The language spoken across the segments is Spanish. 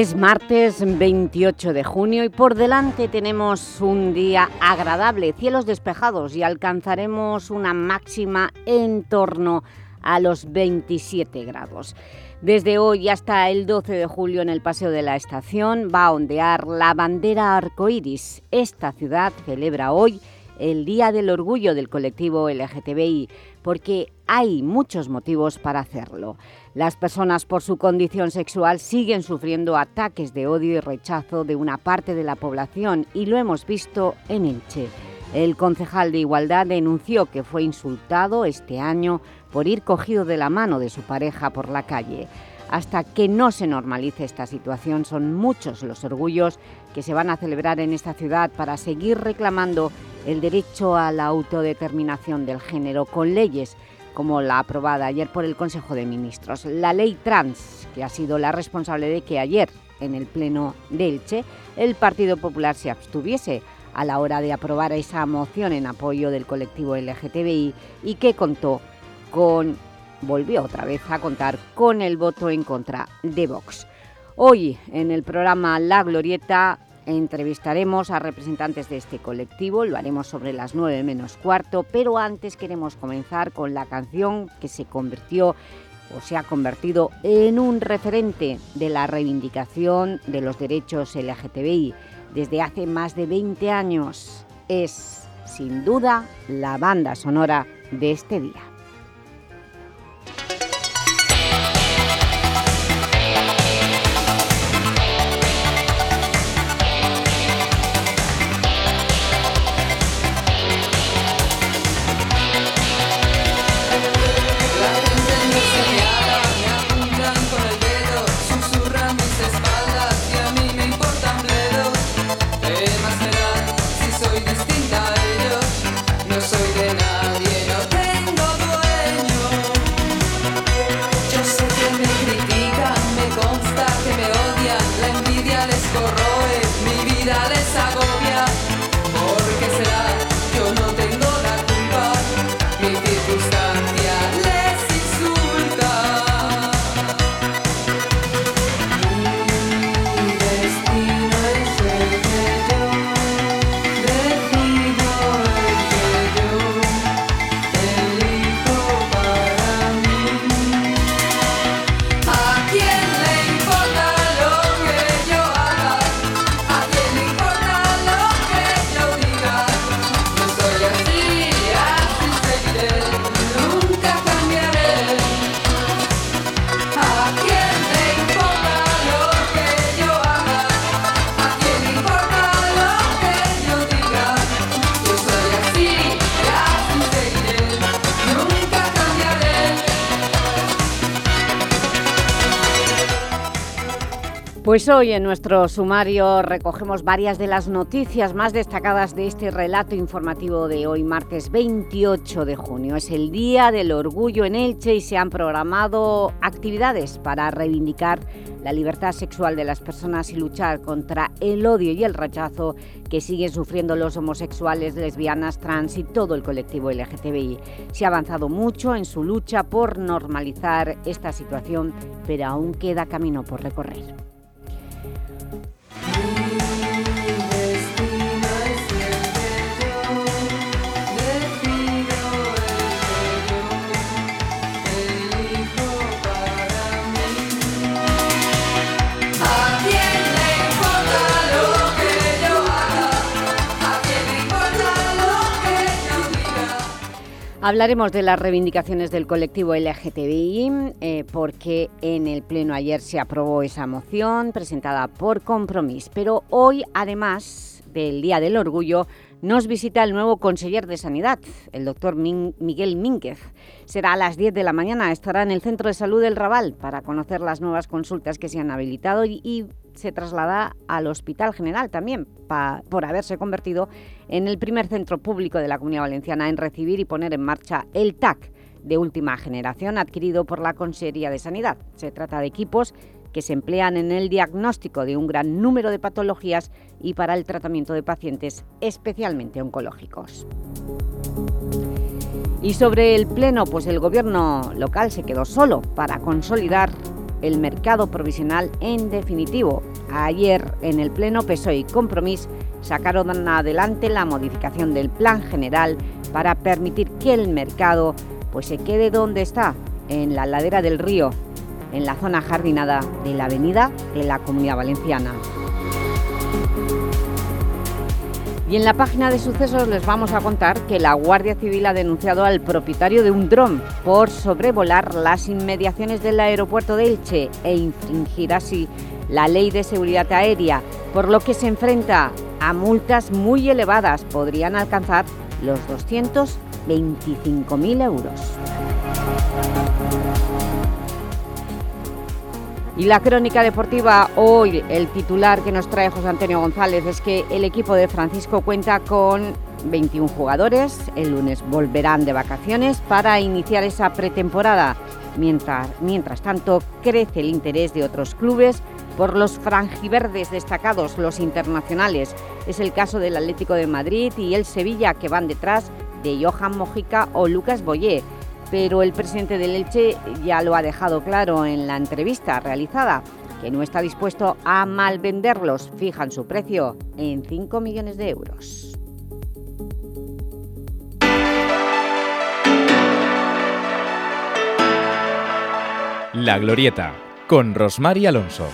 Es martes 28 de junio y por delante tenemos un día agradable, cielos despejados y alcanzaremos una máxima en torno a los 27 grados. Desde hoy hasta el 12 de julio en el Paseo de la Estación va a ondear la bandera arcoíris. Esta ciudad celebra hoy el Día del Orgullo del colectivo LGTBI porque hay muchos motivos para hacerlo. Las personas por su condición sexual siguen sufriendo ataques de odio y rechazo de una parte de la población y lo hemos visto en Elche. El concejal de Igualdad denunció que fue insultado este año por ir cogido de la mano de su pareja por la calle. Hasta que no se normalice esta situación, son muchos los orgullos que se van a celebrar en esta ciudad para seguir reclamando el derecho a la autodeterminación del género con leyes como la aprobada ayer por el Consejo de Ministros. La ley trans, que ha sido la responsable de que ayer, en el Pleno de Elche, el Partido Popular se abstuviese a la hora de aprobar esa moción en apoyo del colectivo LGTBI y que contó con, volvió otra vez a contar con el voto en contra de Vox. Hoy, en el programa La Glorieta, Entrevistaremos a representantes de este colectivo, lo haremos sobre las 9 menos cuarto, pero antes queremos comenzar con la canción que se convirtió o se ha convertido en un referente de la reivindicación de los derechos LGTBI desde hace más de 20 años. Es, sin duda, la banda sonora de este día. Pues hoy en nuestro sumario recogemos varias de las noticias más destacadas de este relato informativo de hoy, martes 28 de junio. Es el Día del Orgullo en Elche y se han programado actividades para reivindicar la libertad sexual de las personas y luchar contra el odio y el rechazo que siguen sufriendo los homosexuales, lesbianas, trans y todo el colectivo LGTBI. Se ha avanzado mucho en su lucha por normalizar esta situación, pero aún queda camino por recorrer. Hablaremos de las reivindicaciones del colectivo LGTBI eh, porque en el Pleno ayer se aprobó esa moción presentada por Compromís. Pero hoy, además del Día del Orgullo, nos visita el nuevo conseller de Sanidad, el doctor Miguel Mínguez. Será a las 10 de la mañana, estará en el Centro de Salud del Raval para conocer las nuevas consultas que se han habilitado y, se traslada al Hospital General también, por haberse convertido en el primer centro público de la Comunidad Valenciana en recibir y poner en marcha el TAC de última generación adquirido por la Consejería de Sanidad. Se trata de equipos que se emplean en el diagnóstico de un gran número de patologías y para el tratamiento de pacientes especialmente oncológicos. Y sobre el Pleno, pues el Gobierno local se quedó solo para consolidar el mercado provisional en definitivo. Ayer en el Pleno PSOE y Compromís sacaron adelante la modificación del Plan General para permitir que el mercado pues, se quede donde está, en la ladera del río, en la zona jardinada de la avenida de la Comunidad Valenciana. Y en la página de sucesos les vamos a contar que la Guardia Civil ha denunciado al propietario de un dron por sobrevolar las inmediaciones del aeropuerto de Elche e infringir así la ley de seguridad aérea, por lo que se enfrenta a multas muy elevadas, podrían alcanzar los 225.000 euros. Y la crónica deportiva, hoy el titular que nos trae José Antonio González es que el equipo de Francisco cuenta con 21 jugadores. El lunes volverán de vacaciones para iniciar esa pretemporada. Mientras, mientras tanto, crece el interés de otros clubes por los franjiverdes destacados, los internacionales. Es el caso del Atlético de Madrid y el Sevilla, que van detrás de Johan Mojica o Lucas Boyé pero el presidente del Elche ya lo ha dejado claro en la entrevista realizada, que no está dispuesto a malvenderlos. Fijan su precio en 5 millones de euros. La Glorieta, con Rosmar Alonso.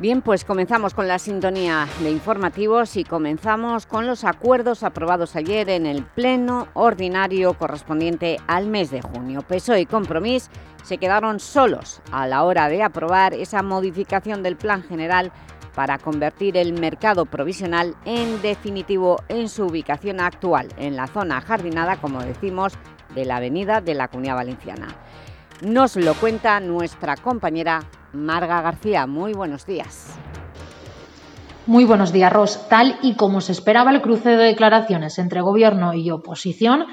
Bien, pues comenzamos con la sintonía de informativos y comenzamos con los acuerdos aprobados ayer en el Pleno Ordinario correspondiente al mes de junio. PSOE y Compromís se quedaron solos a la hora de aprobar esa modificación del Plan General para convertir el mercado provisional en definitivo en su ubicación actual, en la zona jardinada, como decimos, de la avenida de la Comunidad Valenciana. Nos lo cuenta nuestra compañera Marga García, muy buenos días. Muy buenos días, Ros. Tal y como se esperaba el cruce de declaraciones entre Gobierno y oposición,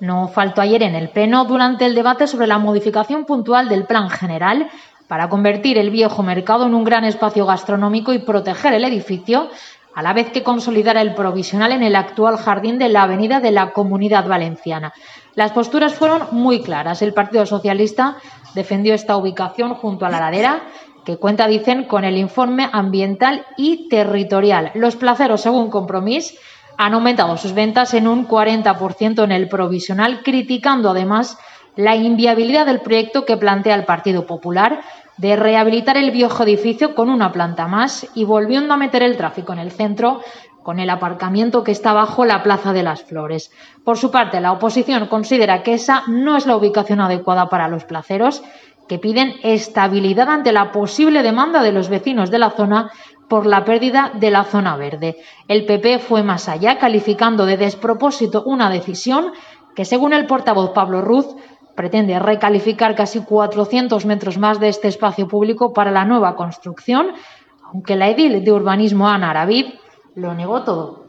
no faltó ayer en el Pleno durante el debate sobre la modificación puntual del Plan General para convertir el viejo mercado en un gran espacio gastronómico y proteger el edificio, a la vez que consolidara el provisional en el actual jardín de la avenida de la Comunidad Valenciana. Las posturas fueron muy claras. El Partido Socialista defendió esta ubicación junto a la ladera, que cuenta, dicen, con el informe ambiental y territorial. Los placeros, según Compromís, han aumentado sus ventas en un 40% en el provisional, criticando además la inviabilidad del proyecto que plantea el Partido Popular de rehabilitar el viejo edificio con una planta más y volviendo a meter el tráfico en el centro con el aparcamiento que está bajo la Plaza de las Flores. Por su parte, la oposición considera que esa no es la ubicación adecuada para los placeros, que piden estabilidad ante la posible demanda de los vecinos de la zona por la pérdida de la zona verde. El PP fue más allá, calificando de despropósito una decisión que, según el portavoz Pablo Ruz, pretende recalificar casi 400 metros más de este espacio público para la nueva construcción, aunque la edil de urbanismo Ana Aravid lo negó todo.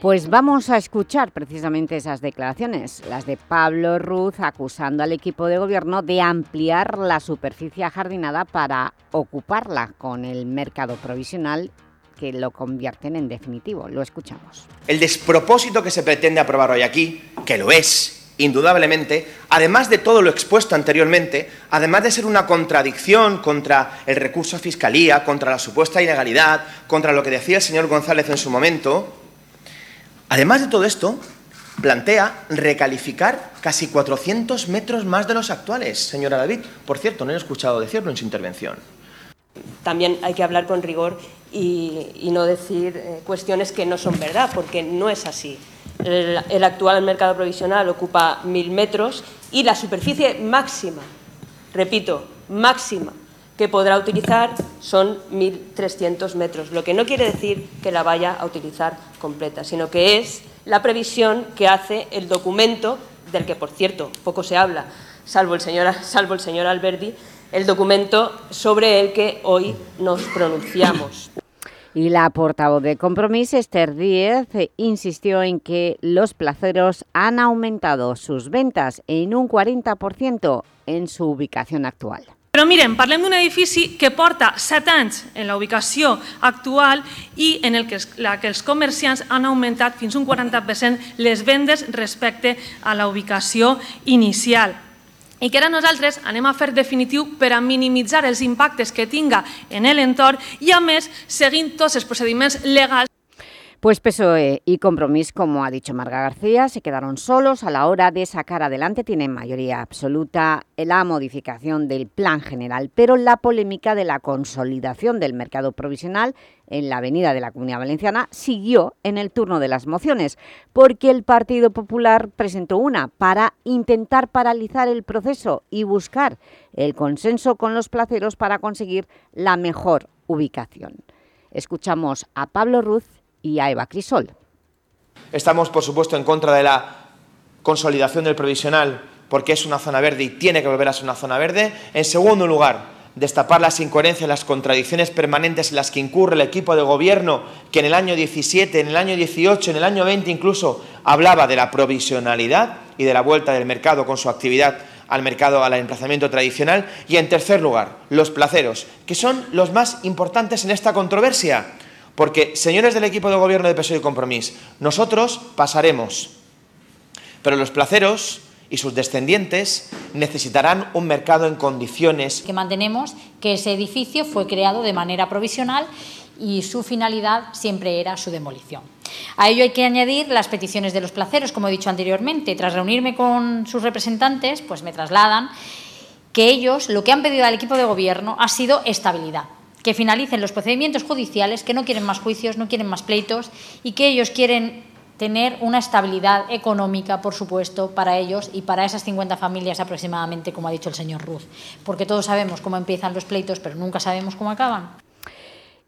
Pues vamos a escuchar precisamente esas declaraciones, las de Pablo Ruz acusando al equipo de gobierno de ampliar la superficie jardinada para ocuparla con el mercado provisional que lo convierten en definitivo. Lo escuchamos. El despropósito que se pretende aprobar hoy aquí, que lo es, indudablemente, además de todo lo expuesto anteriormente, además de ser una contradicción contra el recurso a Fiscalía, contra la supuesta ilegalidad, contra lo que decía el señor González en su momento, además de todo esto, plantea recalificar casi 400 metros más de los actuales, señora David. Por cierto, no he escuchado decirlo en su intervención. También hay que hablar con rigor y, no decir eh, cuestiones que no son verdad, porque no es así. El, actual mercado provisional ocupa mil metros y la superficie máxima, repito, máxima que podrá utilizar son 1.300 metros, lo que no quiere decir que la vaya a utilizar completa, sino que es la previsión que hace el documento, del que, por cierto, poco se habla, salvo el señor, salvo el señor Alberdi, el documento sobre el que hoy nos pronunciamos. Y la portavoz de Compromís, Esther Díez, insistió en que los placeros han aumentado sus ventas en un 40% en su ubicación actual. Però miren, parlem d'un edifici que porta 7 anys en la ubicació actual i en el que, la que els comerciants han augmentat fins un 40% les vendes respecte a la ubicació inicial i que ara nosaltres anem a fer definitiu per a minimitzar els impactes que tinga en l'entorn i, a més, seguint tots els procediments legals Pues PSOE y Compromís, como ha dicho Marga García, se quedaron solos a la hora de sacar adelante, tienen mayoría absoluta, la modificación del plan general, pero la polémica de la consolidación del mercado provisional en la avenida de la Comunidad Valenciana siguió en el turno de las mociones, porque el Partido Popular presentó una para intentar paralizar el proceso y buscar el consenso con los placeros para conseguir la mejor ubicación. Escuchamos a Pablo Ruz y a Eva Crisol. Estamos, por supuesto, en contra de la consolidación del provisional porque es una zona verde y tiene que volver a ser una zona verde. En segundo lugar, destapar las incoherencias, las contradicciones permanentes en las que incurre el equipo de gobierno, que en el año 17, en el año 18, en el año 20 incluso, hablaba de la provisionalidad y de la vuelta del mercado con su actividad al mercado, al emplazamiento tradicional. Y en tercer lugar, los placeros, que son los más importantes en esta controversia. Porque, señores del equipo de gobierno de PSOE y Compromís, nosotros pasaremos, pero los placeros y sus descendientes necesitarán un mercado en condiciones. Que mantenemos que ese edificio fue creado de manera provisional y su finalidad siempre era su demolición. A ello hay que añadir las peticiones de los placeros, como he dicho anteriormente. Tras reunirme con sus representantes, pues me trasladan que ellos lo que han pedido al equipo de gobierno ha sido estabilidad que finalicen los procedimientos judiciales, que no quieren más juicios, no quieren más pleitos y que ellos quieren tener una estabilidad económica, por supuesto, para ellos y para esas 50 familias aproximadamente, como ha dicho el señor Ruz. Porque todos sabemos cómo empiezan los pleitos, pero nunca sabemos cómo acaban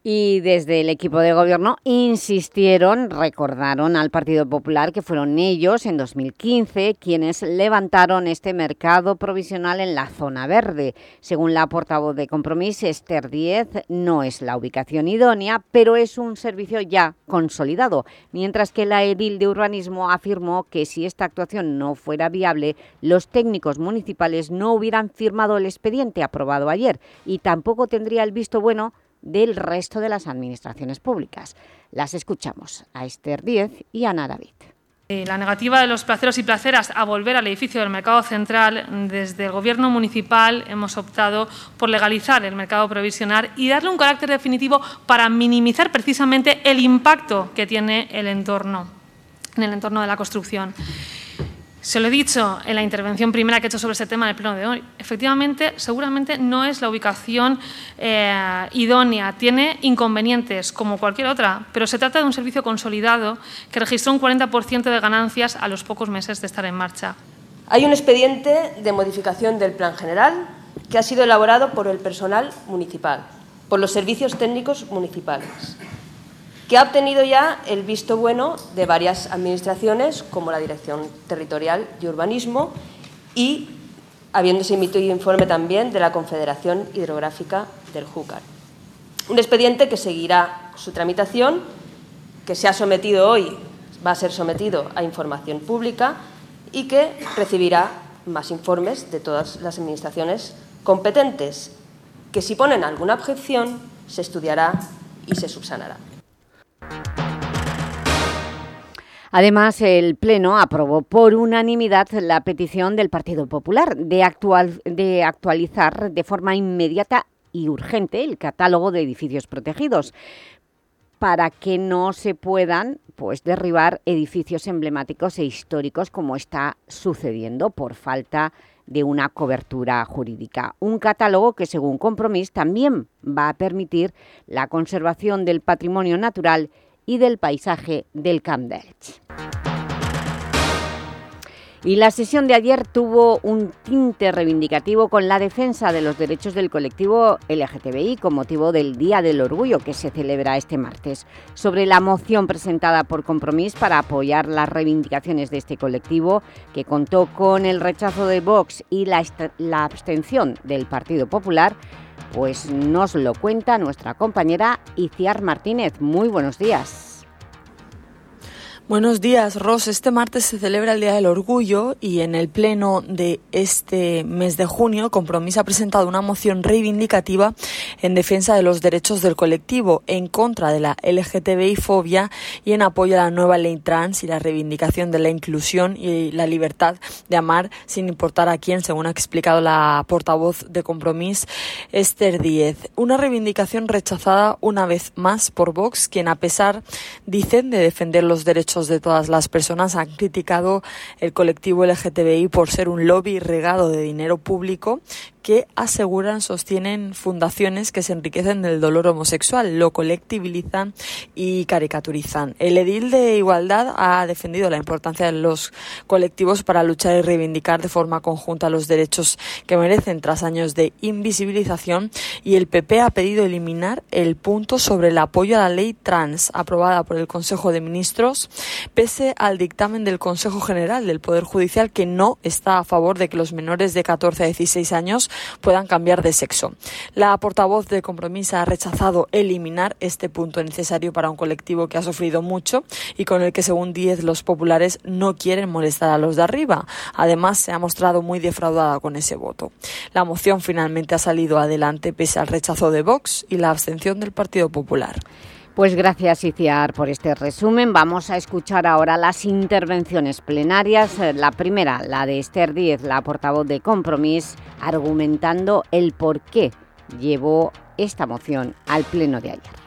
y desde el equipo de gobierno insistieron, recordaron al Partido Popular que fueron ellos en 2015 quienes levantaron este mercado provisional en la zona verde. Según la portavoz de Compromís, Esther 10 no es la ubicación idónea, pero es un servicio ya consolidado, mientras que la edil de urbanismo afirmó que si esta actuación no fuera viable, los técnicos municipales no hubieran firmado el expediente aprobado ayer y tampoco tendría el visto bueno del resto de las administraciones públicas. Las escuchamos a Esther Díez y Ana David. Eh, la negativa de los placeros y placeras a volver al edificio del mercado central, desde el Gobierno municipal hemos optado por legalizar el mercado provisional y darle un carácter definitivo para minimizar precisamente el impacto que tiene el entorno, en el entorno de la construcción. Se lo he dicho en la intervención primera que he hecho sobre este tema en el pleno de hoy. Efectivamente, seguramente no es la ubicación eh, idónea, tiene inconvenientes como cualquier otra, pero se trata de un servicio consolidado que registró un 40% de ganancias a los pocos meses de estar en marcha. Hay un expediente de modificación del plan general que ha sido elaborado por el personal municipal, por los servicios técnicos municipales que ha obtenido ya el visto bueno de varias administraciones, como la Dirección Territorial de Urbanismo, y habiéndose emitido informe también de la Confederación Hidrográfica del Júcar. Un expediente que seguirá su tramitación, que se ha sometido hoy, va a ser sometido a información pública y que recibirá más informes de todas las administraciones competentes, que si ponen alguna objeción se estudiará y se subsanará. Además, el Pleno aprobó por unanimidad la petición del Partido Popular de, actualizar de forma inmediata y urgente el catálogo de edificios protegidos para que no se puedan pues, derribar edificios emblemáticos e históricos como está sucediendo por falta de una cobertura jurídica. Un catálogo que, según Compromís, también va a permitir la conservación del patrimonio natural y del paisaje del Camp Y la sesión de ayer tuvo un tinte reivindicativo con la defensa de los derechos del colectivo LGTBI con motivo del Día del Orgullo que se celebra este martes. Sobre la moción presentada por Compromís para apoyar las reivindicaciones de este colectivo, que contó con el rechazo de Vox y la, la abstención del Partido Popular, pues nos lo cuenta nuestra compañera Iciar Martínez. Muy buenos días. Buenos días, Ros. Este martes se celebra el Día del Orgullo y en el pleno de este mes de junio, Compromís ha presentado una moción reivindicativa en defensa de los derechos del colectivo, en contra de la LGTBI-fobia y en apoyo a la nueva ley trans y la reivindicación de la inclusión y la libertad de amar sin importar a quién, según ha explicado la portavoz de Compromís, Esther Díez. Una reivindicación rechazada una vez más por Vox, quien a pesar, dicen, de defender los derechos de todas las personas han criticado el colectivo LGTBI por ser un lobby regado de dinero público que aseguran, sostienen fundaciones que se enriquecen del dolor homosexual, lo colectivizan y caricaturizan. El edil de Igualdad ha defendido la importancia de los colectivos para luchar y reivindicar de forma conjunta los derechos que merecen tras años de invisibilización y el PP ha pedido eliminar el punto sobre el apoyo a la ley trans aprobada por el Consejo de Ministros pese al dictamen del Consejo General del Poder Judicial que no está a favor de que los menores de 14 a 16 años puedan cambiar de sexo. La portavoz de Compromís ha rechazado eliminar este punto necesario para un colectivo que ha sufrido mucho y con el que, según Diez, los populares no quieren molestar a los de arriba. Además, se ha mostrado muy defraudada con ese voto. La moción finalmente ha salido adelante pese al rechazo de Vox y la abstención del Partido Popular. Pues gracias, Iciar, por este resumen. Vamos a escuchar ahora las intervenciones plenarias. Eh, la primera, la de Esther Díez, la portavoz de Compromís, argumentando el por qué llevó esta moción al pleno de ayer.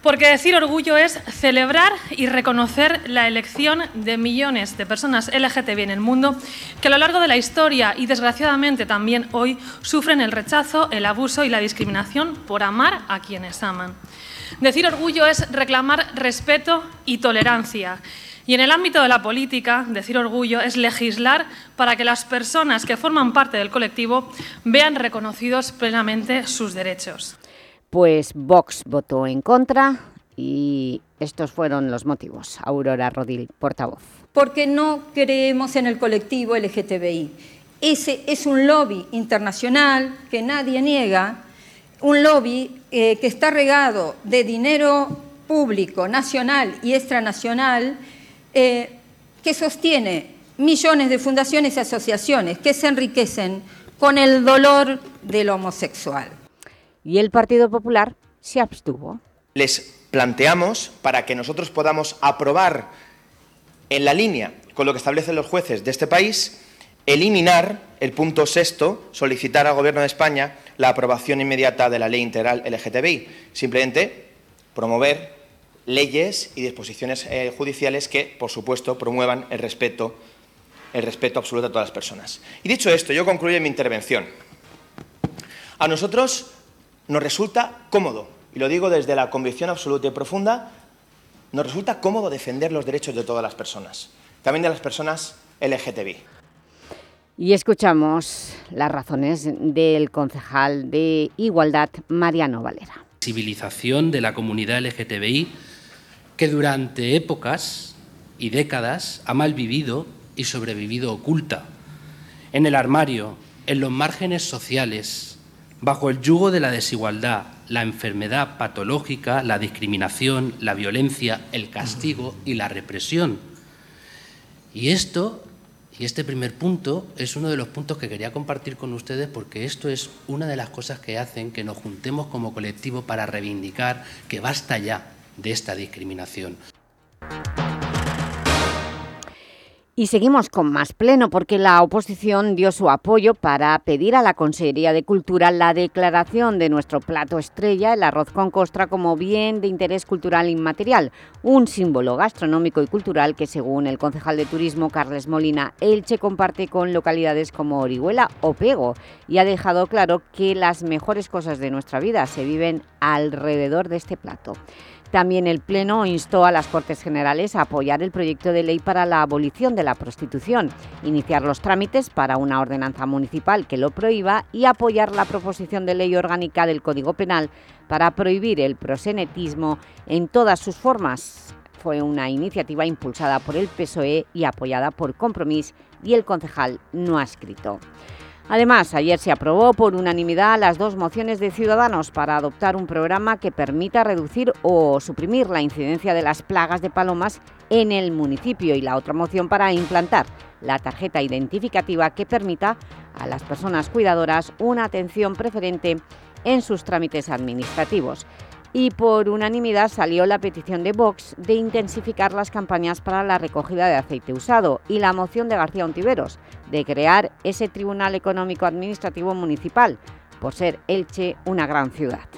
Porque decir orgullo es celebrar y reconocer la elección de millones de personas LGTB en el mundo que a lo largo de la historia y desgraciadamente también hoy sufren el rechazo, el abuso y la discriminación por amar a quienes aman. Decir orgullo es reclamar respeto y tolerancia. Y en el ámbito de la política, decir orgullo es legislar para que las personas que forman parte del colectivo vean reconocidos plenamente sus derechos. Pues Vox votó en contra y estos fueron los motivos. Aurora Rodil, portavoz. Porque no creemos en el colectivo LGTBI. Ese es un lobby internacional que nadie niega un lobby eh, que está regado de dinero público, nacional y extranacional, eh, que sostiene millones de fundaciones y asociaciones que se enriquecen con el dolor del homosexual. Y el Partido Popular se abstuvo. Les planteamos, para que nosotros podamos aprobar en la línea con lo que establecen los jueces de este país, eliminar el punto sexto, solicitar al Gobierno de España la aprobación inmediata de la ley integral LGTBI. Simplemente promover leyes y disposiciones eh, judiciales que, por supuesto, promuevan el respeto, el respeto absoluto a todas las personas. Y dicho esto, yo concluyo mi intervención. A nosotros nos resulta cómodo, y lo digo desde la convicción absoluta y profunda, nos resulta cómodo defender los derechos de todas las personas, también de las personas LGTBI. Y escuchamos las razones del concejal de Igualdad, Mariano Valera. Civilización de la comunidad LGTBI que durante épocas y décadas ha malvivido y sobrevivido oculta, en el armario, en los márgenes sociales, bajo el yugo de la desigualdad, la enfermedad patológica, la discriminación, la violencia, el castigo y la represión. Y esto y este primer punto es uno de los puntos que quería compartir con ustedes porque esto es una de las cosas que hacen que nos juntemos como colectivo para reivindicar que basta ya de esta discriminación. Y seguimos con más pleno porque la oposición dio su apoyo para pedir a la Consejería de Cultura la declaración de nuestro plato estrella, el arroz con costra, como bien de interés cultural inmaterial, un símbolo gastronómico y cultural que, según el concejal de Turismo Carles Molina, Elche comparte con localidades como Orihuela o Pego y ha dejado claro que las mejores cosas de nuestra vida se viven alrededor de este plato. También el Pleno instó a las Cortes Generales a apoyar el proyecto de ley para la abolición de la prostitución, iniciar los trámites para una ordenanza municipal que lo prohíba y apoyar la proposición de ley orgánica del Código Penal para prohibir el prosenetismo en todas sus formas. Fue una iniciativa impulsada por el PSOE y apoyada por Compromís y el concejal no ha escrito. Además, ayer se aprobó por unanimidad las dos mociones de Ciudadanos para adoptar un programa que permita reducir o suprimir la incidencia de las plagas de palomas en el municipio. Y la otra moción para implantar la tarjeta identificativa que permita a las personas cuidadoras una atención preferente en sus trámites administrativos y por unanimidad salió la petición de Vox de intensificar las campañas para la recogida de aceite usado y la moción de García Ontiveros de crear ese Tribunal Económico Administrativo Municipal, por ser Elche una gran ciudad.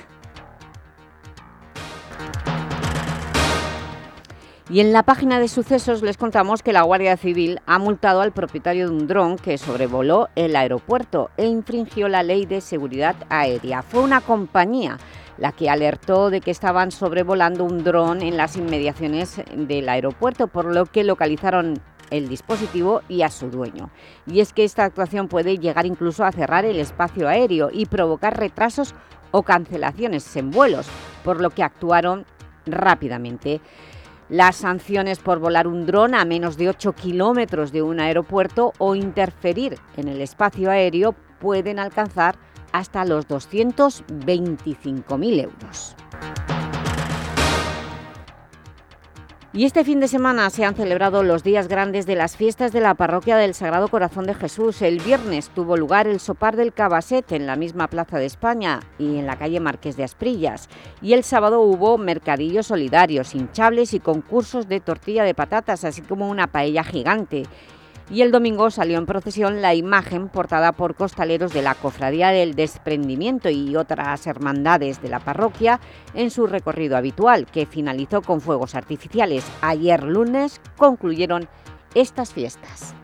Y en la página de sucesos les contamos que la Guardia Civil ha multado al propietario de un dron que sobrevoló el aeropuerto e infringió la ley de seguridad aérea. Fue una compañía la que alertó de que estaban sobrevolando un dron en las inmediaciones del aeropuerto, por lo que localizaron el dispositivo y a su dueño. Y es que esta actuación puede llegar incluso a cerrar el espacio aéreo y provocar retrasos o cancelaciones en vuelos, por lo que actuaron rápidamente. Las sanciones por volar un dron a menos de 8 kilómetros de un aeropuerto o interferir en el espacio aéreo pueden alcanzar hasta los 225.000 euros. Y este fin de semana se han celebrado los días grandes de las fiestas de la Parroquia del Sagrado Corazón de Jesús. El viernes tuvo lugar el Sopar del Cabaset en la misma Plaza de España y en la calle Marqués de Asprillas. Y el sábado hubo mercadillos solidarios, hinchables y concursos de tortilla de patatas, así como una paella gigante y el domingo salió en procesión la imagen portada por costaleros de la Cofradía del Desprendimiento y otras hermandades de la parroquia en su recorrido habitual, que finalizó con fuegos artificiales. Ayer lunes concluyeron estas fiestas.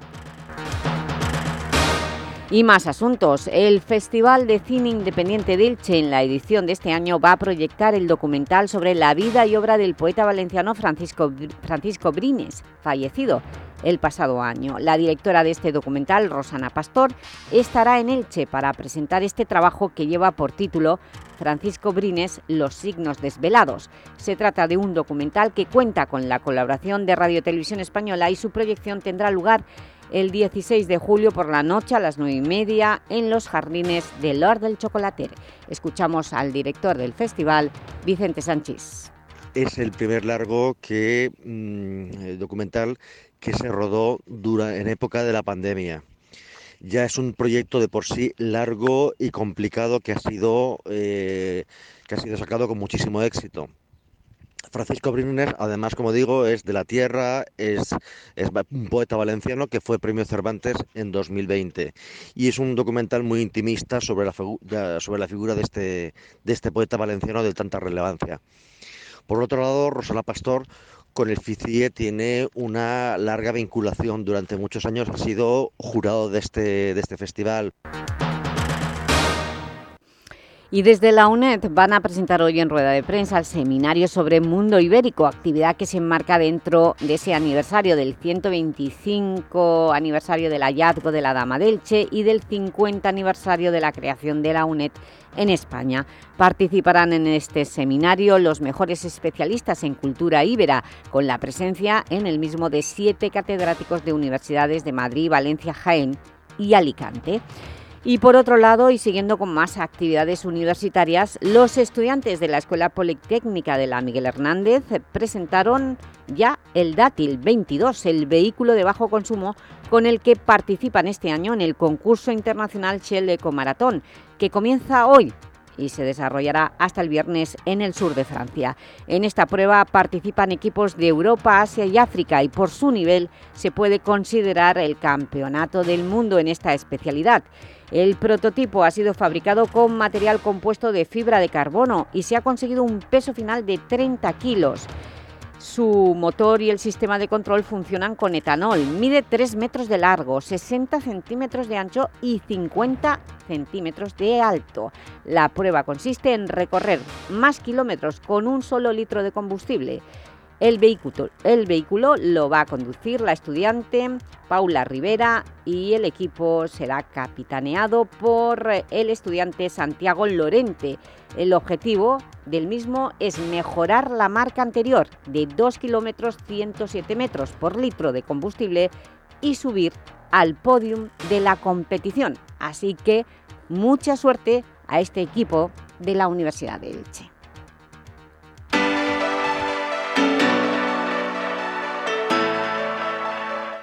Y más asuntos. El Festival de Cine Independiente de Elche en la edición de este año va a proyectar el documental sobre la vida y obra del poeta valenciano Francisco, Francisco Brines, fallecido el pasado año. La directora de este documental, Rosana Pastor, estará en Elche para presentar este trabajo que lleva por título Francisco Brines, Los signos desvelados. Se trata de un documental que cuenta con la colaboración de Radio Televisión Española y su proyección tendrá lugar el 16 de julio por la noche a las 9 y media en los jardines de Lord del Chocolater. Escuchamos al director del festival, Vicente Sánchez. Es el primer largo que, mm, documental que se rodó dura, en época de la pandemia. Ya es un proyecto de por sí largo y complicado que ha sido, eh, que ha sido sacado con muchísimo éxito. Francisco Briner, además, como digo, es de la tierra, es, es, un poeta valenciano que fue premio Cervantes en 2020 y es un documental muy intimista sobre la, sobre la figura de este, de este poeta valenciano de tanta relevancia. Por otro lado, Rosana Pastor con el FICIE tiene una larga vinculación. Durante muchos años ha sido jurado de este, de este festival. Y desde la UNED van a presentar hoy en rueda de prensa el seminario sobre Mundo Ibérico, actividad que se enmarca dentro de ese aniversario del 125 aniversario del hallazgo de la Dama delche y del 50 aniversario de la creación de la UNED en España. Participarán en este seminario los mejores especialistas en cultura íbera, con la presencia en el mismo de siete catedráticos de universidades de Madrid, Valencia, Jaén y Alicante. Y por otro lado, y siguiendo con más actividades universitarias, los estudiantes de la Escuela Politécnica de la Miguel Hernández presentaron ya el Dátil 22, el vehículo de bajo consumo con el que participan este año en el concurso internacional Shell Ecomaratón, que comienza hoy y se desarrollará hasta el viernes en el sur de Francia. En esta prueba participan equipos de Europa, Asia y África y por su nivel se puede considerar el campeonato del mundo en esta especialidad. El prototipo ha sido fabricado con material compuesto de fibra de carbono y se ha conseguido un peso final de 30 kilos. Su motor y el sistema de control funcionan con etanol. Mide 3 metros de largo, 60 centímetros de ancho y 50 centímetros de alto. La prueba consiste en recorrer más kilómetros con un solo litro de combustible. El vehículo, lo va a conducir la estudiante Paula Rivera y el equipo será capitaneado por el estudiante Santiago Lorente. El objetivo del mismo es mejorar la marca anterior de 2 kilómetros 107 metros por litro de combustible y subir al podium de la competición. Así que mucha suerte a este equipo de la Universidad de Elche.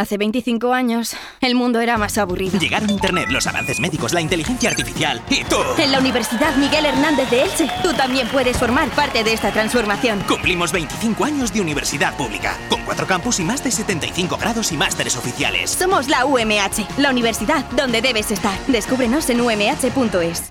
Hace 25 años, el mundo era más aburrido. Llegaron Internet, los avances médicos, la inteligencia artificial y tú. En la Universidad Miguel Hernández de Elche, tú también puedes formar parte de esta transformación. Cumplimos 25 años de universidad pública, con cuatro campus y más de 75 grados y másteres oficiales. Somos la UMH, la universidad donde debes estar. Descúbrenos en umh.es.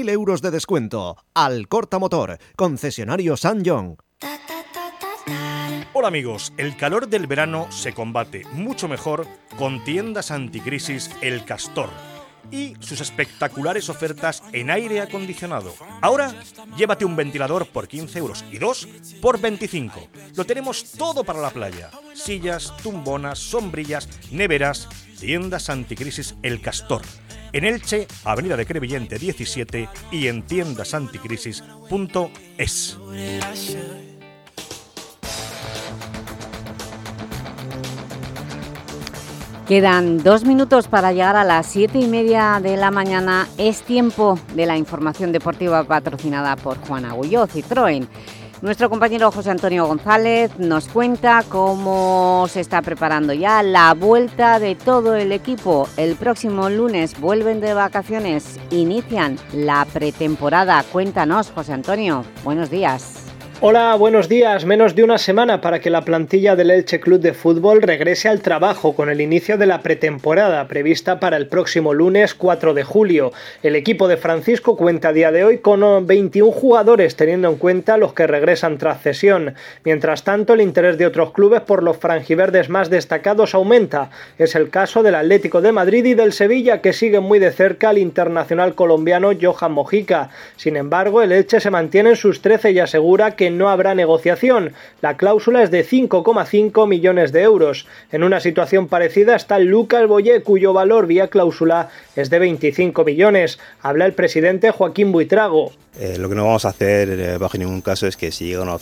euros de descuento. Al Corta Motor, concesionario San John. Hola amigos, el calor del verano se combate mucho mejor con tiendas anticrisis El Castor y sus espectaculares ofertas en aire acondicionado. Ahora, llévate un ventilador por 15 euros y dos por 25. Lo tenemos todo para la playa. Sillas, tumbonas, sombrillas, neveras, tiendas anticrisis El Castor. En Elche, Avenida de Crevillente 17 y en tiendasanticrisis.es. Quedan dos minutos para llegar a las siete y media de la mañana. Es tiempo de la información deportiva patrocinada por Juan Agulló, Citroën. Nuestro compañero José Antonio González nos cuenta cómo se está preparando ya la vuelta de todo el equipo. El próximo lunes vuelven de vacaciones, inician la pretemporada. Cuéntanos, José Antonio. Buenos días. Hola, buenos días. Menos de una semana para que la plantilla del Elche Club de Fútbol regrese al trabajo con el inicio de la pretemporada prevista para el próximo lunes 4 de julio. El equipo de Francisco cuenta a día de hoy con 21 jugadores teniendo en cuenta los que regresan tras cesión. Mientras tanto, el interés de otros clubes por los franjiverdes más destacados aumenta. Es el caso del Atlético de Madrid y del Sevilla que siguen muy de cerca al internacional colombiano Johan Mojica. Sin embargo, el Elche se mantiene en sus 13 y asegura que no habrá negociación. La cláusula es de 5,5 millones de euros. En una situación parecida está Lucas Boyé, cuyo valor vía cláusula es de 25 millones. Habla el presidente Joaquín Buitrago. Eh, lo que no vamos a hacer eh, bajo ningún caso es que si llega una,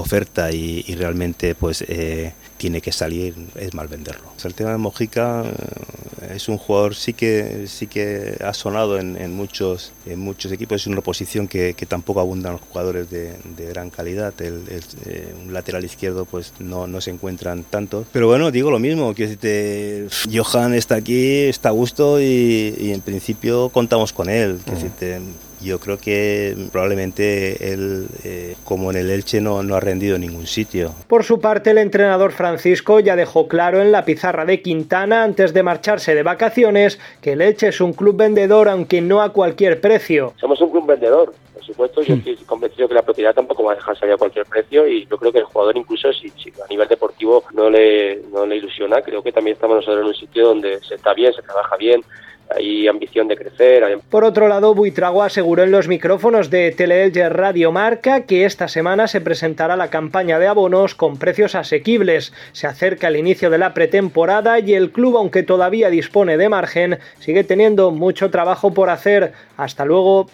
oferta y, y, realmente pues eh, tiene que salir, es mal venderlo. El tema de Mojica eh, es un jugador sí que sí que ha sonado en, en muchos en muchos equipos, es una posición que, que tampoco abundan los jugadores de, de gran calidad. El, el, eh, un lateral izquierdo pues no, no, se encuentran tanto. Pero bueno, digo lo mismo, que te, Johan está aquí, está a gusto y, y en principio contamos con él. Que uh -huh. te, yo creo que probablemente él, eh, como en el Elche, no, no ha rendido en ningún sitio. Por su parte, el entrenador Francisco ya dejó claro en la pizarra de Quintana antes de marcharse de vacaciones que el Elche es un club vendedor, aunque no a cualquier precio. Somos un club vendedor, por supuesto, yo estoy convencido que la propiedad tampoco va a dejar salir a cualquier precio y yo creo que el jugador incluso si, si a nivel deportivo no le, no le ilusiona, creo que también estamos nosotros en un sitio donde se está bien, se trabaja bien, hay ambición de crecer. Hay... Por otro lado, Buitrago aseguró en los micrófonos de Teleelche Radio Marca que esta semana se presentará la campaña de abonos con precios asequibles. Se acerca el inicio de la pretemporada y el club, aunque todavía dispone de margen, sigue teniendo mucho trabajo por hacer. Hasta luego.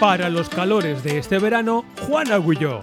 Para los calores de este verano, Juan Agulló.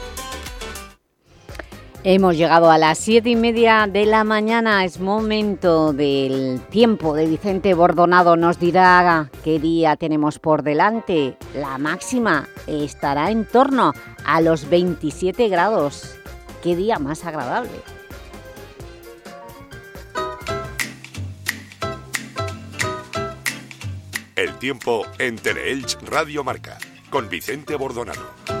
Hemos llegado a las siete y media de la mañana, es momento del tiempo de Vicente Bordonado. Nos dirá qué día tenemos por delante. La máxima estará en torno a los 27 grados. Qué día más agradable. El tiempo en Teleelch Radio Marca, con Vicente Bordonado.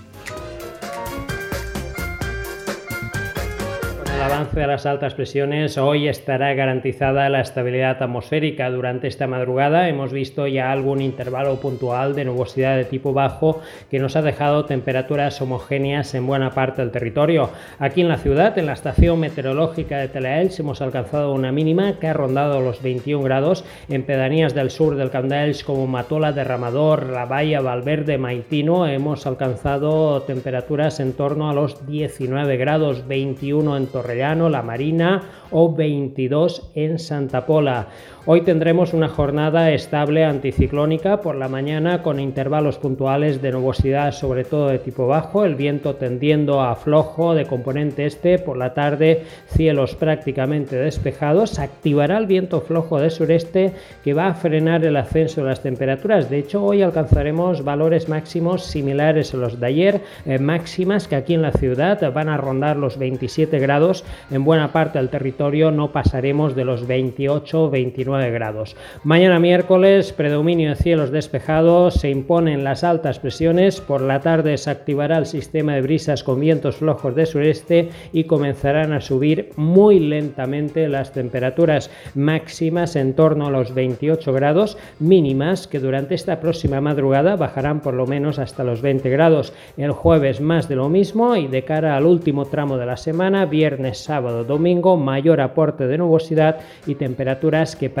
El avance de las altas presiones, hoy estará garantizada la estabilidad atmosférica. Durante esta madrugada hemos visto ya algún intervalo puntual de nubosidad de tipo bajo que nos ha dejado temperaturas homogéneas en buena parte del territorio. Aquí en la ciudad, en la estación meteorológica de Telaels, hemos alcanzado una mínima que ha rondado los 21 grados en pedanías del sur del Candaels como Matola, Derramador, La Bahía, Valverde, Maitino. Hemos alcanzado temperaturas en torno a los 19 grados, 21 en Torre La Marina o 22 en Santa Pola. Hoy tendremos una jornada estable anticiclónica por la mañana con intervalos puntuales de nubosidad, sobre todo de tipo bajo, el viento tendiendo a flojo de componente este, por la tarde cielos prácticamente despejados, activará el viento flojo de sureste que va a frenar el ascenso de las temperaturas. De hecho, hoy alcanzaremos valores máximos similares a los de ayer, eh, máximas que aquí en la ciudad van a rondar los 27 grados, en buena parte del territorio no pasaremos de los 28 29 grados. Mañana miércoles, predominio de cielos despejados, se imponen las altas presiones, por la tarde se activará el sistema de brisas con vientos flojos de sureste y comenzarán a subir muy lentamente las temperaturas máximas en torno a los 28 grados, mínimas que durante esta próxima madrugada bajarán por lo menos hasta los 20 grados. El jueves más de lo mismo y de cara al último tramo de la semana, viernes, sábado, domingo, mayor aporte de nubosidad y temperaturas que para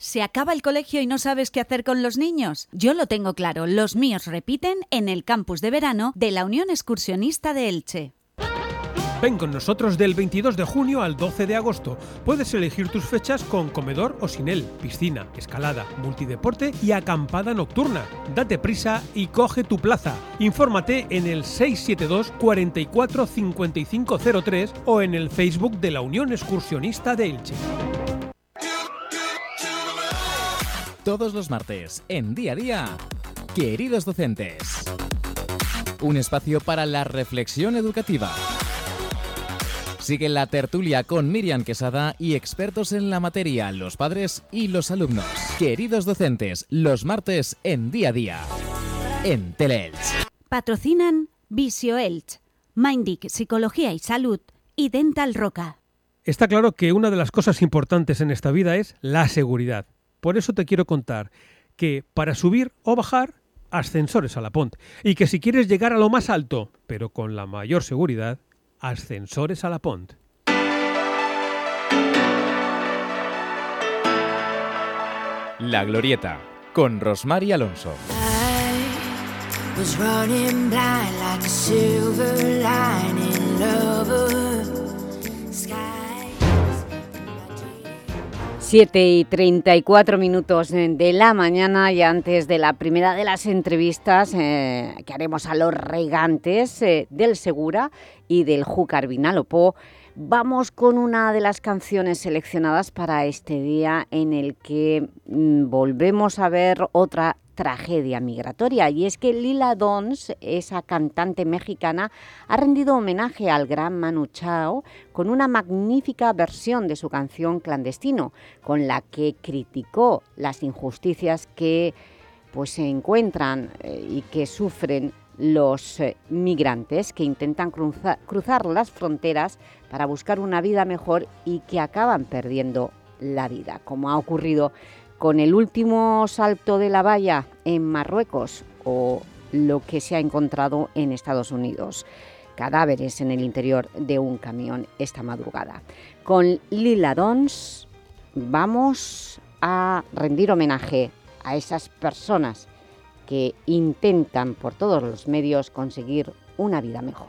¿Se acaba el colegio y no sabes qué hacer con los niños? Yo lo tengo claro, los míos repiten en el campus de verano de la Unión Excursionista de Elche. Ven con nosotros del 22 de junio al 12 de agosto. Puedes elegir tus fechas con comedor o sin él, piscina, escalada, multideporte y acampada nocturna. Date prisa y coge tu plaza. Infórmate en el 672 44 5503 o en el Facebook de la Unión Excursionista de Elche. Todos los martes, en día a día, queridos docentes. Un espacio para la reflexión educativa. Sigue la tertulia con Miriam Quesada y expertos en la materia, los padres y los alumnos. Queridos docentes, los martes en día a día. En Teleelch. Patrocinan Visio Elch, Mindic Psicología y Salud y Dental Roca. Está claro que una de las cosas importantes en esta vida es la seguridad. Por eso te quiero contar que para subir o bajar ascensores a la Pont. Y que si quieres llegar a lo más alto, pero con la mayor seguridad, ascensores a la Pont. La Glorieta, con Rosmar y Alonso. was 7 y 34 minutos de la mañana y antes de la primera de las entrevistas eh, que haremos a los regantes eh, del Segura y del Júcar Vinalopó, Vamos con una de las canciones seleccionadas para este día en el que mm, volvemos a ver otra tragedia migratoria. Y es que Lila Dons, esa cantante mexicana, ha rendido homenaje al gran Manu Chao con una magnífica versión de su canción Clandestino, con la que criticó las injusticias que pues, se encuentran eh, y que sufren los eh, migrantes que intentan cruzar las fronteras para buscar una vida mejor y que acaban perdiendo la vida, como ha ocurrido con el último salto de la valla en Marruecos o lo que se ha encontrado en Estados Unidos, cadáveres en el interior de un camión esta madrugada. Con Lila Dons vamos a rendir homenaje a esas personas que intentan por todos los medios conseguir una vida mejor.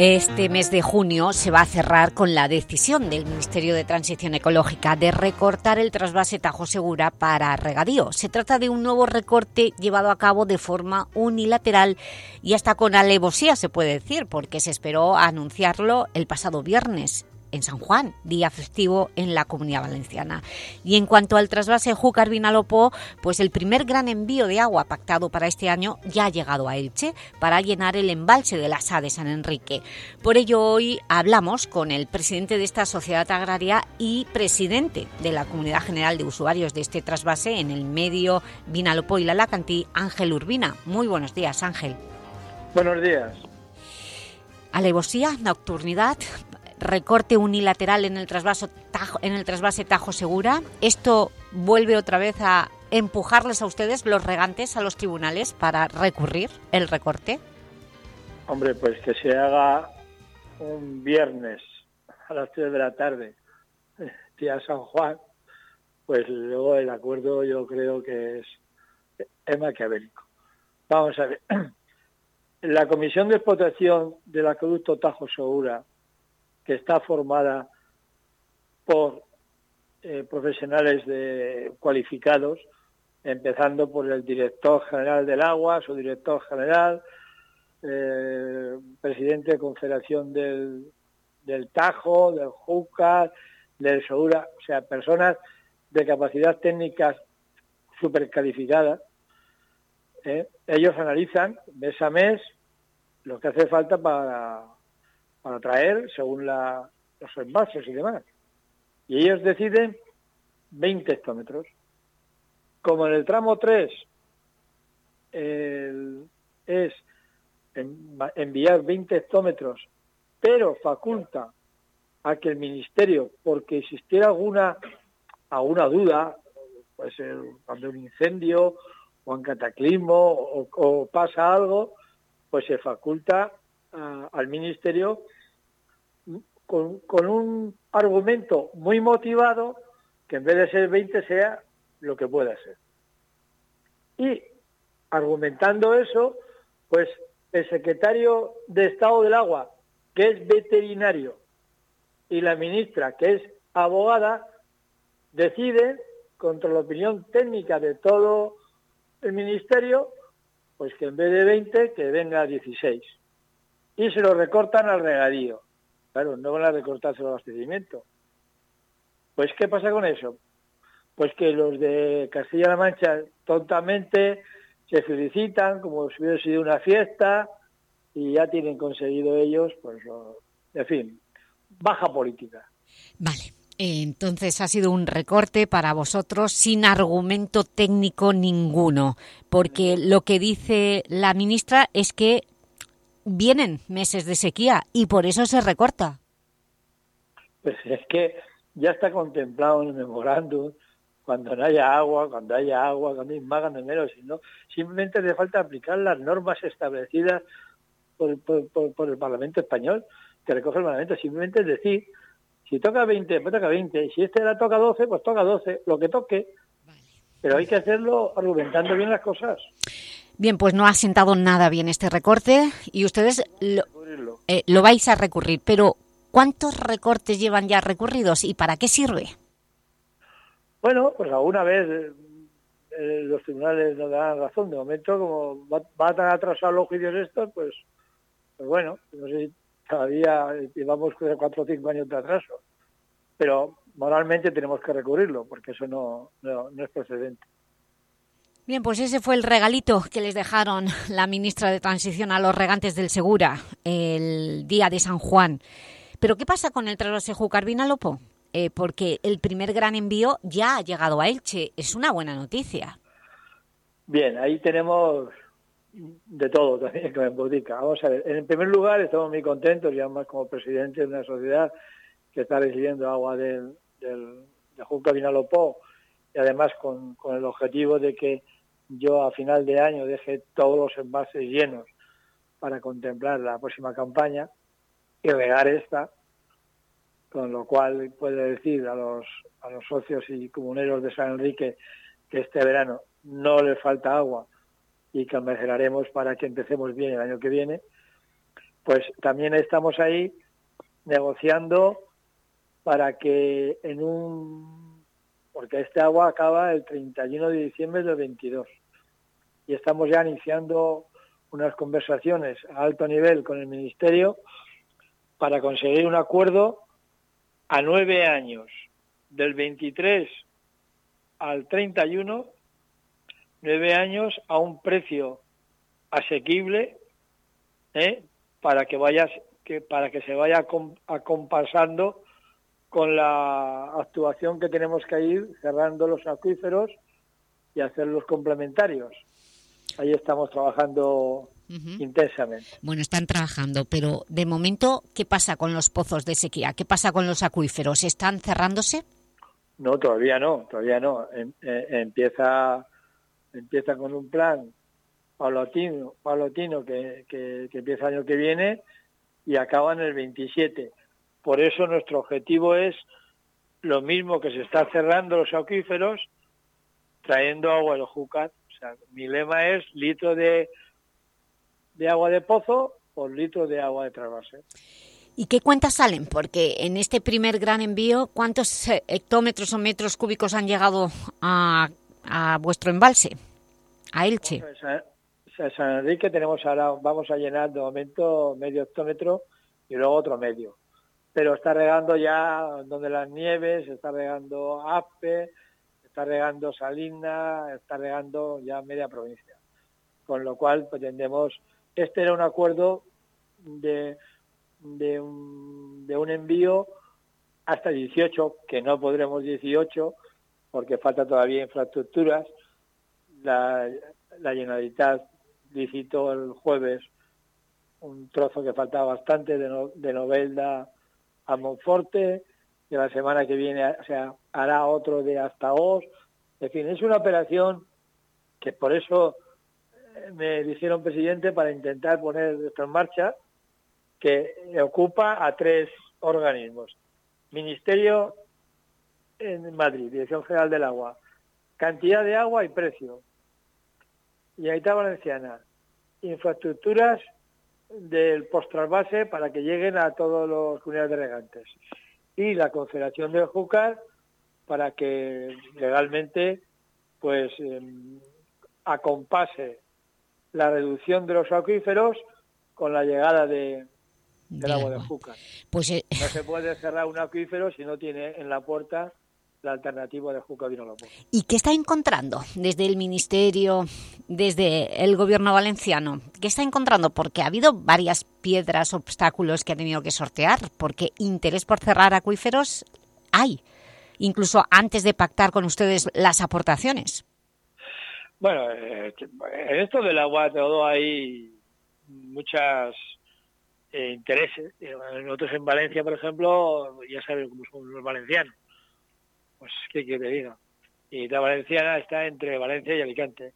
Este mes de junio se va a cerrar con la decisión del Ministerio de Transición Ecológica de recortar el trasvase Tajo Segura para regadío. Se trata de un nuevo recorte llevado a cabo de forma unilateral y hasta con alevosía se puede decir, porque se esperó anunciarlo el pasado viernes en San Juan, día festivo en la Comunidad Valenciana. Y en cuanto al trasvase Júcar Vinalopó, pues el primer gran envío de agua pactado para este año ya ha llegado a Elche para llenar el embalse de la SA de San Enrique. Por ello hoy hablamos con el presidente de esta sociedad agraria y presidente de la Comunidad General de Usuarios de este trasvase en el medio Vinalopó y la Lacantí, Ángel Urbina. Muy buenos días, Ángel. Buenos días. Alevosía, nocturnidad, recorte unilateral en el, trasvaso en el trasvase Tajo Segura. ¿Esto vuelve otra vez a empujarles a ustedes, los regantes, a los tribunales para recurrir el recorte? Hombre, pues que se haga un viernes a las 3 de la tarde, día San Juan, pues luego el acuerdo yo creo que es, es maquiavélico. Vamos a ver. La Comisión de Explotación del Acueducto Tajo Segura que está formada por eh, profesionales de, cualificados, empezando por el director general del agua, su director general, eh, presidente de Confederación del, Tajo, del Júcar, del Segura, o sea, personas de capacidad técnica supercalificada. ¿eh? Ellos analizan mes a mes lo que hace falta para para traer según la, los envases y demás. Y ellos deciden 20 hectómetros. Como en el tramo 3 es enviar 20 hectómetros, pero faculta a que el Ministerio, porque existiera alguna, alguna duda, pues cuando un incendio o un cataclismo o pasa algo, pues se faculta al Ministerio con, un argumento muy motivado que en vez de ser 20 sea lo que pueda ser. Y argumentando eso, pues el secretario de Estado del Agua, que es veterinario, y la ministra, que es abogada, deciden, contra la opinión técnica de todo el ministerio, pues que en vez de 20, que venga 16 y se lo recortan al regadío. Claro, no van a recortarse el abastecimiento. Pues, ¿qué pasa con eso? Pues que los de Castilla-La Mancha tontamente se felicitan como si hubiera sido una fiesta y ya tienen conseguido ellos, pues, en fin, baja política. Vale. Entonces ha sido un recorte para vosotros sin argumento técnico ninguno, porque lo que dice la ministra es que vienen meses de sequía y por eso se recorta. Pues es que ya está contemplado en el memorándum cuando no haya agua, cuando haya agua, cuando hay más, cuando menos, sino simplemente hace falta aplicar las normas establecidas por, el Parlamento español, que recoge el Parlamento, simplemente es decir, si toca 20, pues toca 20, si este la toca 12, pues toca 12, lo que toque, pero hay que hacerlo argumentando bien las cosas. Bien, pues no ha sentado nada bien este recorte y ustedes lo, eh, lo vais a recurrir, pero ¿cuántos recortes llevan ya recurridos y para qué sirve? Bueno, pues alguna vez eh, eh, los tribunales nos dan razón. De momento, como va, va tan atrasado los juicios estos, pues, pues bueno, no sé si todavía llevamos cuatro o cinco años de atraso. Pero moralmente tenemos que recurrirlo, porque eso no, no, no es procedente. Bien, pues ese fue el regalito que les dejaron la ministra de Transición a los regantes del Segura el día de San Juan. Pero ¿qué pasa con el trasvase Júcar-Vinalopó? Eh, porque el primer gran envío ya ha llegado a Elche. Es una buena noticia. Bien, ahí tenemos de todo también que me botica. Vamos a ver, en primer lugar estamos muy contentos, ya más como presidente de una sociedad que está recibiendo agua del, del, de Júcar-Vinalopó y además con el objetivo de que yo a final de año deje todos los envases llenos para contemplar la próxima campaña y regar esta, con lo cual puede decir a los, a los socios y comuneros de San Enrique que este verano no le falta agua y que mejoraremos para que empecemos bien el año que viene, pues también estamos ahí negociando para que en un porque este agua acaba el 31 de diciembre del 22 y estamos ya iniciando unas conversaciones a alto nivel con el ministerio para conseguir un acuerdo a nueve años del 23 al 31 nueve años a un precio asequible ¿eh? para que vayas que para que se vaya acompasando con la actuación que tenemos que ir cerrando los acuíferos y hacer los complementarios. Ahí estamos trabajando intensamente. Bueno, están trabajando, pero de momento, ¿qué pasa con los pozos de sequía? ¿Qué pasa con los acuíferos? ¿Están cerrándose? No, todavía no, todavía no. Em, eh, empieza, empieza con un plan paulatino, paulatino que, que, que empieza el año que viene y acaba en el 27. Por eso nuestro objetivo es lo mismo que se está cerrando los acuíferos, trayendo agua de Júcar. O sea, mi lema es litro de, de agua de pozo por litro de agua de trasvase. ¿Y qué cuentas salen? Porque en este primer gran envío, ¿cuántos hectómetros o metros cúbicos han llegado a, a vuestro embalse, a Elche? Pues, San Enrique tenemos ahora, vamos a llenar de momento medio hectómetro y luego otro medio pero está regando ya donde las nieves, está regando Ape, está regando Salina, está regando ya media provincia. Con lo cual pretendemos, este era un acuerdo de, de, un, de un envío hasta 18, que no podremos 18 porque falta todavía infraestructuras. La, la Generalitat licitó el jueves un trozo que faltaba bastante de, de Novelda a Monforte, y la semana que viene o sea, hará otro de hasta Os. En fin, es una operación que por eso eh, me dijeron presidente para intentar poner esto en marcha, que ocupa a tres organismos. Ministerio en Madrid, Dirección General del Agua, cantidad de agua y precio. Y está Valenciana, infraestructuras del postrasvase para que lleguen a todos los comunidades de regantes. Y la Confederación del Júcar para que legalmente pues em, acompase la reducción de los acuíferos con la llegada de, del agua de Júcar. Pues, eh, No se puede cerrar un acuífero si no tiene en la puerta la alternativa de Júcar Vinalopó. ¿Y qué está encontrando desde el Ministerio, desde el Gobierno valenciano? ¿Qué está encontrando? Porque ha habido varias piedras, obstáculos que ha tenido que sortear, porque interés por cerrar acuíferos hay, incluso antes de pactar con ustedes las aportaciones. Bueno, eh, en esto del agua todo hay muchas eh, intereses. Nosotros en Valencia, por ejemplo, ya saben cómo son los valencianos pues qué quiere. Y la valenciana está entre Valencia y Alicante.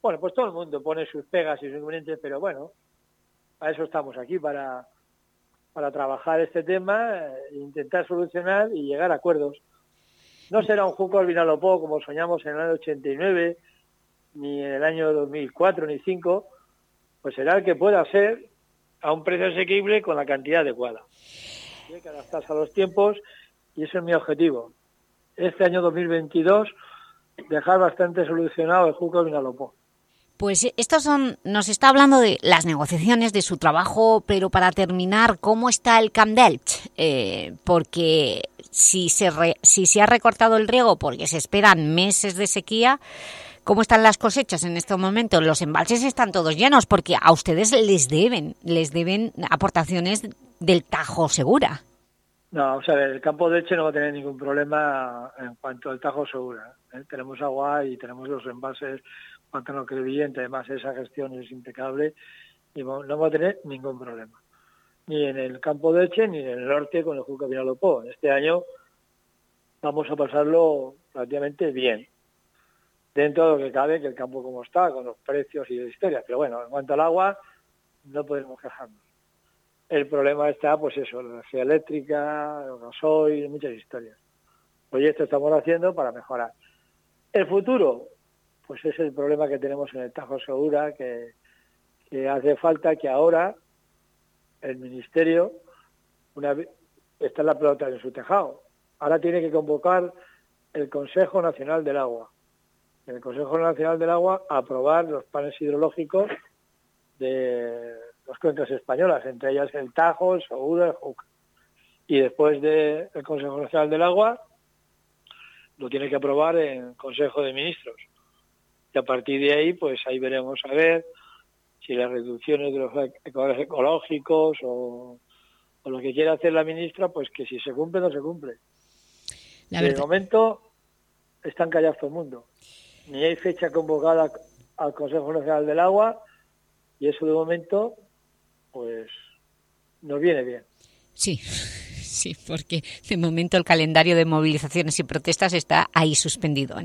Bueno, pues todo el mundo pone sus pegas y sus inconvenientes, pero bueno, para eso estamos aquí, para, para trabajar este tema, e intentar solucionar y llegar a acuerdos. No será un Júcar Vinalopó como soñamos en el año 89, ni en el año 2004 ni 2005, pues será el que pueda ser a un precio asequible con la cantidad adecuada. Hay que adaptarse a los tiempos y ese es mi objetivo este año 2022 dejar bastante solucionado el Júcar Vinalopó. Pues estos son, nos está hablando de las negociaciones, de su trabajo, pero para terminar, ¿cómo está el Camp Delch? Eh, porque si se, si se ha recortado el riego porque se esperan meses de sequía, ¿cómo están las cosechas en este momento? Los embalses están todos llenos porque a ustedes les deben, les deben aportaciones del Tajo Segura. No, o sea, el campo de Eche no va a tener ningún problema en cuanto al Tajo Segura. ¿eh? Tenemos agua y tenemos los embalses pantano crevillente, además esa gestión es impecable y no va a tener ningún problema. Ni en el campo de Eche ni en el norte con el Juca Vinalopó. Este año vamos a pasarlo prácticamente bien. Dentro de lo que cabe, que el campo como está, con los precios y la historia. Pero bueno, en cuanto al agua, no podemos quejarnos. El problema está, pues eso, la energía eléctrica, el gasoil, muchas historias. Proyectos estamos haciendo para mejorar. El futuro, pues es el problema que tenemos en el Tajo Segura, que, que hace falta que ahora el Ministerio, una, está en la pelota en su tejado, ahora tiene que convocar el Consejo Nacional del Agua. El Consejo Nacional del Agua aprobar los planes hidrológicos de las cuencas españolas, entre ellas el Tajo, el Segura, el Juca. Y después del Consejo Nacional del Agua lo tiene que aprobar en Consejo de Ministros. Y a partir de ahí, pues ahí veremos a ver si las reducciones de los ecológicos o, lo que quiera hacer la ministra, pues que si se cumple, no se cumple. De momento están callados todo el mundo. Ni hay fecha convocada al Consejo Nacional del Agua y eso de momento, pues, nos viene bien. Sí. Sí, porque de momento el calendario de movilizaciones y protestas está ahí suspendido.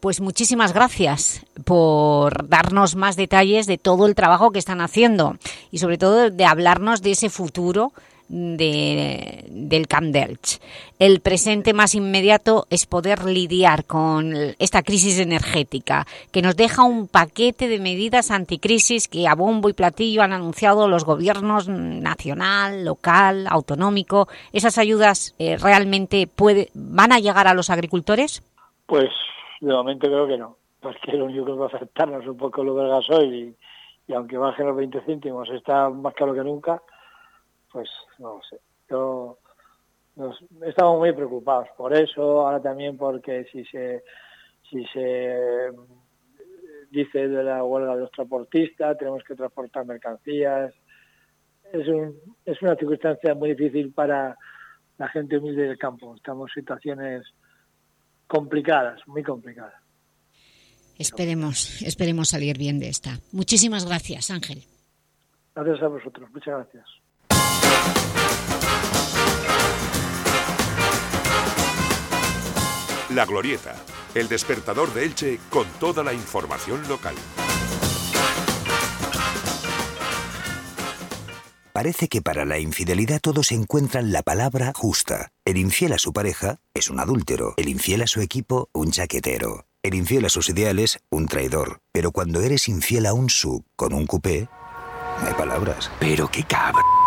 Pues muchísimas gracias por darnos más detalles de todo el trabajo que están haciendo y sobre todo de hablarnos de ese futuro de, del Camp. El presente más inmediato es poder lidiar con esta crisis energética, que nos deja un paquete de medidas anticrisis que a bombo y platillo han anunciado los gobiernos nacional, local, autonómico. ¿Esas ayudas eh, realmente puede, van a llegar a los agricultores? Pues de momento creo que no, porque lo único que va a afectarnos un poco lo del gasoil y, y aunque bajen los 20 céntimos está más caro que nunca, pues no sé. Yo estamos muy preocupados por eso, ahora también porque si se si se dice de la huelga de los transportistas, tenemos que transportar mercancías. Es, un, es una circunstancia muy difícil para la gente humilde del campo. Estamos en situaciones complicadas, muy complicadas. Esperemos, esperemos salir bien de esta. Muchísimas gracias, Ángel. Gracias a vosotros. Muchas gracias. La Glorieta, el despertador de Elche con toda la información local. Parece que para la infidelidad todos encuentran la palabra justa. El infiel a su pareja es un adúltero, el infiel a su equipo un chaquetero, el infiel a sus ideales un traidor. Pero cuando eres infiel a un sub con un coupé, no hay palabras. Pero qué cabrón.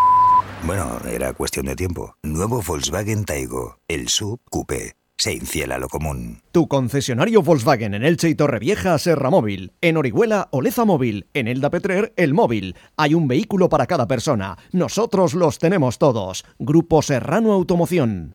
Bueno, era cuestión de tiempo. Nuevo Volkswagen Taigo, el sub coupé. Se infiel a lo común. Tu concesionario Volkswagen en Elche y Torrevieja, Serra Móvil. En Orihuela, Oleza Móvil. En Elda Petrer, El Móvil. Hay un vehículo para cada persona. Nosotros los tenemos todos. Grupo Serrano Automoción.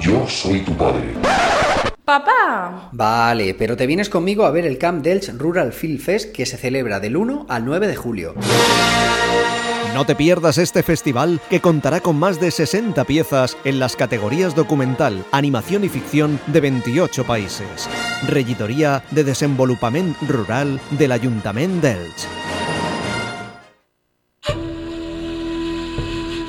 yo soy tu padre. ¡Papá! Vale, pero te vienes conmigo a ver el Camp Delch Rural Film Fest que se celebra del 1 al 9 de julio. No te pierdas este festival que contará con más de 60 piezas en las categorías documental, animación y ficción de 28 países. Regidoría de Desenvolupament Rural del Ayuntamiento d'Elx.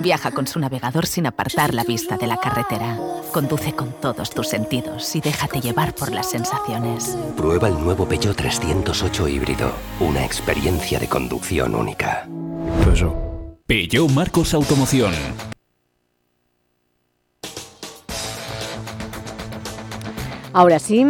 Viaja con su navegador sin apartar la vista de la carretera. Conduce con todos tus sentidos y déjate llevar por las sensaciones. Prueba el nuevo Peugeot 308 híbrido. Una experiencia de conducción única. Peugeot Marcos Automoción. Ahora sí,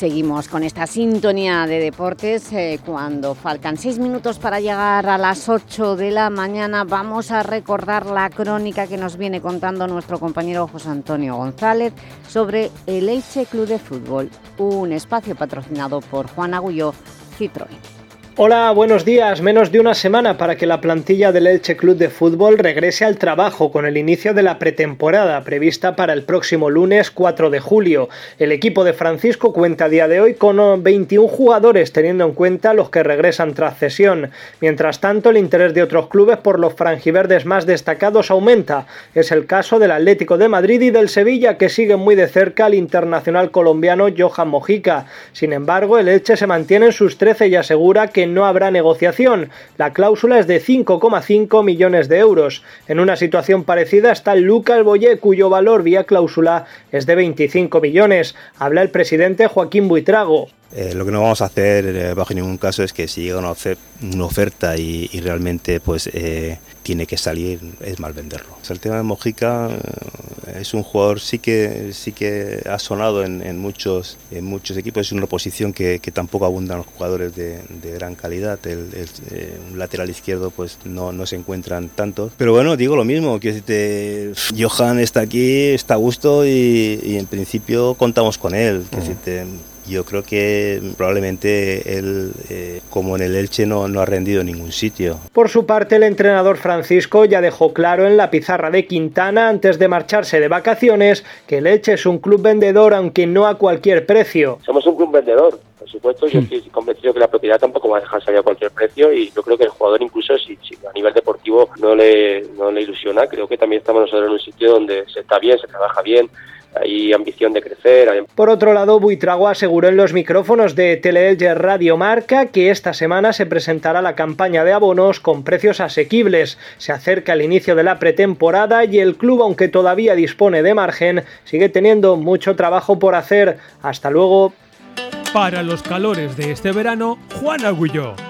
seguimos con esta sintonía de deportes. Eh, cuando faltan seis minutos para llegar a las 8 de la mañana, vamos a recordar la crónica que nos viene contando nuestro compañero José Antonio González sobre el Elche Club de Fútbol, un espacio patrocinado por Juan Agulló, Citroën. Hola, buenos días. Menos de una semana para que la plantilla del Elche Club de Fútbol regrese al trabajo con el inicio de la pretemporada prevista para el próximo lunes 4 de julio. El equipo de Francisco cuenta a día de hoy con 21 jugadores teniendo en cuenta los que regresan tras cesión. Mientras tanto, el interés de otros clubes por los franjiverdes más destacados aumenta. Es el caso del Atlético de Madrid y del Sevilla que siguen muy de cerca al internacional colombiano Johan Mojica. Sin embargo, el Elche se mantiene en sus 13 y asegura que no habrá negociación. La cláusula es de 5,5 millones de euros. En una situación parecida está Lucas Boyé, cuyo valor vía cláusula es de 25 millones. Habla el presidente Joaquín Buitrago. Eh, lo que no vamos a hacer eh, bajo ningún caso es que si llega una, oferta y, realmente pues eh, tiene que salir, es mal venderlo. el tema de Mojica es un jugador sí que sí que ha sonado en, muchos en muchos equipos. Es una posición que, tampoco abundan los jugadores de, gran calidad. El, un lateral izquierdo pues no, no se encuentran tantos. Pero bueno, digo lo mismo. Que te, Johan está aquí, está a gusto y, en principio contamos con él. Que yo creo que probablemente él, eh, como en el Elche, no, no ha rendido en ningún sitio. Por su parte, el entrenador Francisco ya dejó claro en la pizarra de Quintana, antes de marcharse de vacaciones, que el Elche es un club vendedor, aunque no a cualquier precio. Somos un club vendedor, por supuesto, yo estoy convencido que la propiedad tampoco va a dejar salir a cualquier precio y yo creo que el jugador incluso si, a nivel deportivo no le, no le ilusiona, creo que también estamos nosotros en un sitio donde se está bien, se trabaja bien, hay ambición de crecer. Por otro lado, Buitrago aseguró en los micrófonos de Teleelge Radio Marca que esta semana se presentará la campaña de abonos con precios asequibles. Se acerca el inicio de la pretemporada y el club, aunque todavía dispone de margen, sigue teniendo mucho trabajo por hacer. Hasta luego. Para los calores de este verano, Juan Agulló.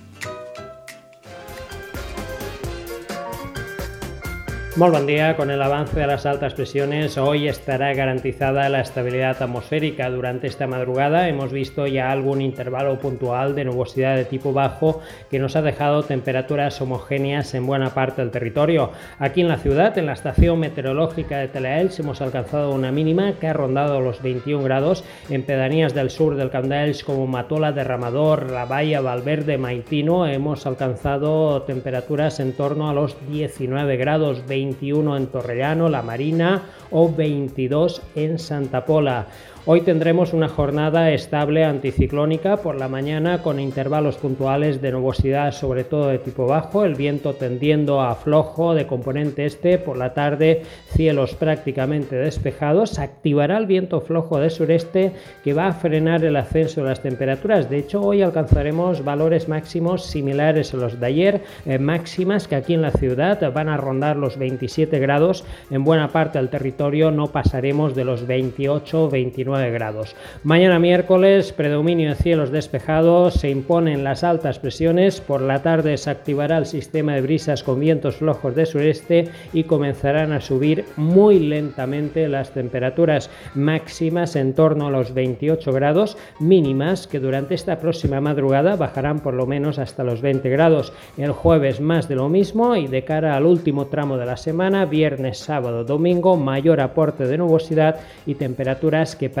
Muy buen día. Con el avance de las altas presiones, hoy estará garantizada la estabilidad atmosférica. Durante esta madrugada hemos visto ya algún intervalo puntual de nubosidad de tipo bajo que nos ha dejado temperaturas homogéneas en buena parte del territorio. Aquí en la ciudad, en la estación meteorológica de Telaels, hemos alcanzado una mínima que ha rondado los 21 grados. En pedanías del sur del Candaels como Matola, Derramador, La Bahía, Valverde, Maitino, hemos alcanzado temperaturas en torno a los 19 grados. 21 en Torrellano, La Marina o 22 en Santa Pola. Hoy tendremos una jornada estable anticiclónica por la mañana con intervalos puntuales de nubosidad, sobre todo de tipo bajo, el viento tendiendo a flojo de componente este, por la tarde cielos prácticamente despejados, activará el viento flojo de sureste que va a frenar el ascenso de las temperaturas. De hecho, hoy alcanzaremos valores máximos similares a los de ayer, eh, máximas que aquí en la ciudad van a rondar los 27 grados, en buena parte del territorio no pasaremos de los 28 29 grados. Mañana miércoles, predominio de cielos despejados, se imponen las altas presiones, por la tarde se activará el sistema de brisas con vientos flojos de sureste y comenzarán a subir muy lentamente las temperaturas máximas en torno a los 28 grados, mínimas que durante esta próxima madrugada bajarán por lo menos hasta los 20 grados. El jueves más de lo mismo y de cara al último tramo de la semana, viernes, sábado, domingo, mayor aporte de nubosidad y temperaturas que para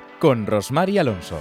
con Rosmar y Alonso.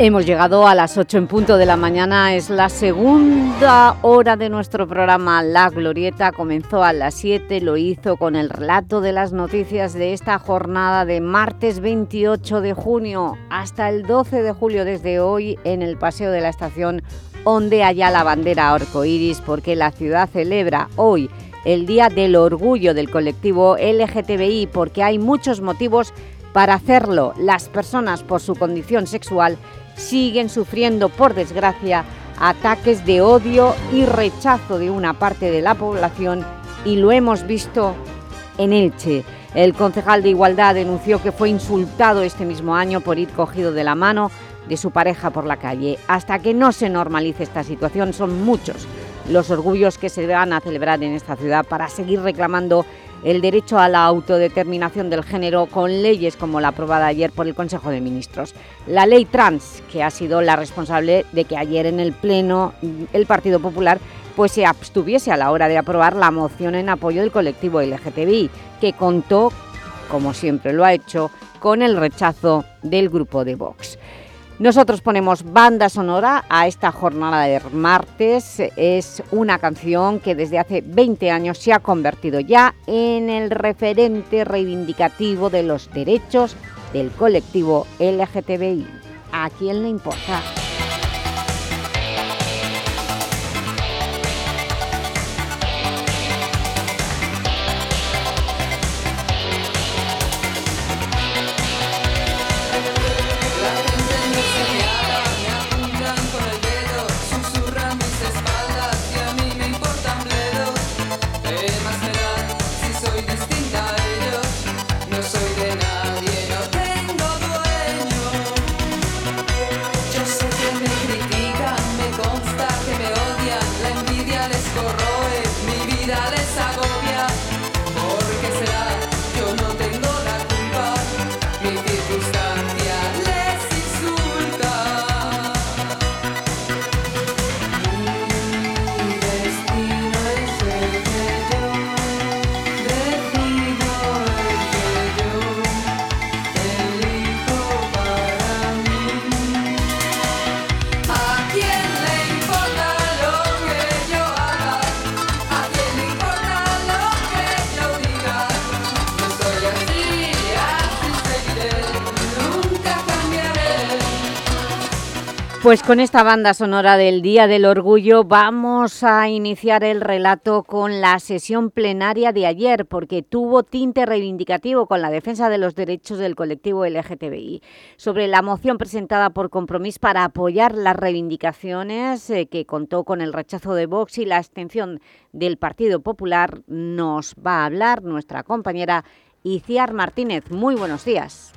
Hemos llegado a las 8 en punto de la mañana, es la segunda hora de nuestro programa. La Glorieta, comenzó a las 7, lo hizo con el relato de las noticias de esta jornada de martes 28 de junio hasta el 12 de julio. Desde hoy en el Paseo de la Estación ondea ya la bandera arcoíris porque la ciudad celebra hoy el Día del Orgullo del colectivo LGTBI porque hay muchos motivos para hacerlo. Las personas por su condición sexual siguen sufriendo, por desgracia, ataques de odio y rechazo de una parte de la población y lo hemos visto en Elche. El concejal de Igualdad denunció que fue insultado este mismo año por ir cogido de la mano de su pareja por la calle. Hasta que no se normalice esta situación son muchos los orgullos que se van a celebrar en esta ciudad para seguir reclamando el derecho a la autodeterminación del género con leyes como la aprobada ayer por el Consejo de Ministros. La ley trans, que ha sido la responsable de que ayer en el Pleno el Partido Popular pues se abstuviese a la hora de aprobar la moción en apoyo del colectivo LGTBI, que contó, como siempre lo ha hecho, con el rechazo del grupo de Vox. Nosotros ponemos banda sonora a esta jornada de martes. Es una canción que desde hace 20 años se ha convertido ya en el referente reivindicativo de los derechos del colectivo LGTBI. ¿A quién le importa? agobia. Pues con esta banda sonora del Día del Orgullo vamos a iniciar el relato con la sesión plenaria de ayer porque tuvo tinte reivindicativo con la defensa de los derechos del colectivo LGTBI sobre la moción presentada por Compromís para apoyar las reivindicaciones eh, que contó con el rechazo de Vox y la extensión del Partido Popular nos va a hablar nuestra compañera Iciar Martínez. Muy buenos días.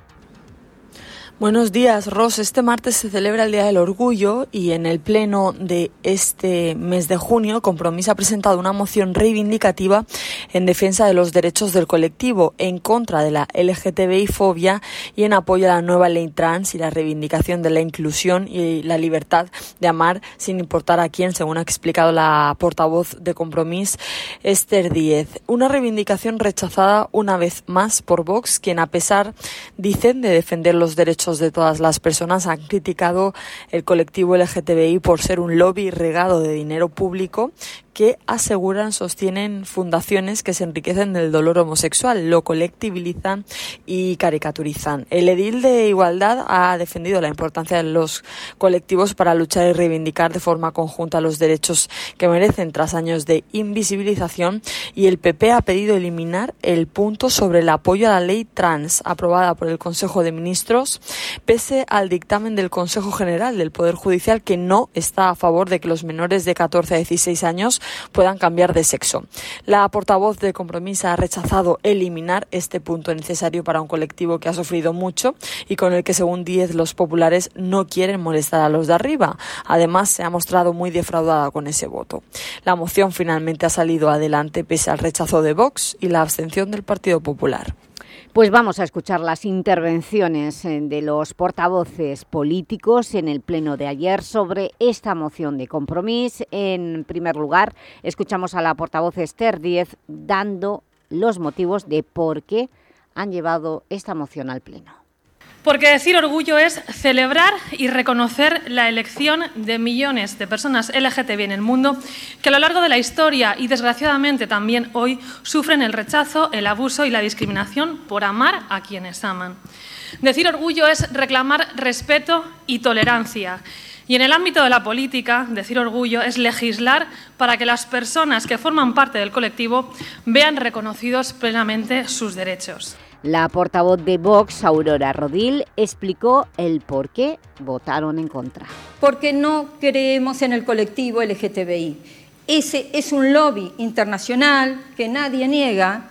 Buenos días, Ros. Este martes se celebra el Día del Orgullo y en el pleno de este mes de junio, Compromís ha presentado una moción reivindicativa en defensa de los derechos del colectivo, en contra de la LGTBI-fobia y en apoyo a la nueva ley trans y la reivindicación de la inclusión y la libertad de amar sin importar a quién, según ha explicado la portavoz de Compromís, Esther Díez. Una reivindicación rechazada una vez más por Vox, quien a pesar, dicen, de defender los derechos de todas las personas han criticado el colectivo LGTBI por ser un lobby regado de dinero público que aseguran, sostienen fundaciones que se enriquecen del dolor homosexual, lo colectivizan y caricaturizan. El edil de Igualdad ha defendido la importancia de los colectivos para luchar y reivindicar de forma conjunta los derechos que merecen tras años de invisibilización y el PP ha pedido eliminar el punto sobre el apoyo a la ley trans aprobada por el Consejo de Ministros pese al dictamen del Consejo General del Poder Judicial que no está a favor de que los menores de 14 a 16 años puedan cambiar de sexo. La portavoz de Compromís ha rechazado eliminar este punto necesario para un colectivo que ha sufrido mucho y con el que, según Díez, los populares no quieren molestar a los de arriba. Además, se ha mostrado muy defraudada con ese voto. La moción finalmente ha salido adelante pese al rechazo de Vox y la abstención del Partido Popular. Pues vamos a escuchar las intervenciones eh, de los portavoces políticos en el pleno de ayer sobre esta moción de compromiso. En primer lugar, escuchamos a la portavoz Esther Díez dando los motivos de por qué han llevado esta moción al pleno. Porque decir orgullo es celebrar y reconocer la elección de millones de personas LGTB en el mundo que a lo largo de la historia y desgraciadamente también hoy sufren el rechazo, el abuso y la discriminación por amar a quienes aman. Decir orgullo es reclamar respeto y tolerancia. Y en el ámbito de la política, decir orgullo es legislar para que las personas que forman parte del colectivo vean reconocidos plenamente sus derechos. La portavoz de Vox, Aurora Rodil, explicó el por qué votaron en contra. Porque no creemos en el colectivo LGTBI. Ese es un lobby internacional que nadie niega,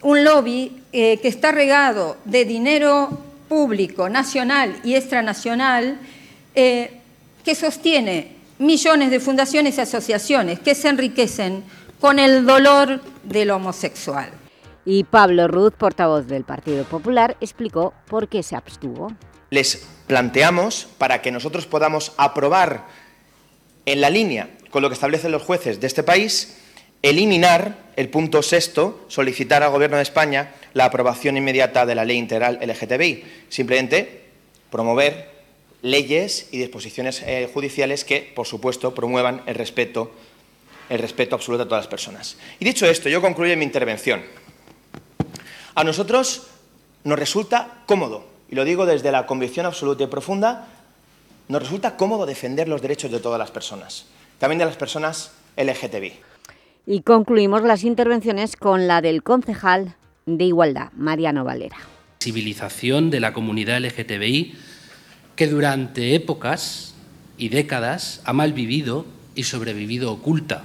un lobby eh, que está regado de dinero público, nacional y extranacional, eh, que sostiene millones de fundaciones y asociaciones que se enriquecen con el dolor del homosexual. Y Pablo Ruz, portavoz del Partido Popular, explicó por qué se abstuvo. Les planteamos, para que nosotros podamos aprobar en la línea con lo que establecen los jueces de este país, eliminar el punto sexto, solicitar al Gobierno de España la aprobación inmediata de la ley integral LGTBI. Simplemente promover leyes y disposiciones eh, judiciales que, por supuesto, promuevan el respeto, el respeto absoluto a todas las personas. Y dicho esto, yo concluyo mi intervención. A nosotros nos resulta cómodo, y lo digo desde la convicción absoluta y profunda, nos resulta cómodo defender los derechos de todas las personas, también de las personas LGTBI. Y concluimos las intervenciones con la del concejal de Igualdad, Mariano Valera. Civilización de la comunidad LGTBI que durante épocas y décadas ha malvivido y sobrevivido oculta,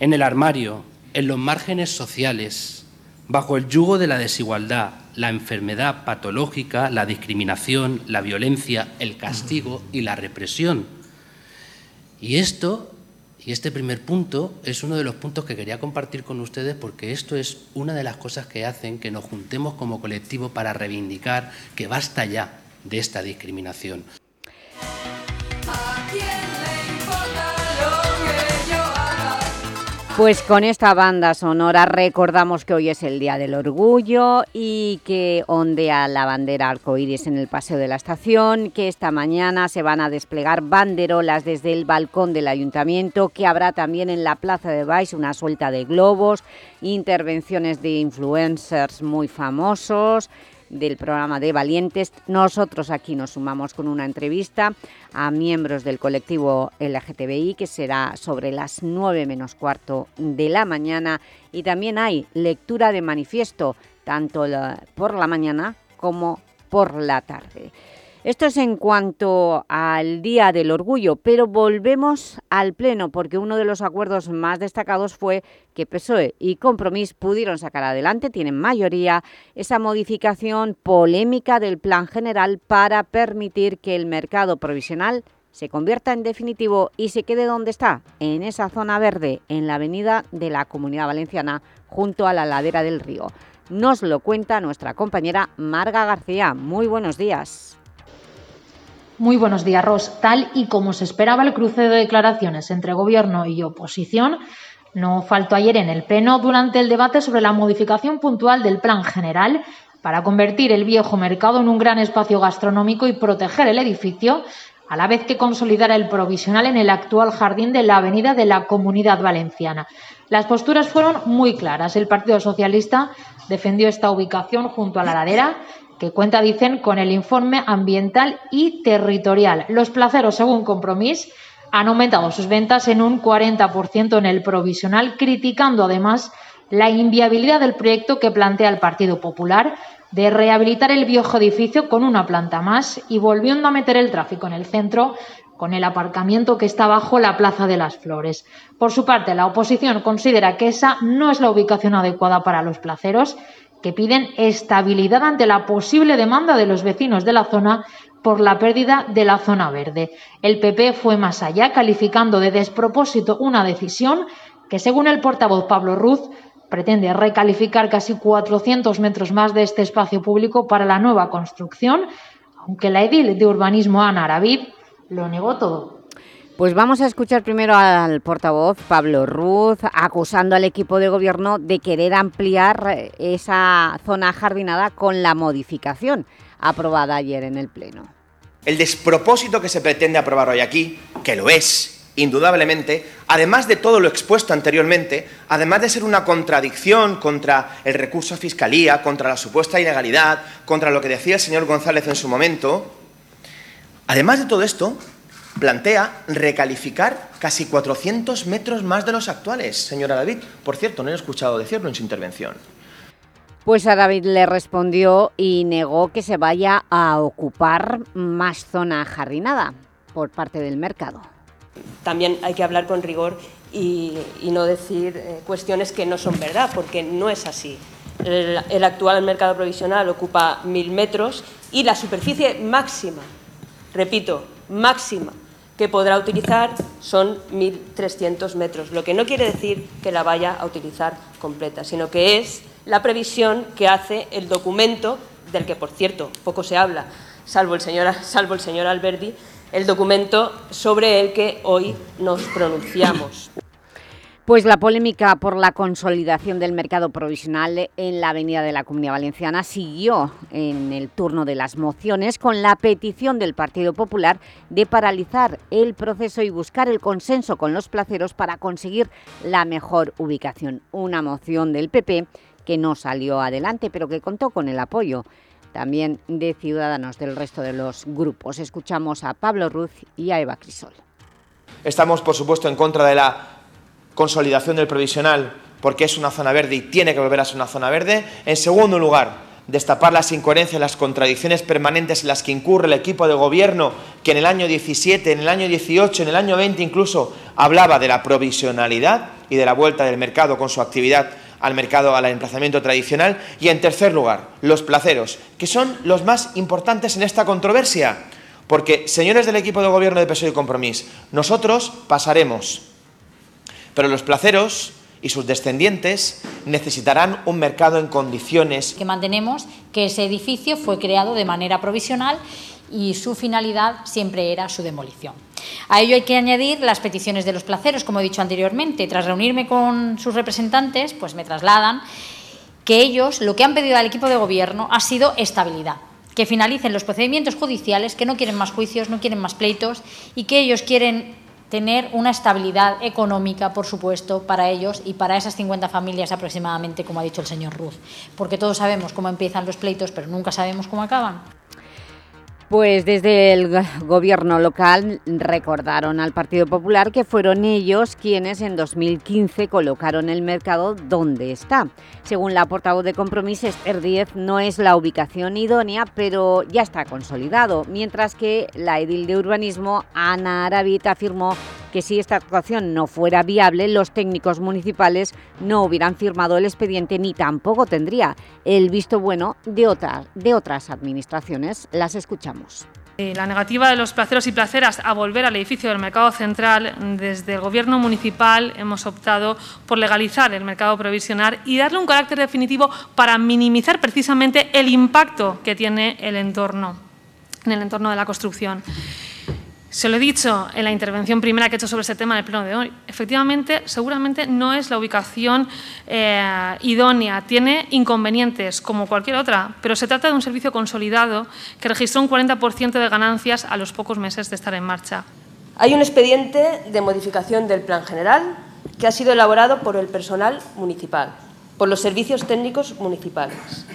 en el armario, en los márgenes sociales, bajo el yugo de la desigualdad, la enfermedad patológica, la discriminación, la violencia, el castigo y la represión. Y esto, y este primer punto, es uno de los puntos que quería compartir con ustedes porque esto es una de las cosas que hacen que nos juntemos como colectivo para reivindicar que basta ya de esta discriminación. Pues con esta banda sonora recordamos que hoy es el Día del Orgullo y que ondea la bandera arcoíris en el Paseo de la Estación, que esta mañana se van a desplegar banderolas desde el balcón del Ayuntamiento, que habrá también en la Plaza de Baix una suelta de globos, intervenciones de influencers muy famosos, del programa de Valientes. Nosotros aquí nos sumamos con una entrevista a miembros del colectivo LGTBI que será sobre las 9 menos cuarto de la mañana y también hay lectura de manifiesto tanto por la mañana como por la tarde. Esto es en cuanto al Día del Orgullo, pero volvemos al Pleno, porque uno de los acuerdos más destacados fue que PSOE y Compromís pudieron sacar adelante, tienen mayoría, esa modificación polémica del Plan General para permitir que el mercado provisional se convierta en definitivo y se quede donde está, en esa zona verde, en la avenida de la Comunidad Valenciana, junto a la ladera del río. Nos lo cuenta nuestra compañera Marga García. Muy buenos días. Muy buenos días, Ros. Tal y como se esperaba el cruce de declaraciones entre Gobierno y oposición, no faltó ayer en el Pleno durante el debate sobre la modificación puntual del Plan General para convertir el viejo mercado en un gran espacio gastronómico y proteger el edificio, a la vez que consolidara el provisional en el actual jardín de la avenida de la Comunidad Valenciana. Las posturas fueron muy claras. El Partido Socialista defendió esta ubicación junto a la ladera cuenta, dicen, con el informe ambiental y territorial. Los placeros, según Compromís, han aumentado sus ventas en un 40% en el provisional, criticando además la inviabilidad del proyecto que plantea el Partido Popular de rehabilitar el viejo edificio con una planta más y volviendo a meter el tráfico en el centro con el aparcamiento que está bajo la Plaza de las Flores. Por su parte, la oposición considera que esa no es la ubicación adecuada para los placeros, que piden estabilidad ante la posible demanda de los vecinos de la zona por la pérdida de la zona verde. El PP fue más allá, calificando de despropósito una decisión que, según el portavoz Pablo Ruz, pretende recalificar casi 400 metros más de este espacio público para la nueva construcción, aunque la edil de urbanismo Ana Aravid lo negó todo. Pues vamos a escuchar primero al portavoz Pablo Ruz acusando al equipo de gobierno de querer ampliar esa zona jardinada con la modificación aprobada ayer en el Pleno. El despropósito que se pretende aprobar hoy aquí, que lo es, indudablemente, además de todo lo expuesto anteriormente, además de ser una contradicción contra el recurso a Fiscalía, contra la supuesta ilegalidad, contra lo que decía el señor González en su momento, además de todo esto, plantea recalificar casi 400 metros más de los actuales, señora David. Por cierto, no he escuchado decirlo en su intervención. Pues a David le respondió y negó que se vaya a ocupar más zona jardinada por parte del mercado. También hay que hablar con rigor y, no decir eh, cuestiones que no son verdad, porque no es así. El, el actual mercado provisional ocupa mil metros y la superficie máxima, repito, máxima que podrá utilizar son 1.300 metros, lo que no quiere decir que la vaya a utilizar completa, sino que es la previsión que hace el documento, del que por cierto poco se habla, salvo el señor, salvo el señor Alberdi, el documento sobre el que hoy nos pronunciamos. Pues la polémica por la consolidación del mercado provisional en la Avenida de la Comunidad Valenciana siguió en el turno de las mociones con la petición del Partido Popular de paralizar el proceso y buscar el consenso con los placeros para conseguir la mejor ubicación. Una moción del PP que no salió adelante, pero que contó con el apoyo también de ciudadanos del resto de los grupos. Escuchamos a Pablo Ruz y a Eva Crisol. Estamos, por supuesto, en contra de la consolidación del provisional porque es una zona verde y tiene que volver a ser una zona verde. En segundo lugar, destapar las incoherencias, las contradicciones permanentes en las que incurre el equipo de gobierno que en el año 17, en el año 18, en el año 20 incluso hablaba de la provisionalidad y de la vuelta del mercado con su actividad al mercado, al emplazamiento tradicional. Y en tercer lugar, los placeros, que son los más importantes en esta controversia. Porque, señores del equipo de gobierno de PSOE y Compromís, nosotros pasaremos pero los placeros y sus descendientes necesitarán un mercado en condiciones. Que mantenemos que ese edificio fue creado de manera provisional y su finalidad siempre era su demolición. A ello hay que añadir las peticiones de los placeros, como he dicho anteriormente. Tras reunirme con sus representantes, pues me trasladan que ellos lo que han pedido al equipo de gobierno ha sido estabilidad, que finalicen los procedimientos judiciales, que no quieren más juicios, no quieren más pleitos y que ellos quieren tener una estabilidad económica, por supuesto, para ellos y para esas 50 familias aproximadamente, como ha dicho el señor Ruz. Porque todos sabemos cómo empiezan los pleitos, pero nunca sabemos cómo acaban. Pues desde el gobierno local recordaron al Partido Popular que fueron ellos quienes en 2015 colocaron el mercado donde está. Según la portavoz de Compromís, Esther Díez no es la ubicación idónea, pero ya está consolidado, mientras que la edil de urbanismo, Ana Aravita, afirmó que si esta actuación no fuera viable, los técnicos municipales no hubieran firmado el expediente ni tampoco tendría el visto bueno de, otras, de otras administraciones. Las escuchamos. Eh, la negativa de los placeros y placeras a volver al edificio del mercado central, desde el Gobierno municipal hemos optado por legalizar el mercado provisional y darle un carácter definitivo para minimizar precisamente el impacto que tiene el entorno, en el entorno de la construcción. Se lo he dicho en la intervención primera que he hecho sobre este tema en el pleno de hoy. Efectivamente, seguramente no es la ubicación eh, idónea, tiene inconvenientes como cualquier otra, pero se trata de un servicio consolidado que registró un 40% de ganancias a los pocos meses de estar en marcha. Hay un expediente de modificación del Plan General que ha sido elaborado por el personal municipal, por los servicios técnicos municipales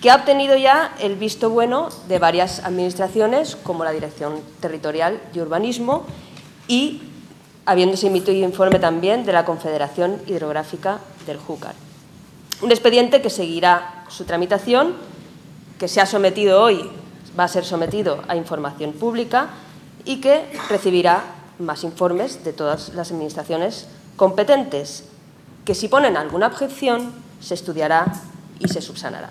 que ha obtenido ya el visto bueno de varias administraciones, como la Dirección Territorial de Urbanismo y habiéndose emitido informe también de la Confederación Hidrográfica del Júcar. Un expediente que seguirá su tramitación, que se ha sometido hoy, va a ser sometido a información pública y que recibirá más informes de todas las administraciones competentes, que si ponen alguna objeción se estudiará y se subsanará.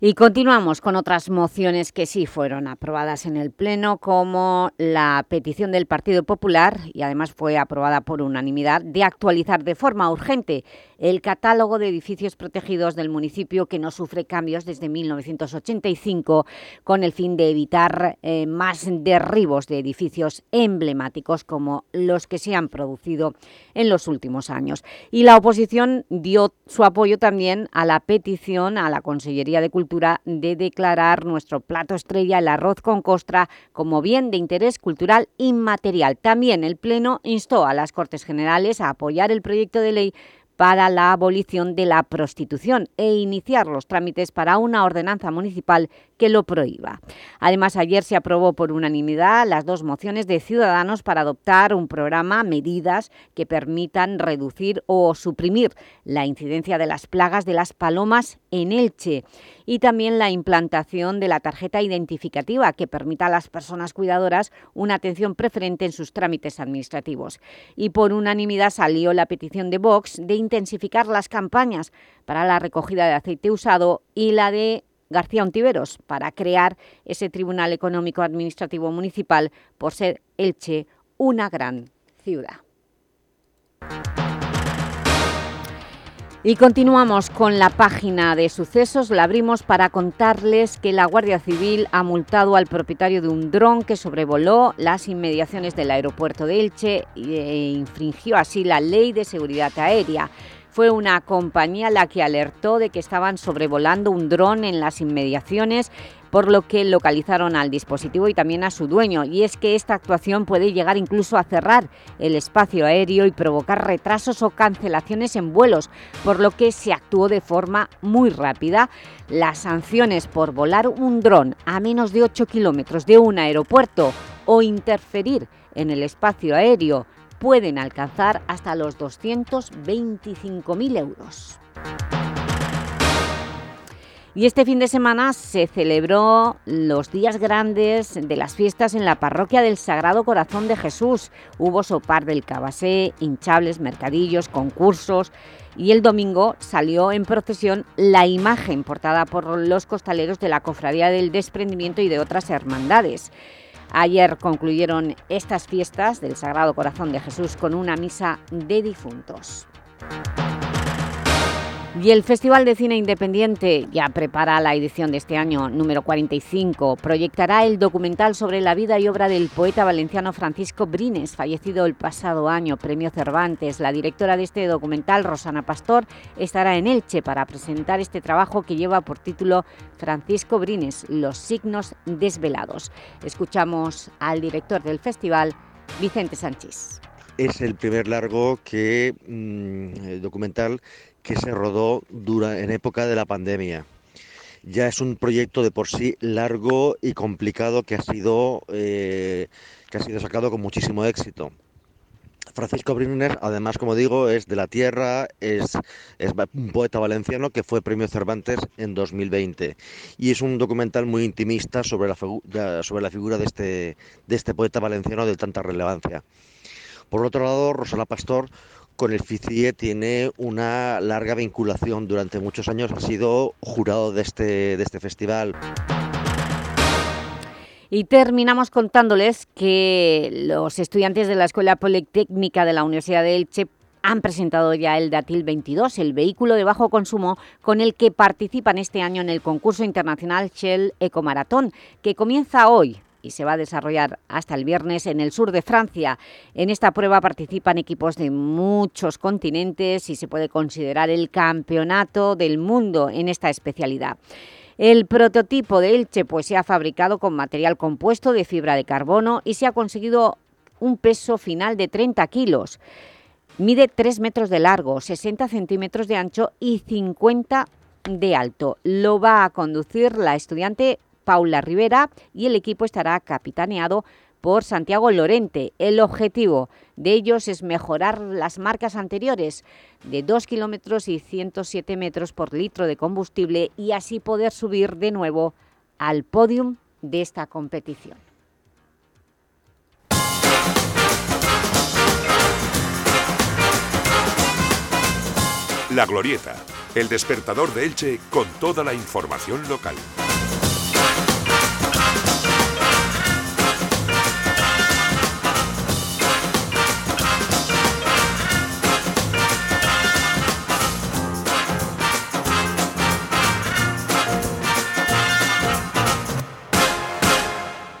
Y continuamos con otras mociones que sí fueron aprobadas en el Pleno, como la petición del Partido Popular, y además fue aprobada por unanimidad, de actualizar de forma urgente el catálogo de edificios protegidos del municipio que no sufre cambios desde 1985 con el fin de evitar eh, más derribos de edificios emblemáticos como los que se han producido en los últimos años. Y la oposición dio su apoyo también a la petición a la Consellería de Cultura de declarar nuestro plato estrella, el arroz con costra, como bien de interés cultural inmaterial. También el Pleno instó a las Cortes Generales a apoyar el proyecto de ley para la abolición de la prostitución e iniciar los trámites para una ordenanza municipal que lo prohíba. Además, ayer se aprobó por unanimidad las dos mociones de Ciudadanos para adoptar un programa, medidas que permitan reducir o suprimir la incidencia de las plagas de las palomas en Elche y también la implantación de la tarjeta identificativa que permita a las personas cuidadoras una atención preferente en sus trámites administrativos. Y por unanimidad salió la petición de Vox de intensificar las campañas para la recogida de aceite usado y la de García Ontiveros para crear ese Tribunal Económico Administrativo Municipal por ser Elche una gran ciudad. Y continuamos con la página de sucesos. La abrimos para contarles que la Guardia Civil ha multado al propietario de un dron que sobrevoló las inmediaciones del aeropuerto de Elche e infringió así la Ley de Seguridad Aérea. Fue una compañía la que alertó de que estaban sobrevolando un dron en las inmediaciones por lo que localizaron al dispositivo y también a su dueño. Y es que esta actuación puede llegar incluso a cerrar el espacio aéreo y provocar retrasos o cancelaciones en vuelos, por lo que se actuó de forma muy rápida. Las sanciones por volar un dron a menos de 8 kilómetros de un aeropuerto o interferir en el espacio aéreo pueden alcanzar hasta los 225.000 euros. Y este fin de semana se celebró los días grandes de las fiestas en la parroquia del Sagrado Corazón de Jesús. Hubo sopar del cabasé, hinchables, mercadillos, concursos y el domingo salió en procesión la imagen portada por los costaleros de la Cofradía del Desprendimiento y de otras hermandades. Ayer concluyeron estas fiestas del Sagrado Corazón de Jesús con una misa de difuntos. Y el Festival de Cine Independiente ya prepara la edición de este año, número 45. Proyectará el documental sobre la vida y obra del poeta valenciano Francisco Brines, fallecido el pasado año, Premio Cervantes. La directora de este documental, Rosana Pastor, estará en Elche para presentar este trabajo que lleva por título Francisco Brines, los signos desvelados. Escuchamos al director del festival, Vicente Sánchez. Es el primer largo que mm, documental que se rodó dura, en época de la pandemia. Ya es un proyecto de por sí largo y complicado que ha sido, eh, que ha sido sacado con muchísimo éxito. Francisco Briner, además, como digo, es de la tierra, es, es, un poeta valenciano que fue premio Cervantes en 2020 y es un documental muy intimista sobre la, sobre la figura de este, de este poeta valenciano de tanta relevancia. Por otro lado, Rosana Pastor con el FICIE tiene una larga vinculación. Durante muchos años ha sido jurado de este, de este festival. Y terminamos contándoles que los estudiantes de la Escuela Politécnica de la Universidad de Elche han presentado ya el Datil 22, el vehículo de bajo consumo con el que participan este año en el concurso internacional Shell Ecomaratón, que comienza hoy, y se va a desarrollar hasta el viernes en el sur de Francia. En esta prueba participan equipos de muchos continentes y se puede considerar el campeonato del mundo en esta especialidad. El prototipo de Elche pues, se ha fabricado con material compuesto de fibra de carbono y se ha conseguido un peso final de 30 kilos. Mide 3 metros de largo, 60 centímetros de ancho y 50 de alto. Lo va a conducir la estudiante Paula Rivera y el equipo estará capitaneado por Santiago Lorente. El objetivo de ellos es mejorar las marcas anteriores de 2 kilómetros y 107 metros por litro de combustible y así poder subir de nuevo al podium de esta competición. La Glorieta, el despertador de Elche con toda la información local.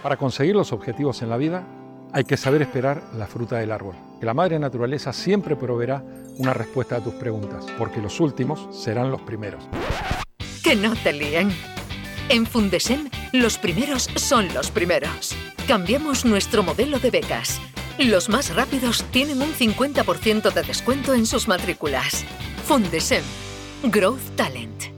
Para conseguir los objetivos en la vida hay que saber esperar la fruta del árbol. Que la madre naturaleza siempre proveerá una respuesta a tus preguntas, porque los últimos serán los primeros. Que no te líen. En Fundesen, los primeros son los primeros. Cambiamos nuestro modelo de becas. Los más rápidos tienen un 50% de descuento en sus matrículas. Fundesen. Growth Talent.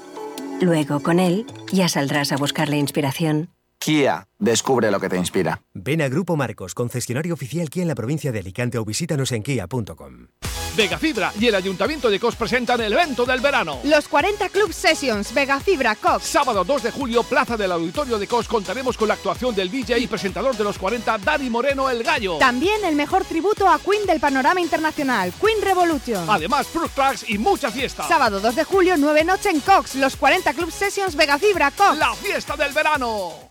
Luego, con él, ya saldrás a buscar la inspiración. Kia, descubre lo que te inspira. Ven a Grupo Marcos, concesionario oficial Kia en la provincia de Alicante o visítanos en kia.com. Vegafibra y el Ayuntamiento de Cos presentan el evento del verano. Los 40 Club Sessions Vegafibra Cos. Sábado 2 de julio, Plaza del Auditorio de Cos, contaremos con la actuación del DJ y presentador de los 40, Dani Moreno el Gallo. También el mejor tributo a Queen del panorama internacional, Queen Revolution. Además, fruit tracks y mucha fiesta. Sábado 2 de julio, 9 noche en Cox, los 40 Club Sessions Vegafibra Cox. La fiesta del verano.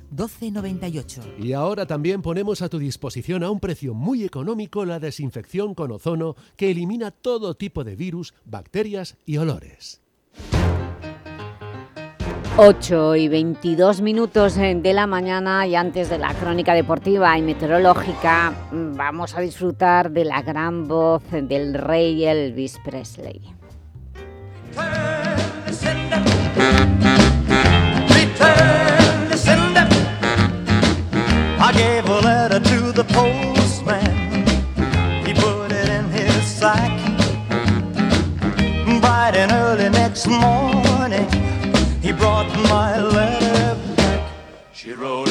1298. Y ahora también ponemos a tu disposición a un precio muy económico la desinfección con ozono que elimina todo tipo de virus, bacterias y olores. 8 y 22 minutos eh, de la mañana y antes de la crónica deportiva y meteorológica mm, vamos a disfrutar de la gran voz del rey Elvis Presley. I gave a letter to the postman. He put it in his sack. Bright and early next morning, he brought my letter back. She wrote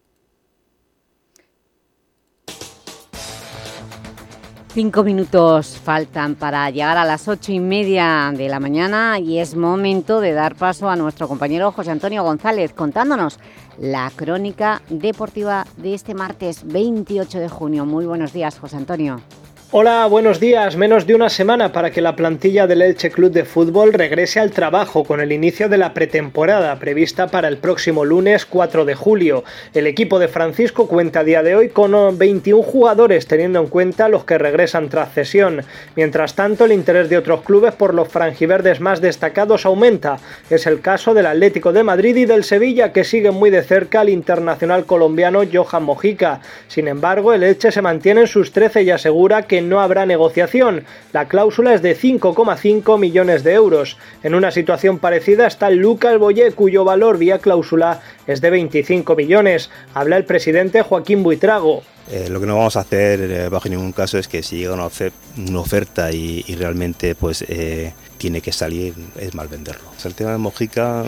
Cinco minutos faltan para llegar a las ocho y media de la mañana y es momento de dar paso a nuestro compañero José Antonio González contándonos la crónica deportiva de este martes 28 de junio. Muy buenos días, José Antonio. Hola, buenos días. Menos de una semana para que la plantilla del Elche Club de Fútbol regrese al trabajo con el inicio de la pretemporada prevista para el próximo lunes 4 de julio. El equipo de Francisco cuenta a día de hoy con 21 jugadores teniendo en cuenta los que regresan tras cesión. Mientras tanto, el interés de otros clubes por los franjiverdes más destacados aumenta. Es el caso del Atlético de Madrid y del Sevilla que siguen muy de cerca al internacional colombiano Johan Mojica. Sin embargo, el Elche se mantiene en sus 13 y asegura que no habrá negociación. La cláusula es de 5,5 millones de euros. En una situación parecida está Lucas Boyé, cuyo valor vía cláusula es de 25 millones. Habla el presidente Joaquín Buitrago. Eh, lo que no vamos a hacer eh, bajo ningún caso es que si llega una, oferta y, realmente pues eh, tiene que salir, es mal venderlo. El tema de Mojica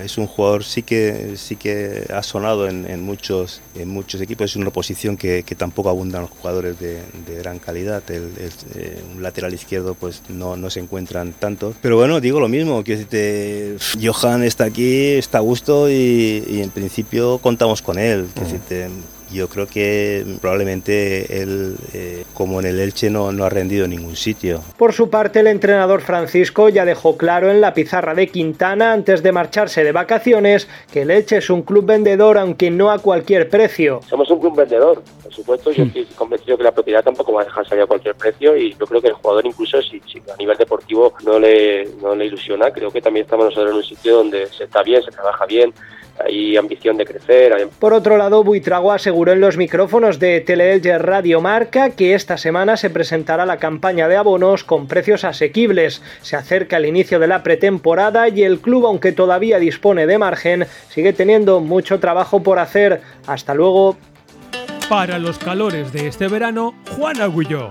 es un jugador sí que sí que ha sonado en, muchos en muchos equipos, es una posición que, tampoco abundan los jugadores de, gran calidad. un lateral izquierdo pues no, no se encuentran tanto. Pero bueno, digo lo mismo, que Johan está aquí, está a gusto y, en principio contamos con él. Que yo creo que probablemente él, eh, como en el Elche, no, no ha rendido en ningún sitio. Por su parte, el entrenador Francisco ya dejó claro en la pizarra de Quintana, antes de marcharse de vacaciones, que el Elche es un club vendedor, aunque no a cualquier precio. Somos un club vendedor, por supuesto. Yo estoy convencido que la propiedad tampoco va a dejar salir a cualquier precio y yo creo que el jugador, incluso si, a nivel deportivo no le, no le ilusiona, creo que también estamos nosotros en un sitio donde se está bien, se trabaja bien hay ambición de crecer. Por otro lado, Buitrago aseguró en los micrófonos de Teleelge Radio Marca que esta semana se presentará la campaña de abonos con precios asequibles. Se acerca el inicio de la pretemporada y el club, aunque todavía dispone de margen, sigue teniendo mucho trabajo por hacer. Hasta luego. Para los calores de este verano, Juan Agulló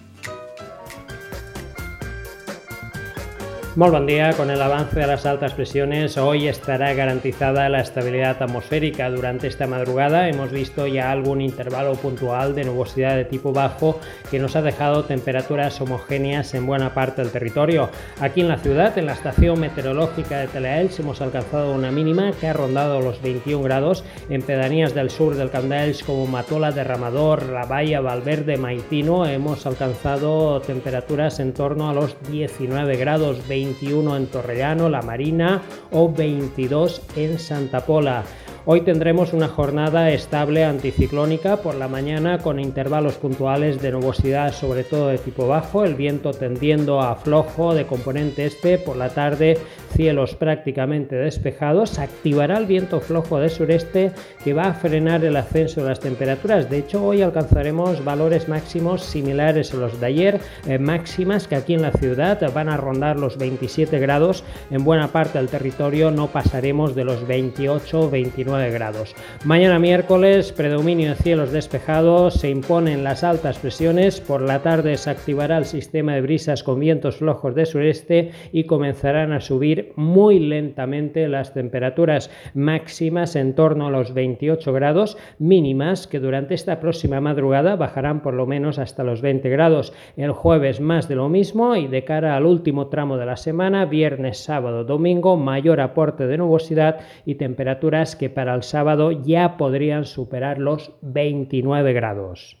Muy buen día. Con el avance de las altas presiones, hoy estará garantizada la estabilidad atmosférica. Durante esta madrugada hemos visto ya algún intervalo puntual de nubosidad de tipo bajo que nos ha dejado temperaturas homogéneas en buena parte del territorio. Aquí en la ciudad, en la estación meteorológica de Teleelch, hemos alcanzado una mínima que ha rondado los 21 grados en pedanías del sur del Candelch como Matola, Derramador, La Bahía, Valverde, Maitino. Hemos alcanzado temperaturas en torno a los 19 grados. 21 en Torrellano, La Marina o 22 en Santa Pola. Hoy tendremos una jornada estable anticiclónica por la mañana con intervalos puntuales de nubosidad sobre todo de tipo bajo, el viento tendiendo a flojo de componente este, por la tarde cielos prácticamente despejados, activará el viento flojo de sureste que va a frenar el ascenso de las temperaturas. De hecho, hoy alcanzaremos valores máximos similares a los de ayer, eh, máximas que aquí en la ciudad van a rondar los 27 grados. En buena parte del territorio no pasaremos de los 28 o 29 grados. Mañana miércoles, predominio de cielos despejados, se imponen las altas presiones. Por la tarde se activará el sistema de brisas con vientos flojos de sureste y comenzarán a subir muy lentamente las temperaturas máximas en torno a los 28 grados, mínimas que durante esta próxima madrugada bajarán por lo menos hasta los 20 grados. El jueves más de lo mismo y de cara al último tramo de la semana, viernes, sábado, domingo, mayor aporte de nubosidad y temperaturas que para el sábado ya podrían superar los 29 grados.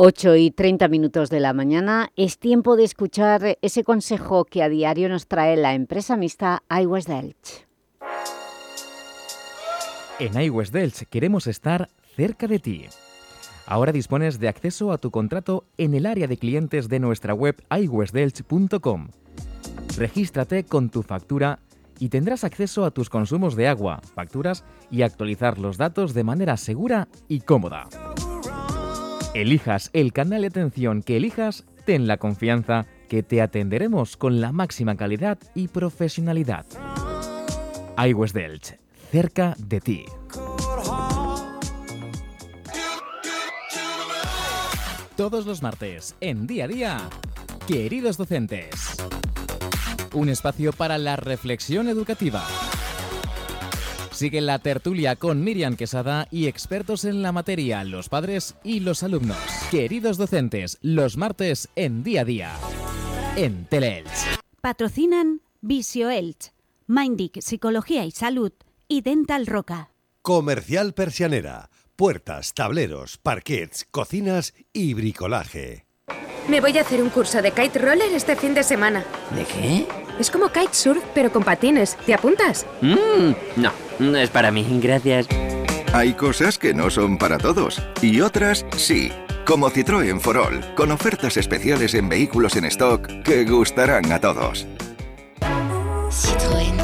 8 y 30 minutos de la mañana, es tiempo de escuchar ese consejo que a diario nos trae la empresa mixta iWest Delch. En iWest Delch queremos estar cerca de ti. Ahora dispones de acceso a tu contrato en el área de clientes de nuestra web iwestdelch.com. Regístrate con tu factura y tendrás acceso a tus consumos de agua, facturas y actualizar los datos de manera segura y cómoda. Elijas el canal de atención que elijas, ten la confianza que te atenderemos con la máxima calidad y profesionalidad. iWest Delch, cerca de ti. Todos los martes, en día a día, queridos docentes. Un espacio para la reflexión educativa. Sigue la tertulia con Miriam Quesada y expertos en la materia, los padres y los alumnos. Queridos docentes, los martes en día a día. En Teleelch. Patrocinan Visio Elch, Mindic Psicología y Salud y Dental Roca. Comercial Persianera. Puertas, tableros, parquets, cocinas y bricolaje. Me voy a hacer un curso de kite roller este fin de semana. ¿De qué? Es como kitesurf, pero con patines. ¿Te apuntas? No, no es para mí, gracias. Hay cosas que no son para todos y otras sí. Como Citroën for All, con ofertas especiales en vehículos en stock que gustarán a todos. Citroën.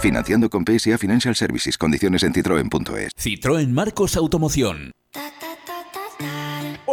Financiando con PSA Financial Services. Condiciones en citroen.es. Citroën Marcos Automoción.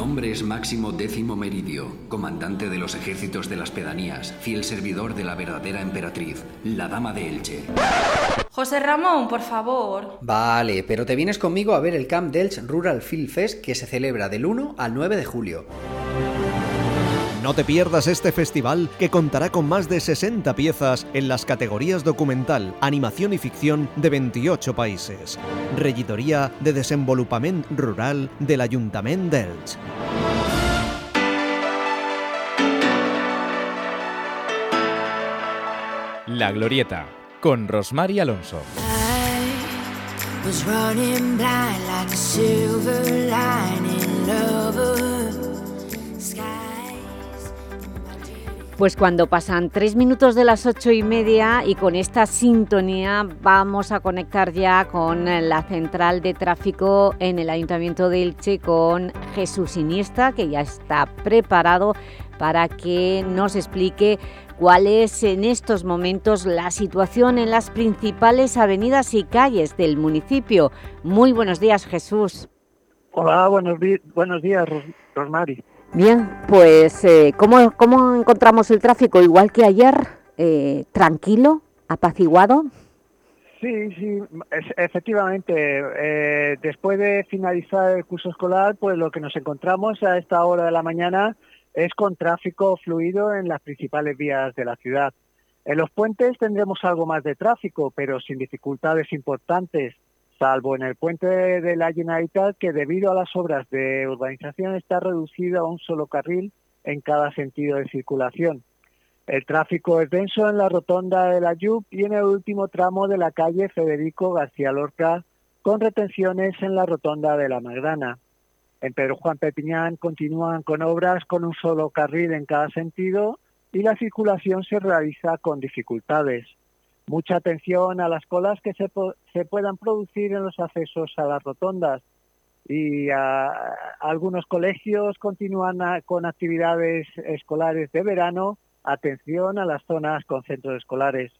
Mi nombre es Máximo Décimo Meridio, comandante de los ejércitos de las pedanías, fiel servidor de la verdadera emperatriz, la Dama de Elche. José Ramón, por favor. Vale, pero te vienes conmigo a ver el Camp Delch Rural Field Fest que se celebra del 1 al 9 de julio. No te pierdas este festival que contará con más de 60 piezas en las categorías documental, animación y ficción de 28 países. Regidoria de Desenvolupament Rural de l'Ajuntament d'Elx. La Glorieta, con Rosmar y Alonso. Was Pues cuando pasan tres minutos de las ocho y media y con esta sintonía vamos a conectar ya con la central de tráfico en el Ayuntamiento de Elche con Jesús Iniesta, que ya está preparado para que nos explique cuál es en estos momentos la situación en las principales avenidas y calles del municipio. Muy buenos días, Jesús. Hola, buenos, buenos días, Rosmari. Bien, pues eh, ¿cómo, ¿cómo, encontramos el tráfico? Igual que ayer, eh, tranquilo, apaciguado. Sí, sí, efectivamente. Eh, después de finalizar el curso escolar, pues lo que nos encontramos a esta hora de la mañana es con tráfico fluido en las principales vías de la ciudad. En los puentes tendremos algo más de tráfico, pero sin dificultades importantes, salvo en el puente de la Generalitat, que debido a las obras de urbanización está reducido a un solo carril en cada sentido de circulación. El tráfico es denso en la rotonda de la Yup y en el último tramo de la calle Federico García Lorca, con retenciones en la rotonda de la Magrana. En Pedro Juan Pepiñán continúan con obras con un solo carril en cada sentido y la circulación se realiza con dificultades. Mucha atención a las colas que se, puedan producir en los accesos a las rotondas y algunos colegios continúan con actividades escolares de verano atención a las zonas con centros escolares.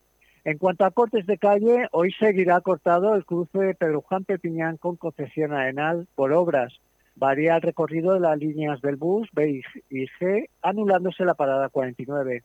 En cuanto a cortes de calle, hoy seguirá cortado el cruce de Pedro Juan Pepiñán con concesión Arenal por obras. Varía el recorrido de las líneas del bus B y G, anulándose la parada 49.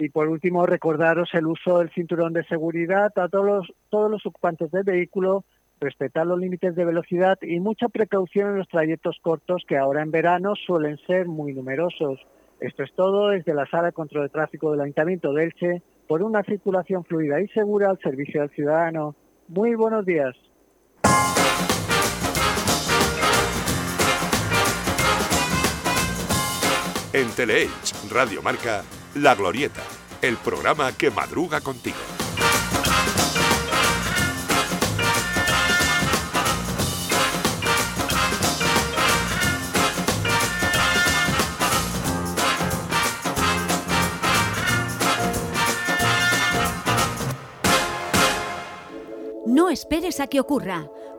Y por último, recordaros el uso del cinturón de seguridad a todos los, todos los ocupantes del vehículo, respetar los límites de velocidad y mucha precaución en los trayectos cortos que ahora en verano suelen ser muy numerosos. Esto es todo desde la Sala de Control de Tráfico del Ayuntamiento de Elche por una circulación fluida y segura al servicio del ciudadano. Muy buenos días. En Teleelch, Radio Marca, La Glorieta, el programa que madruga contigo. No esperes a que ocurra.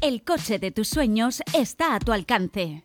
El coche de tus sueños está a tu alcance.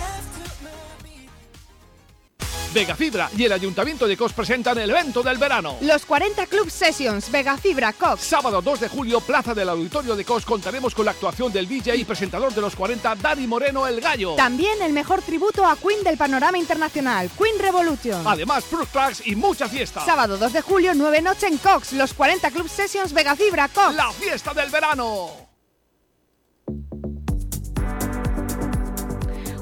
Vega Fibra y el Ayuntamiento de Cos presentan el evento del verano. Los 40 Club Sessions Vega Fibra Cos. Sábado 2 de julio, Plaza del Auditorio de Cos, contaremos con la actuación del DJ y presentador de los 40, Dani Moreno el Gallo. También el mejor tributo a Queen del panorama internacional, Queen Revolution. Además, Fruit Tracks y mucha fiesta. Sábado 2 de julio, 9 noche en Cox, los 40 Club Sessions Vega Fibra Cox. La fiesta del verano.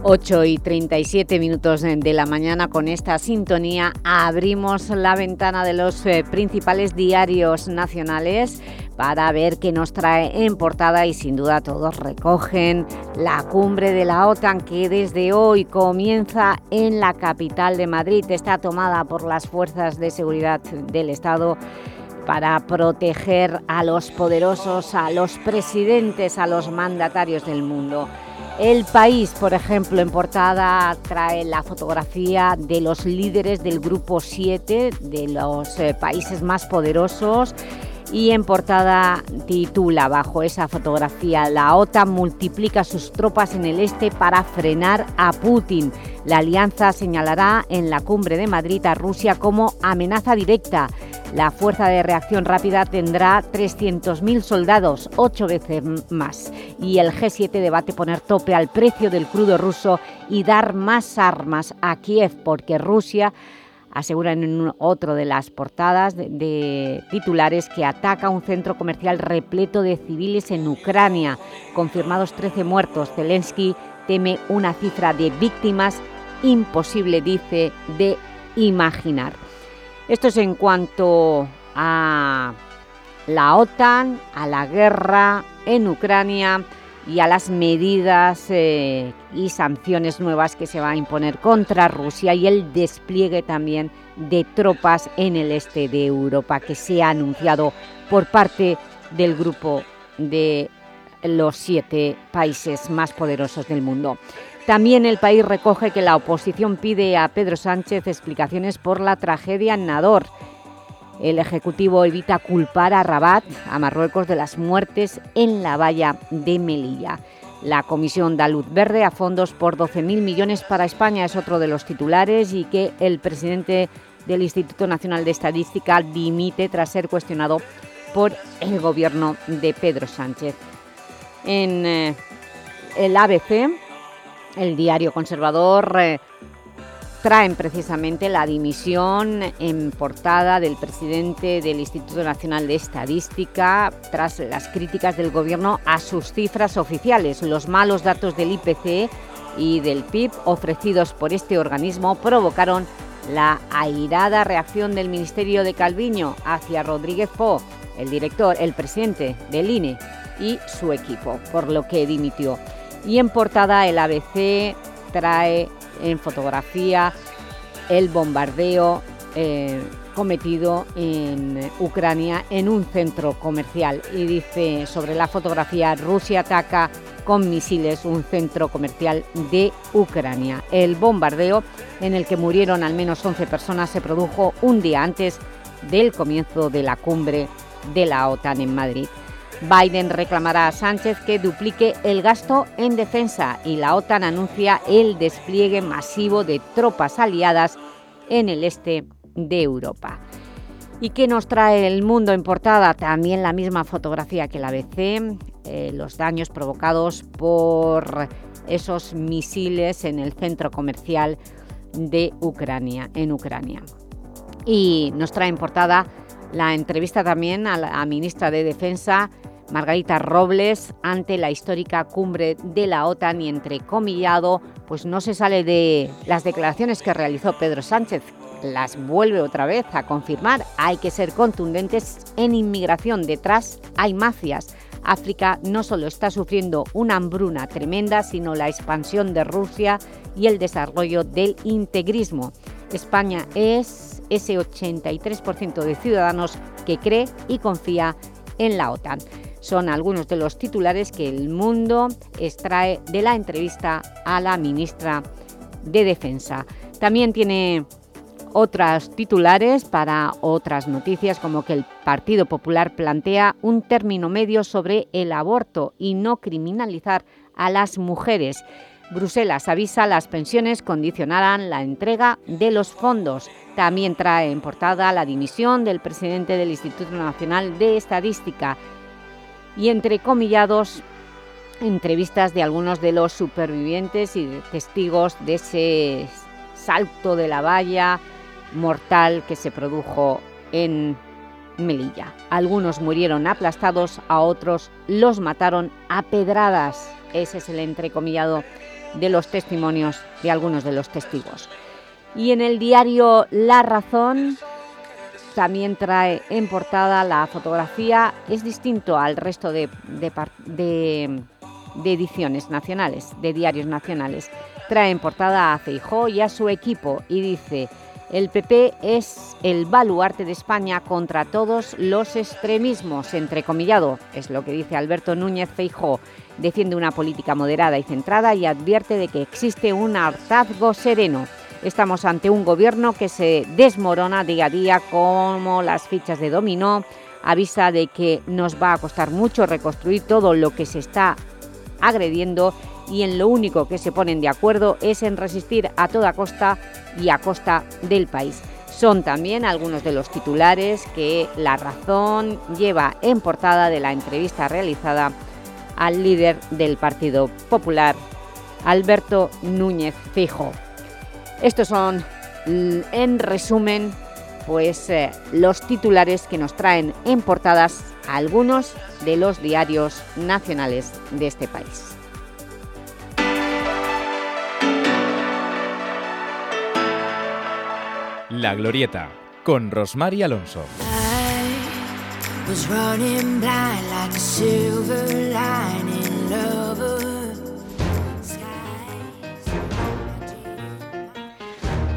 8 y 37 minutos de la mañana con esta sintonía abrimos la ventana de los eh, principales diarios nacionales para ver qué nos trae en portada y sin duda todos recogen la cumbre de la OTAN que desde hoy comienza en la capital de Madrid, está tomada por las fuerzas de seguridad del Estado para proteger a los poderosos, a los presidentes, a los mandatarios del mundo. El País, por ejemplo, en portada trae la fotografía de los líderes del Grupo 7, de los eh, países más poderosos, y en portada titula bajo esa fotografía la OTAN multiplica sus tropas en el este para frenar a Putin. La alianza señalará en la cumbre de Madrid a Rusia como amenaza directa la Fuerza de Reacción Rápida tendrá 300.000 soldados, ocho veces más. Y el G7 debate poner tope al precio del crudo ruso y dar más armas a Kiev, porque Rusia asegura en otro de las portadas de, titulares que ataca un centro comercial repleto de civiles en Ucrania. Confirmados 13 muertos. Zelensky teme una cifra de víctimas imposible, dice, de imaginar. Esto es en cuanto a la OTAN, a la guerra en Ucrania y a las medidas eh, y sanciones nuevas que se va a imponer contra Rusia y el despliegue también de tropas en el este de Europa que se ha anunciado por parte del grupo de los siete países más poderosos del mundo. También el país recoge que la oposición pide a Pedro Sánchez explicaciones por la tragedia en Nador. El Ejecutivo evita culpar a Rabat, a Marruecos, de las muertes en la valla de Melilla. La Comisión da luz verde a fondos por 12.000 millones para España, es otro de los titulares, y que el presidente del Instituto Nacional de Estadística dimite tras ser cuestionado por el gobierno de Pedro Sánchez. En eh, el ABC, el diario conservador, eh, traen precisamente la dimisión en portada del presidente del Instituto Nacional de Estadística tras las críticas del gobierno a sus cifras oficiales. Los malos datos del IPC y del PIB ofrecidos por este organismo provocaron la airada reacción del Ministerio de Calviño hacia Rodríguez Po, el director, el presidente del INE y su equipo, por lo que dimitió. Y en portada el ABC trae en fotografía el bombardeo eh, cometido en Ucrania en un centro comercial y dice sobre la fotografía Rusia ataca con misiles un centro comercial de Ucrania. El bombardeo en el que murieron al menos 11 personas se produjo un día antes del comienzo de la cumbre de la OTAN en Madrid. Biden reclamará a Sánchez que duplique el gasto en defensa y la OTAN anuncia el despliegue masivo de tropas aliadas en el este de Europa. ¿Y qué nos trae el mundo en portada? También la misma fotografía que la ABC, eh, los daños provocados por esos misiles en el centro comercial de Ucrania, en Ucrania. Y nos trae en portada la entrevista también a la ministra de Defensa, Margarita Robles, ante la histórica cumbre de la OTAN y entrecomillado, pues no se sale de las declaraciones que realizó Pedro Sánchez, las vuelve otra vez a confirmar. Hay que ser contundentes en inmigración. Detrás hay mafias. África no solo está sufriendo una hambruna tremenda, sino la expansión de Rusia y el desarrollo del integrismo. España es ese 83% de ciudadanos que cree y confía en la OTAN. Son algunos de los titulares que El Mundo extrae de la entrevista a la ministra de Defensa. También tiene otras titulares para otras noticias como que el Partido Popular plantea un término medio sobre el aborto y no criminalizar a las mujeres. Bruselas avisa las pensiones condicionarán la entrega de los fondos. También trae en portada la dimisión del presidente del Instituto Nacional de Estadística y entre comillados entrevistas de algunos de los supervivientes y testigos de ese salto de la valla mortal que se produjo en Melilla. Algunos murieron aplastados, a otros los mataron a pedradas. Ese es el entrecomillado de los testimonios de algunos de los testigos. Y en el diario La Razón también trae en portada la fotografía, es distinto al resto de, ediciones nacionales, de diarios nacionales. Trae en portada a Feijó y a su equipo y dice el PP es el baluarte de España contra todos los extremismos, entrecomillado, es lo que dice Alberto Núñez Feijó. Defiende una política moderada y centrada y advierte de que existe un hartazgo sereno. Estamos ante un gobierno que se desmorona día a día como las fichas de dominó, avisa de que nos va a costar mucho reconstruir todo lo que se está agrediendo y en lo único que se ponen de acuerdo es en resistir a toda costa y a costa del país. Son también algunos de los titulares que La Razón lleva en portada de la entrevista realizada al líder del Partido Popular, Alberto Núñez Fijo. Estos son, en resumen, pues eh, los titulares que nos traen en portadas algunos de los diarios nacionales de este país. La Glorieta, con Rosmar y Alonso. was running blind like a silver lining lover.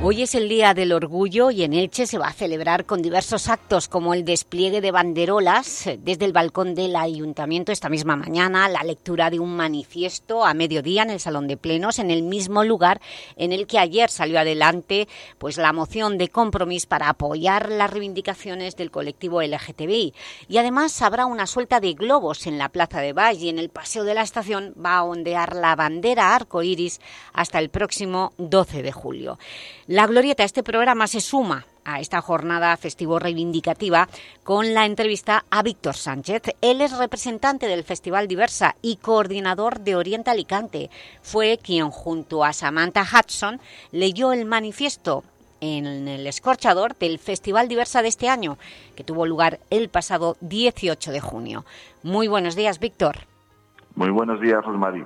Hoy es el Día del Orgullo y en Elche se va a celebrar con diversos actos como el despliegue de banderolas desde el balcón del Ayuntamiento esta misma mañana, la lectura de un manifiesto a mediodía en el Salón de Plenos, en el mismo lugar en el que ayer salió adelante pues, la moción de compromiso para apoyar las reivindicaciones del colectivo LGTBI. Y además habrá una suelta de globos en la Plaza de Valle y en el Paseo de la Estación va a ondear la bandera arcoíris hasta el próximo 12 de julio. La Glorieta, este programa se suma a esta jornada festivo reivindicativa con la entrevista a Víctor Sánchez. Él es representante del Festival Diversa y coordinador de Oriente Alicante. Fue quien, junto a Samantha Hudson, leyó el manifiesto en el escorchador del Festival Diversa de este año, que tuvo lugar el pasado 18 de junio. Muy buenos días, Víctor. Muy buenos días, Rosmarie.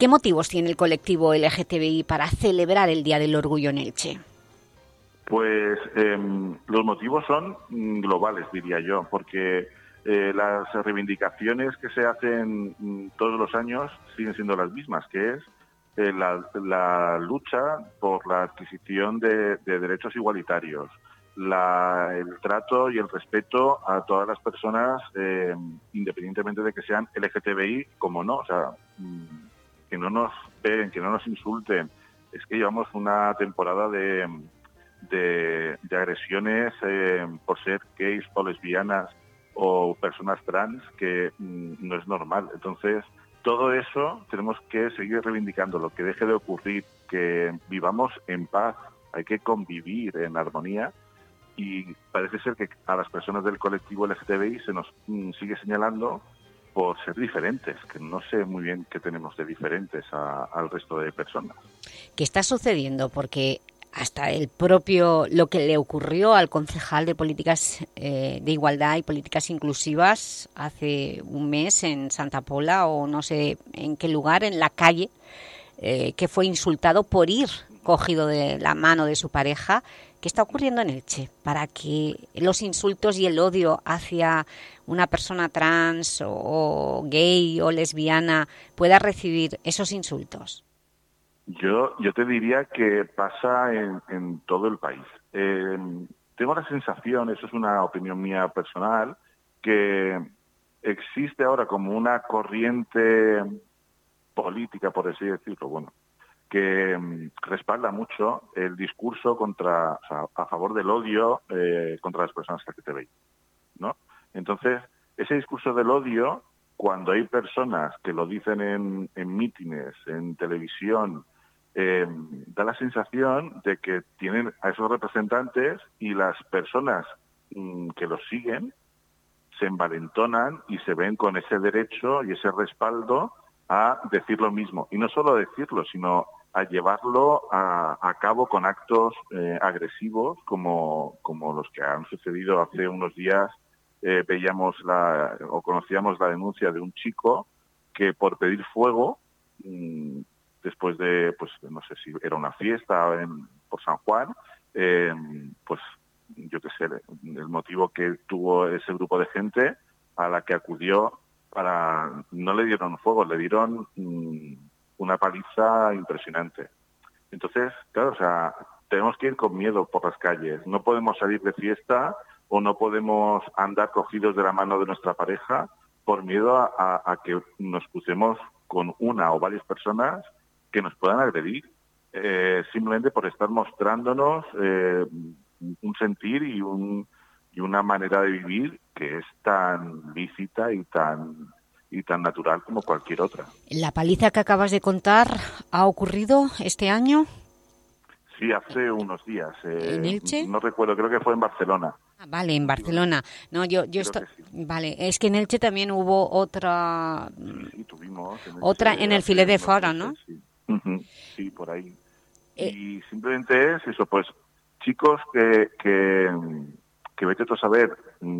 ¿Qué motivos tiene el colectivo LGTBI para celebrar el Día del Orgullo en Elche? Pues em, los motivos son mm, globales, diría yo, porque eh, las reivindicaciones que se hacen mm, todos los años siguen siendo las mismas, que es eh, la, lucha por la adquisición de, derechos igualitarios, el trato y el respeto a todas las personas, em, independientemente de que sean LGTBI como no. Mm, que no nos ven, que no nos insulten. Es que llevamos una temporada de, de, agresiones eh, por ser gays o lesbianas o personas trans que mm, no es normal. Entonces, todo eso tenemos que seguir reivindicando, lo que deje de ocurrir, que vivamos en paz, hay que convivir en armonía y parece ser que a las personas del colectivo LGTBI se nos mm, sigue señalando por ser diferentes, que no sé muy bien qué tenemos de diferentes al resto de personas. ¿Qué está sucediendo? Porque hasta el propio, lo que le ocurrió al concejal de Políticas eh, de Igualdad y Políticas Inclusivas hace un mes en Santa Pola o no sé en qué lugar, en la calle, eh, que fue insultado por ir cogido de la mano de su pareja. ¿Qué está ocurriendo en Elche para que los insultos y el odio hacia una persona trans o gay o lesbiana pueda recibir esos insultos? Yo, te diría que pasa en, todo el país. tengo la sensación, eso es una opinión mía personal, que existe ahora como una corriente política, por así decirlo, bueno, que mm, respalda mucho el discurso contra, a favor del odio eh, contra las personas LGTBI, ¿no? Entonces, ese discurso del odio, cuando hay personas que lo dicen en, en mítines, en televisión, eh, da la sensación de que tienen a esos representantes y las personas mm, que los siguen se envalentonan y se ven con ese derecho y ese respaldo a decir lo mismo. Y no solo decirlo, sino a llevarlo a, cabo con actos eh, agresivos como, como los que han sucedido hace unos días. Eh, veíamos la, o conocíamos la denuncia de un chico que por pedir fuego, mm, después de, pues no sé si era una fiesta en, por San Juan, eh, pues yo qué sé, el motivo que tuvo ese grupo de gente a la que acudió para, no le dieron fuego, le dieron... Mm, una paliza impresionante. Entonces, claro, o sea, tenemos que ir con miedo por las calles. No podemos salir de fiesta o no podemos andar cogidos de la mano de nuestra pareja por miedo a, que nos crucemos con una o varias personas que nos puedan agredir, eh, simplemente por estar mostrándonos eh, un sentir y, un, y una manera de vivir que es tan lícita y tan y tan natural como cualquier otra. ¿La paliza que acabas de contar ha ocurrido este año? Sí, hace unos días. Eh, ¿En Elche? No recuerdo, creo que fue en Barcelona. Ah, vale, en Barcelona. No, yo, yo estoy... Vale, es que en Elche también hubo otra... Sí, tuvimos. En otra en el filet de Fora, ¿no? Sí. por ahí. Eh. Y simplemente es eso, pues chicos que, que, que vete a saber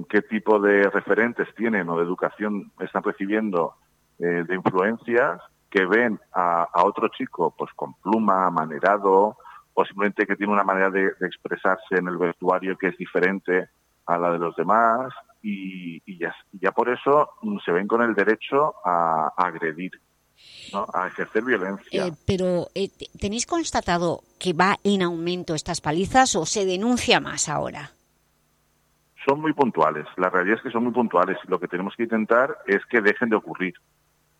qué tipo de referentes tienen o de educación están recibiendo eh, de influencias que ven a, otro chico pues con pluma, manerado, o simplemente que tiene una manera de, expresarse en el vestuario que es diferente a la de los demás y, ya, ya, por eso mm, se ven con el derecho a, agredir. ¿no? a ejercer violencia. Eh, pero, eh, ¿tenéis constatado que va en aumento estas palizas o se denuncia más ahora? Son muy puntuales. La realidad es que son muy puntuales y lo que tenemos que intentar es que dejen de ocurrir.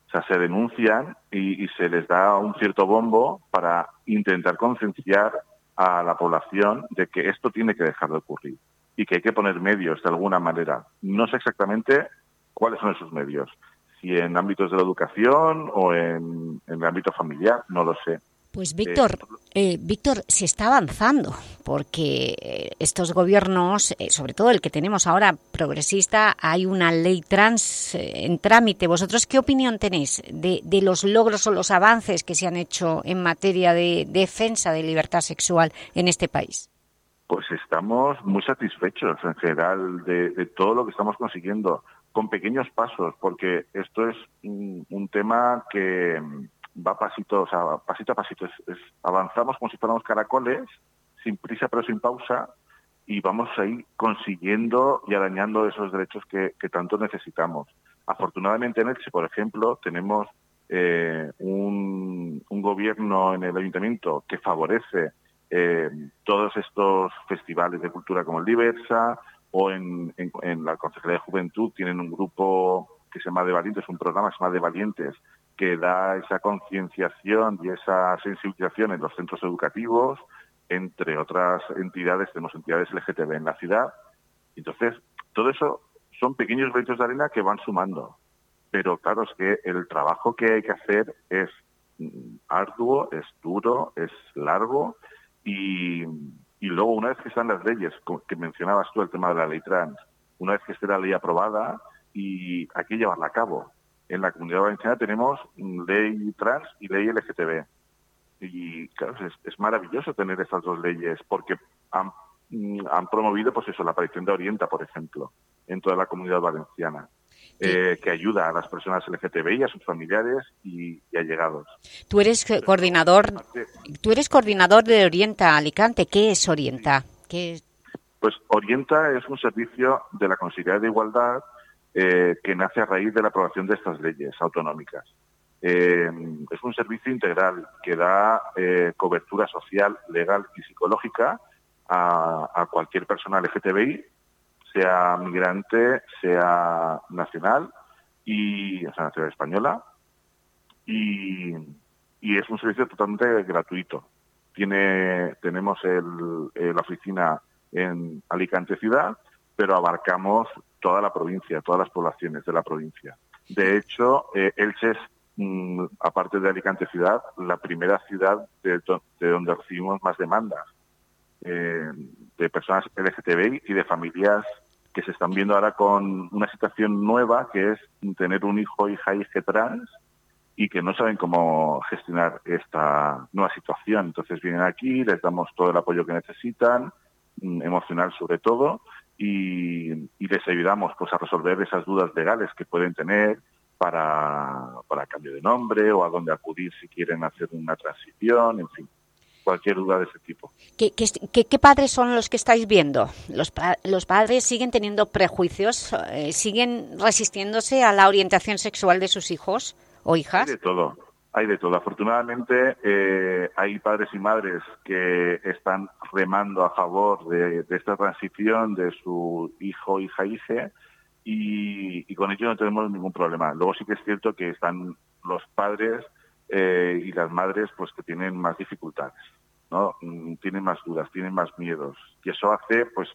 O sea, se denuncian y, se les da un cierto bombo para intentar concienciar a la población de que esto tiene que dejar de ocurrir y que hay que poner medios de alguna manera. No sé exactamente cuáles son esos medios, si en ámbitos de la educación o en el ámbito familiar, no lo sé. Pues Víctor, eh, Víctor, se está avanzando porque eh, estos gobiernos, eh, sobre todo el que tenemos ahora progresista, hay una ley trans eh, en trámite. ¿Vosotros qué opinión tenéis de, de, los logros o los avances que se han hecho en materia de defensa de libertad sexual en este país? Pues estamos muy satisfechos en general de, de todo lo que estamos consiguiendo, con pequeños pasos, porque esto es un, un tema que va pasito, o sea, pasito a pasito. Es, avanzamos como si fuéramos caracoles, sin prisa pero sin pausa, y vamos ahí consiguiendo y arañando esos derechos que, tanto necesitamos. Afortunadamente en Elche, por ejemplo, tenemos eh, un, gobierno en el ayuntamiento que favorece eh, todos estos festivales de cultura como el Diversa, o en, en, en la Consejería de Juventud tienen un grupo que se llama De Valientes, un programa que se llama De Valientes, que da esa concienciación y esa sensibilización en los centros educativos, entre otras entidades, tenemos entidades LGTB en la ciudad. Entonces, todo eso son pequeños granitos de arena que van sumando. Pero claro, es que el trabajo que hay que hacer es arduo, es duro, es largo y, y luego una vez que están las leyes, que mencionabas tú el tema de la ley trans, una vez que esté la ley aprobada y hay que llevarla a cabo en la comunidad valenciana tenemos ley trans y ley LGTB. Y claro, es, es maravilloso tener estas dos leyes porque han, han, promovido pues eso, la aparición de Orienta, por ejemplo, en toda la comunidad valenciana. Eh, que ayuda a las personas LGTBI, a sus familiares y, y allegados. Tú eres coordinador, tú eres coordinador de Orienta Alicante. ¿Qué es Orienta? ¿Qué es? Pues Orienta es un servicio de la Consejería de Igualdad eh, que nace a raíz de la aprobación de estas leyes autonómicas. Eh, es un servicio integral que da eh, cobertura social, legal y psicológica a, cualquier persona LGTBI, sea migrante, sea nacional, y, o nacional española, y, es un servicio totalmente gratuito. Tiene, tenemos la oficina en Alicante Ciudad, pero abarcamos toda la provincia, todas las poblaciones de la provincia. De hecho, eh, Elche es, mmm, aparte de Alicante ciudad, la primera ciudad de, de donde recibimos más demandas eh, de personas LGTBI y de familias que se están viendo ahora con una situación nueva, que es tener un hijo, hija, hija trans, y que no saben cómo gestionar esta nueva situación. Entonces vienen aquí, les damos todo el apoyo que necesitan, emocional sobre todo, y, y, les ayudamos pues a resolver esas dudas legales que pueden tener para, para cambio de nombre o a dónde acudir si quieren hacer una transición, en fin, cualquier duda de ese tipo. ¿Qué, qué, qué padres son los que estáis viendo? ¿Los, los padres siguen teniendo prejuicios? Eh, ¿Siguen resistiéndose a la orientación sexual de sus hijos o hijas? Hay de todo. Hay de todo. Afortunadamente eh, hay padres y madres que están remando a favor de, de esta transición de su hijo, hija, hija y, y, con ello no tenemos ningún problema. Luego sí que es cierto que están los padres eh, y las madres pues que tienen más dificultades, ¿no? Tienen más dudas, tienen más miedos y eso hace pues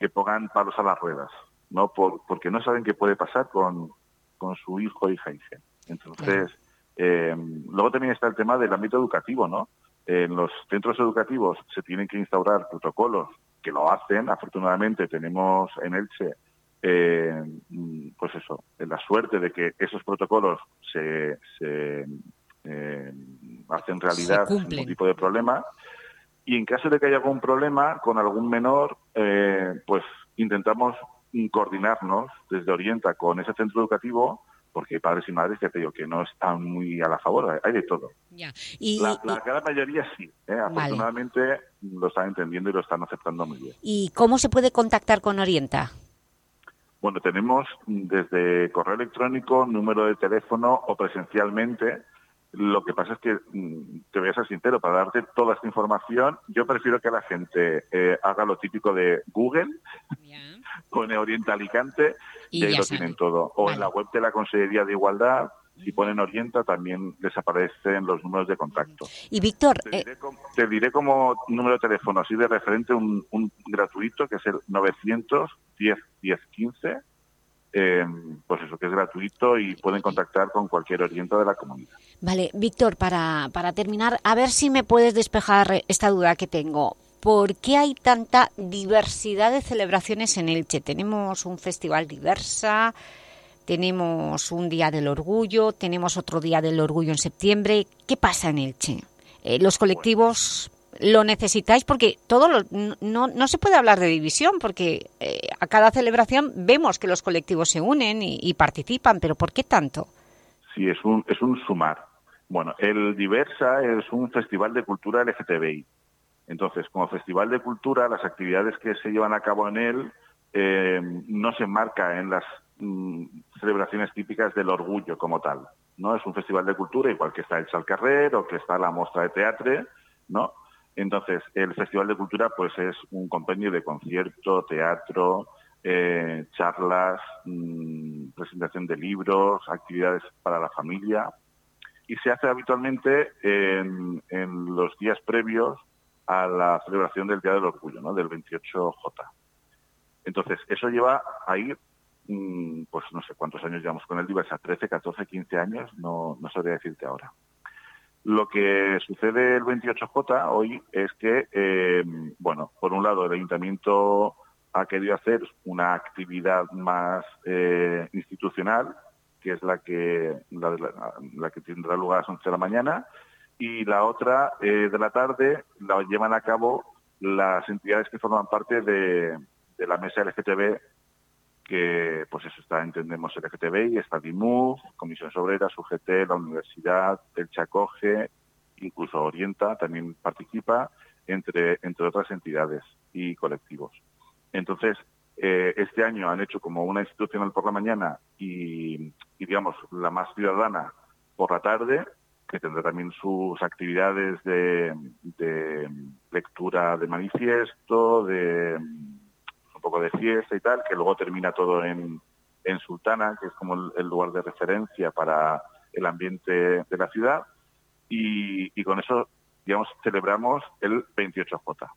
que pongan palos a las ruedas, ¿no? Por, porque no saben qué puede pasar con, con su hijo, hija, hija. Entonces... Eh, luego también está el tema del ámbito educativo, ¿no? En los centros educativos se tienen que instaurar protocolos que lo hacen. Afortunadamente tenemos en Elche, eh, pues eso, la suerte de que esos protocolos se, se eh, hacen realidad sin ningún tipo de problema. Y en caso de que haya algún problema con algún menor, pues intentamos coordinarnos desde Orienta con ese centro educativo porque hay padres y madres, ya te digo, que no están muy a la favor, hay de todo. Ya. Y, la, la gran mayoría sí, ¿eh? afortunadamente vale. lo están entendiendo y lo están aceptando muy bien. ¿Y cómo se puede contactar con Orienta? Bueno, tenemos desde correo electrónico, número de teléfono o presencialmente. Lo que pasa es que, mm, te voy a ser sincero, para darte toda esta información, yo prefiero que la gente eh, haga lo típico de Google, pone Orienta Alicante y, Y ahí lo tienen todo. O en la web de la Consejería de Igualdad, si ponen Orienta, también les aparecen los números de contacto. Y Víctor, Te eh, diré, como, te diré como número de teléfono así de referente un, un gratuito que es el 910 1015. Eh, pues eso, que es gratuito y pueden contactar con cualquier oriento de la comunidad. Vale, Víctor, para, para terminar, a ver si me puedes despejar esta duda que tengo. ¿Por qué hay tanta diversidad de celebraciones en Elche? Tenemos un festival diversa, tenemos un Día del Orgullo, tenemos otro Día del Orgullo en septiembre. ¿Qué pasa en Elche? Eh, ¿Los colectivos lo necesitáis? Porque todo lo- no, no se puede hablar de división, porque eh, a cada celebración vemos que los colectivos se unen y, participan, pero ¿por qué tanto? Sí, es un, es un sumar. Bueno, el Diversa es un festival de cultura LGTBI. Entonces, como festival de cultura, las actividades que se llevan a cabo en él eh, no se enmarca en las mm, celebraciones típicas del orgullo como tal. ¿no? Es un festival de cultura, igual que está el Salcarrer o que está la Mostra de Teatre, ¿no? Entonces, el Festival de Cultura pues es un compendio de concierto, teatro, eh, charlas, mm, presentación de libros, actividades para la familia y se hace habitualmente en, los días previos a la celebración del Día del Orgullo, ¿no? del 28J. Entonces, eso lleva a ir, mm, pues no sé cuántos años llevamos con el Diversa, 13, 14, 15 años, no, no sabría decirte ahora. Lo que sucede el 28J hoy es que, eh, bueno, por un lado el ayuntamiento ha querido hacer una actividad más eh, institucional, que es la que, la, que tendrá lugar a las 11 de la mañana, y la otra eh, de la tarde la llevan a cabo las entidades que forman parte de, de la mesa LGTB, que pues eso está, entendemos, LGTBI, está DIMUF, Comisión Obreras, UGT, la Universidad, el Chacoge, incluso Orienta también participa, entre, entre otras entidades y colectivos. Entonces, eh, este año han hecho como una institucional por la mañana y, digamos, la más ciudadana por la tarde, que tendrá también sus actividades de, lectura de manifiesto, de poco de fiesta y tal, que luego termina todo en, en Sultana, que es como el, lugar de referencia para el ambiente de la ciudad. Y, con eso, digamos, celebramos el 28J.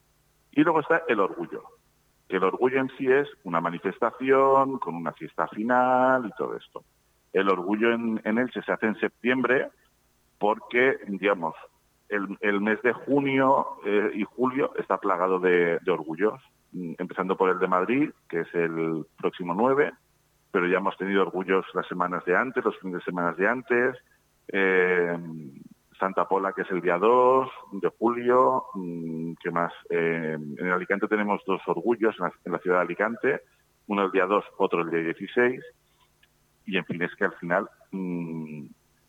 Y luego está el orgullo. El orgullo en sí es una manifestación con una fiesta final y todo esto. El orgullo en, en se hace en septiembre porque, digamos, el, el mes de junio eh, y julio está plagado de, orgullos, empezando por el de Madrid, que es el próximo 9, pero ya hemos tenido orgullos las semanas de antes, los fines de semana de antes, eh, Santa Pola, que es el día 2 de julio, mm, ¿qué más? Eh, en Alicante tenemos dos orgullos en la, ciudad de Alicante, uno el día 2, otro el día 16, y en fin, es que al final mm,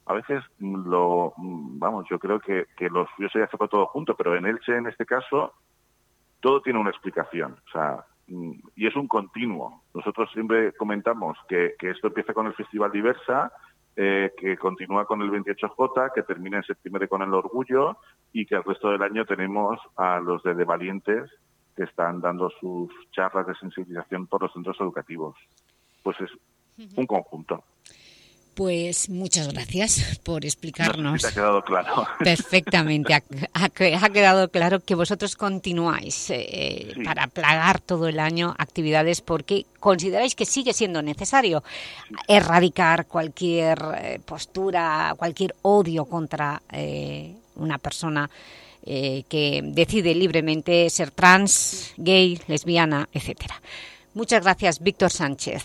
a veces mm, lo, mm, vamos, yo creo que, que lo suyo sería hacerlo todo junto, pero en Elche, en este caso, todo tiene una explicación. O sea, mm, y es un continuo. Nosotros siempre comentamos que, esto empieza con el Festival Diversa, eh, que continúa con el 28J, que termina en septiembre con el Orgullo y que el resto del año tenemos a los de, de Valientes que están dando sus charlas de sensibilización por los centros educativos. Pues es un conjunto. Pues muchas gracias por explicarnos. No ha quedado claro. Perfectamente, ha, quedado claro que vosotros continuáis eh, Sí. para plagar todo el año actividades porque consideráis que sigue siendo necesario erradicar cualquier eh, postura, cualquier odio contra eh, una persona eh, que decide libremente ser trans, gay, lesbiana, etcétera. Muchas gracias, Víctor Sánchez.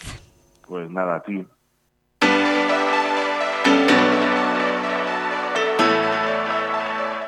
Pues nada, a ti.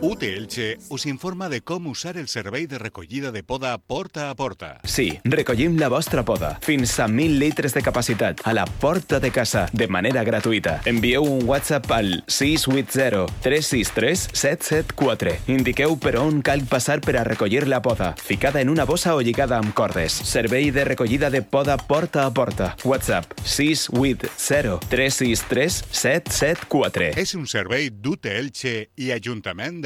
Running blind like a silver lining lover. UT Elche us informa de com usar el servei de recollida de poda porta a porta. Sí, recollim la vostra poda. Fins a 1.000 litres de capacitat a la porta de casa de manera gratuïta. Envieu un WhatsApp al 680 363 774. Indiqueu per on cal passar per a recollir la poda, ficada en una bossa o lligada amb cordes. Servei de recollida de poda porta a porta. WhatsApp 680 363 774. És un servei d'UT Elche i Ajuntament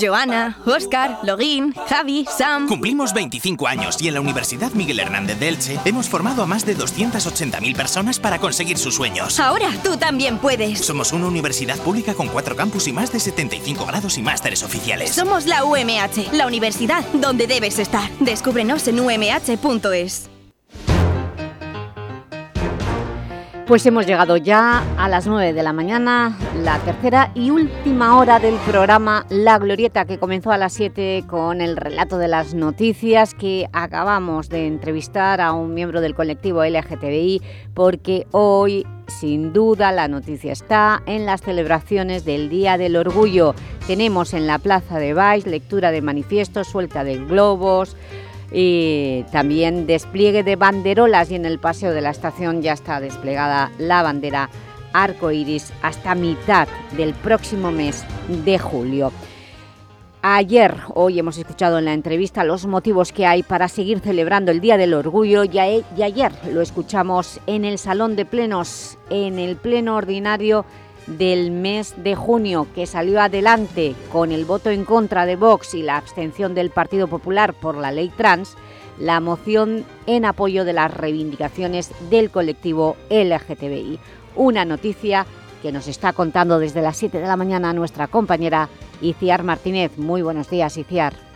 Joana, Oscar, Login, Javi, Sam. Cumplimos 25 años y en la Universidad Miguel Hernández de Elche hemos formado a más de 280.000 personas para conseguir sus sueños. Ahora tú también puedes. Somos una universidad pública con cuatro campus y más de 75 grados y másteres oficiales. Somos la UMH, la universidad donde debes estar. Descúbrenos en umh.es. Pues hemos llegado ya a las 9 de la mañana, la tercera y última hora del programa La Glorieta, que comenzó a las 7 con el relato de las noticias, que acabamos de entrevistar a un miembro del colectivo LGTBI, porque hoy, sin duda, la noticia está en las celebraciones del Día del Orgullo. Tenemos en la Plaza de Baix lectura de manifiestos, suelta de globos, y también despliegue de banderolas y en el paseo de la estación ya está desplegada la bandera arco iris hasta mitad del próximo mes de julio. Ayer, hoy hemos escuchado en la entrevista los motivos que hay para seguir celebrando el Día del Orgullo y ayer lo escuchamos en el Salón de Plenos, en el Pleno Ordinario del mes de junio que salió adelante con el voto en contra de Vox y la abstención del Partido Popular por la ley trans, la moción en apoyo de las reivindicaciones del colectivo LGTBI. Una noticia que nos está contando desde las 7 de la mañana nuestra compañera Iciar Martínez. Muy buenos días, Iciar.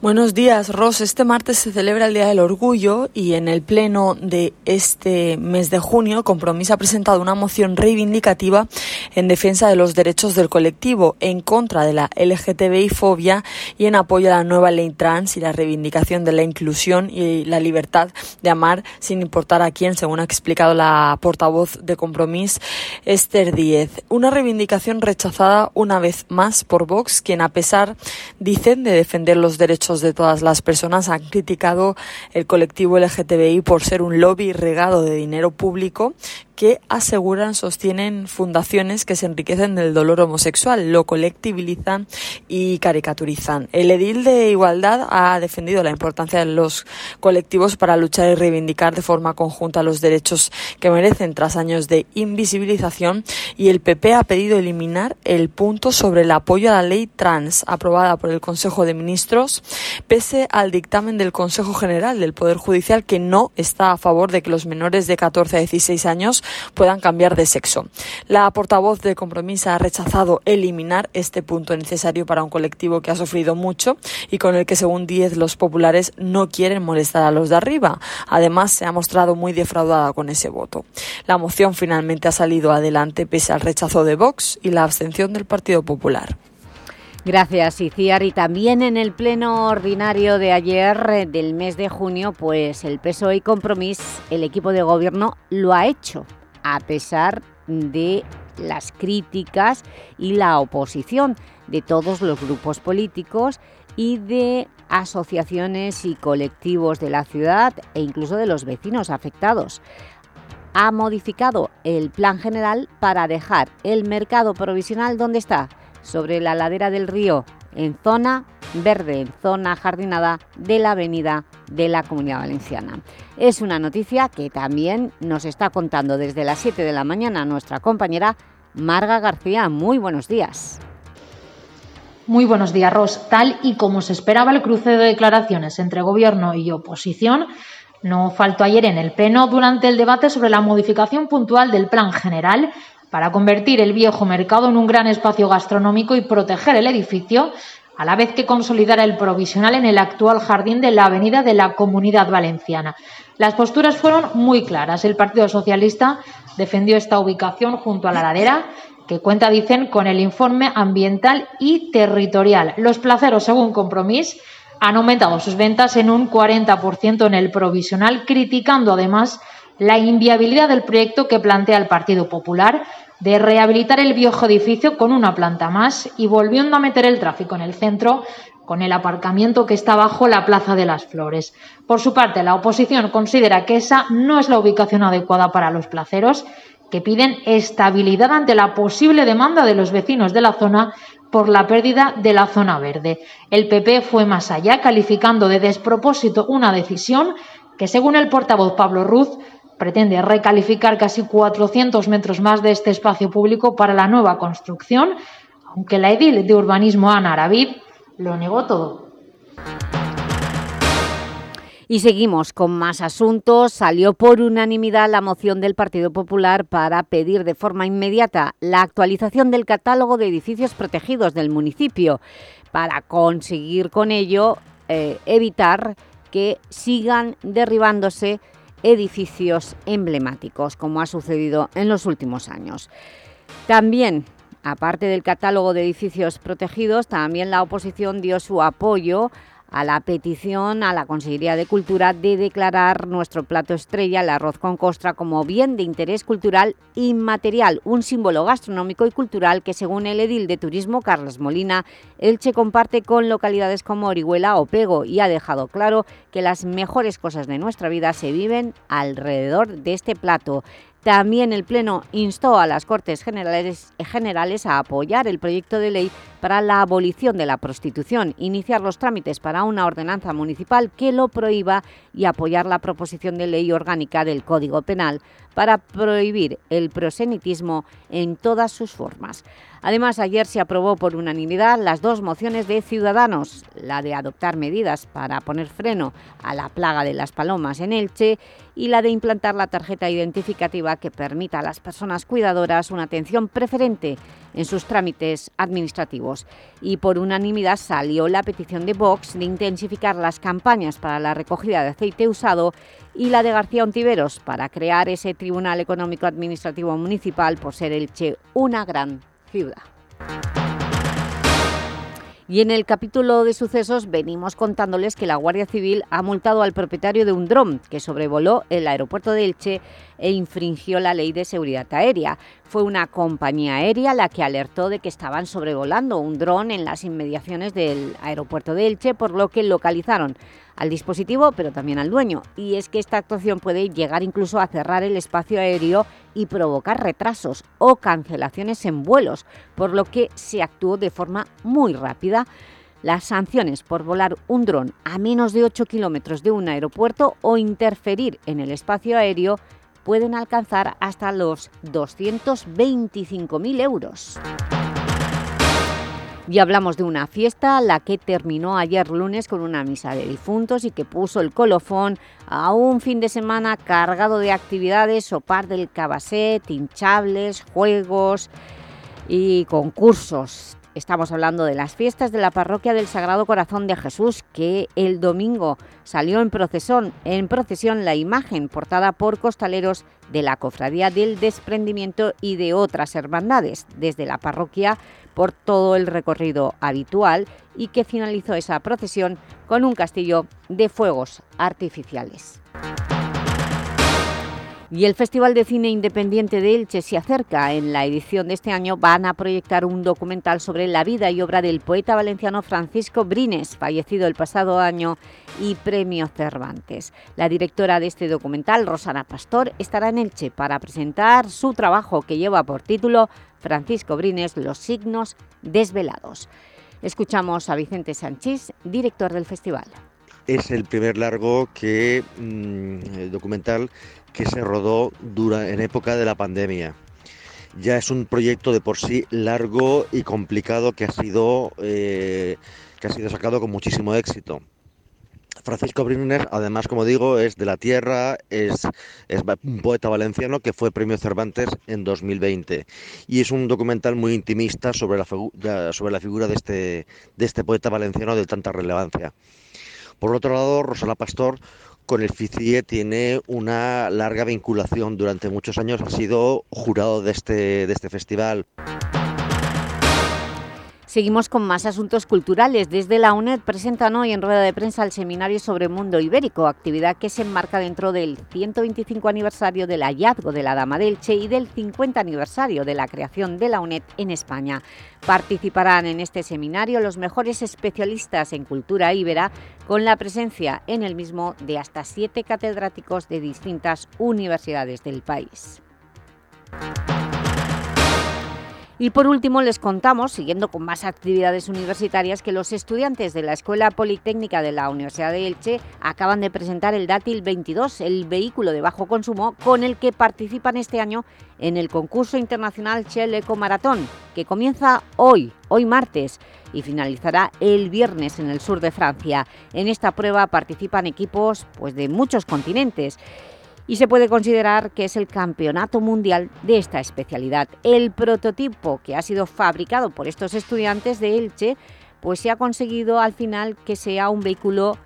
Buenos días, Ros. Este martes se celebra el Día del Orgullo y en el pleno de este mes de junio, Compromís ha presentado una moción reivindicativa en defensa de los derechos del colectivo, en contra de la LGTBI-fobia y en apoyo a la nueva ley trans y la reivindicación de la inclusión y la libertad de amar sin importar a quién, según ha explicado la portavoz de Compromís, Esther Díez. Una reivindicación rechazada una vez más por Vox, quien a pesar, dicen, de defender los derechos de todas las personas han criticado el colectivo LGTBI por ser un lobby regado de dinero público que aseguran, sostienen fundaciones que se enriquecen del dolor homosexual, lo colectivizan y caricaturizan. El edil de Igualdad ha defendido la importancia de los colectivos para luchar y reivindicar de forma conjunta los derechos que merecen tras años de invisibilización y el PP ha pedido eliminar el punto sobre el apoyo a la ley trans aprobada por el Consejo de Ministros pese al dictamen del Consejo General del Poder Judicial que no está a favor de que los menores de 14 a 16 años puedan cambiar de sexo. La portavoz de Compromís ha rechazado eliminar este punto necesario para un colectivo que ha sufrido mucho y con el que, según Diez, los populares no quieren molestar a los de arriba. Además, se ha mostrado muy defraudada con ese voto. La moción finalmente ha salido adelante pese al rechazo de Vox y la abstención del Partido Popular. Gracias, Iciar. Y también en el pleno ordinario de ayer eh, del mes de junio, pues el PSOE y Compromís, el equipo de gobierno, lo ha hecho, a pesar de las críticas y la oposición de todos los grupos políticos y de asociaciones y colectivos de la ciudad e incluso de los vecinos afectados. Ha modificado el plan general para dejar el mercado provisional donde está, sobre la ladera del río, en zona verde, en zona jardinada de la avenida de la Comunidad Valenciana. Es una noticia que también nos está contando desde las 7 de la mañana nuestra compañera Marga García. Muy buenos días. Muy buenos días, Ros. Tal y como se esperaba el cruce de declaraciones entre Gobierno y oposición, no faltó ayer en el Pleno durante el debate sobre la modificación puntual del Plan General para convertir el viejo mercado en un gran espacio gastronómico y proteger el edificio a la vez que consolidara el provisional en el actual jardín de la Avenida de la Comunidad Valenciana. Las posturas fueron muy claras. El Partido Socialista defendió esta ubicación junto a la ladera, que cuenta, dicen, con el informe ambiental y territorial. Los placeros, según Compromís, han aumentado sus ventas en un 40% en el provisional, criticando además la inviabilidad del proyecto que plantea el Partido Popular de rehabilitar el viejo edificio con una planta más y volviendo a meter el tráfico en el centro con el aparcamiento que está bajo la Plaza de las Flores. Por su parte, la oposición considera que esa no es la ubicación adecuada para los placeros, que piden estabilidad ante la posible demanda de los vecinos de la zona por la pérdida de la zona verde. El PP fue más allá, calificando de despropósito una decisión que, según el portavoz Pablo Ruz, pretende recalificar casi 400 metros más de este espacio público para la nueva construcción, aunque la edil de urbanismo Ana Aravid lo negó todo. Y seguimos con más asuntos. Salió por unanimidad la moción del Partido Popular para pedir de forma inmediata la actualización del catálogo de edificios protegidos del municipio para conseguir con ello eh, evitar que sigan derribándose edificios emblemáticos, como ha sucedido en los últimos años. También, aparte del catálogo de edificios protegidos, también la oposición dio su apoyo a la petición a la Consejería de Cultura de declarar nuestro plato estrella, el arroz con costra, como bien de interés cultural inmaterial, un símbolo gastronómico y cultural que, según el edil de Turismo, Carlos Molina, Elche comparte con localidades como Orihuela o Pego y ha dejado claro que las mejores cosas de nuestra vida se viven alrededor de este plato. También el Pleno instó a las Cortes Generales, a apoyar el proyecto de ley para la abolición de la prostitución, iniciar los trámites para una ordenanza municipal que lo prohíba y apoyar la proposición de ley orgánica del Código Penal para prohibir el prosenitismo en todas sus formas. Además, ayer se aprobó por unanimidad las dos mociones de Ciudadanos, la de adoptar medidas para poner freno a la plaga de las palomas en Elche y la de implantar la tarjeta identificativa que permita a las personas cuidadoras una atención preferente en sus trámites administrativos. Y por unanimidad salió la petición de Vox de intensificar las campañas para la recogida de aceite usado y la de García Ontiveros para crear ese Tribunal Económico Administrativo Municipal por ser Elche una gran ciudad. Y en el capítulo de sucesos venimos contándoles que la Guardia Civil ha multado al propietario de un dron que sobrevoló el aeropuerto de Elche e infringió la ley de seguridad aérea. Fue una compañía aérea la que alertó de que estaban sobrevolando un dron en las inmediaciones del aeropuerto de Elche, por lo que localizaron al dispositivo, pero también al dueño. Y es que esta actuación puede llegar incluso a cerrar el espacio aéreo y provocar retrasos o cancelaciones en vuelos, por lo que se actuó de forma muy rápida. Las sanciones por volar un dron a menos de 8 kilómetros de un aeropuerto o interferir en el espacio aéreo pueden alcanzar hasta los 225.000 euros. Y hablamos de una fiesta, la que terminó ayer lunes con una misa de difuntos y que puso el colofón a un fin de semana cargado de actividades, sopar del cabaset, hinchables, juegos y concursos. Estamos hablando de las fiestas de la parroquia del Sagrado Corazón de Jesús, que el domingo salió en procesión, en procesión la imagen portada por costaleros de la Cofradía del Desprendimiento y de otras hermandades, desde la parroquia por todo el recorrido habitual y que finalizó esa procesión con un castillo de fuegos artificiales. Y el Festival de Cine Independiente de Elche se acerca. En la edición de este año van a proyectar un documental sobre la vida y obra del poeta valenciano Francisco Brines, fallecido el pasado año, y Premio Cervantes. La directora de este documental, Rosana Pastor, estará en Elche para presentar su trabajo que lleva por título Francisco Brines, Los signos desvelados. Escuchamos a Vicente Sánchez, director del festival. Es el primer largo que, mm, documental que se rodó dura, en época de la pandemia. Ya es un proyecto de por sí largo y complicado que ha sido, eh, que ha sido sacado con muchísimo éxito. Francisco Briner, además, como digo, es de la tierra, es, es un poeta valenciano que fue premio Cervantes en 2020 y es un documental muy intimista sobre la, sobre la figura de este, de este poeta valenciano de tanta relevancia. Por otro lado, Rosana Pastor con el FICIE tiene una larga vinculación. Durante muchos años ha sido jurado de este, de este festival. Seguimos con más asuntos culturales. Desde la UNED presentan hoy en rueda de prensa el Seminario sobre Mundo Ibérico, actividad que se enmarca dentro del 125 aniversario del hallazgo de la Dama del Che y del 50 aniversario de la creación de la UNED en España. Participarán en este seminario los mejores especialistas en cultura íbera, con la presencia en el mismo de hasta siete catedráticos de distintas universidades del país. Y por último les contamos, siguiendo con más actividades universitarias, que los estudiantes de la Escuela Politécnica de la Universidad de Elche acaban de presentar el Dátil 22, el vehículo de bajo consumo con el que participan este año en el concurso internacional Shell Eco Maratón, que comienza hoy, hoy martes, y finalizará el viernes en el sur de Francia. En esta prueba participan equipos pues, de muchos continentes y se puede considerar que es el campeonato mundial de esta especialidad. El prototipo que ha sido fabricado por estos estudiantes de Elche pues se ha conseguido al final que sea un vehículo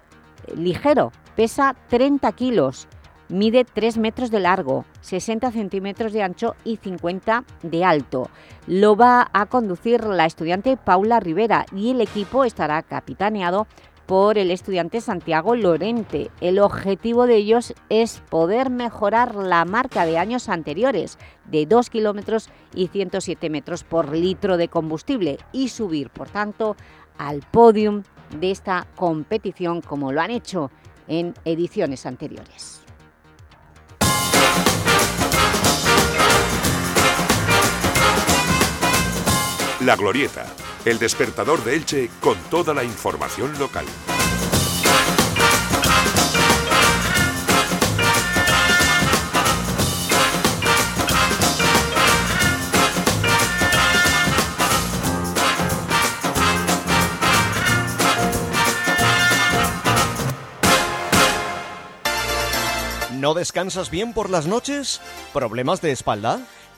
eh, ligero, pesa 30 kilos, mide 3 metros de largo, 60 centímetros de ancho y 50 de alto. Lo va a conducir la estudiante Paula Rivera y el equipo estará capitaneado por el estudiante Santiago Lorente. El objetivo de ellos es poder mejorar la marca de años anteriores de 2 kilómetros y 107 metros por litro de combustible y subir, por tanto, al podium de esta competición como lo han hecho en ediciones anteriores. La Glorieta el despertador de Elche con toda la información local. ¿No descansas bien por las noches? ¿Problemas de espalda?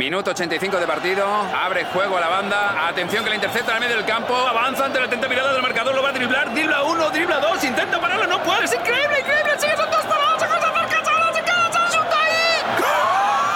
Minuto 85 de partido, abre juego a la banda, atención que la intercepta al medio del campo, avanza ante la atenta mirada del marcador, lo va a driblar, dribla uno, dribla dos, intenta pararlo, no puede, es increíble, increíble, sigue, son dos parados,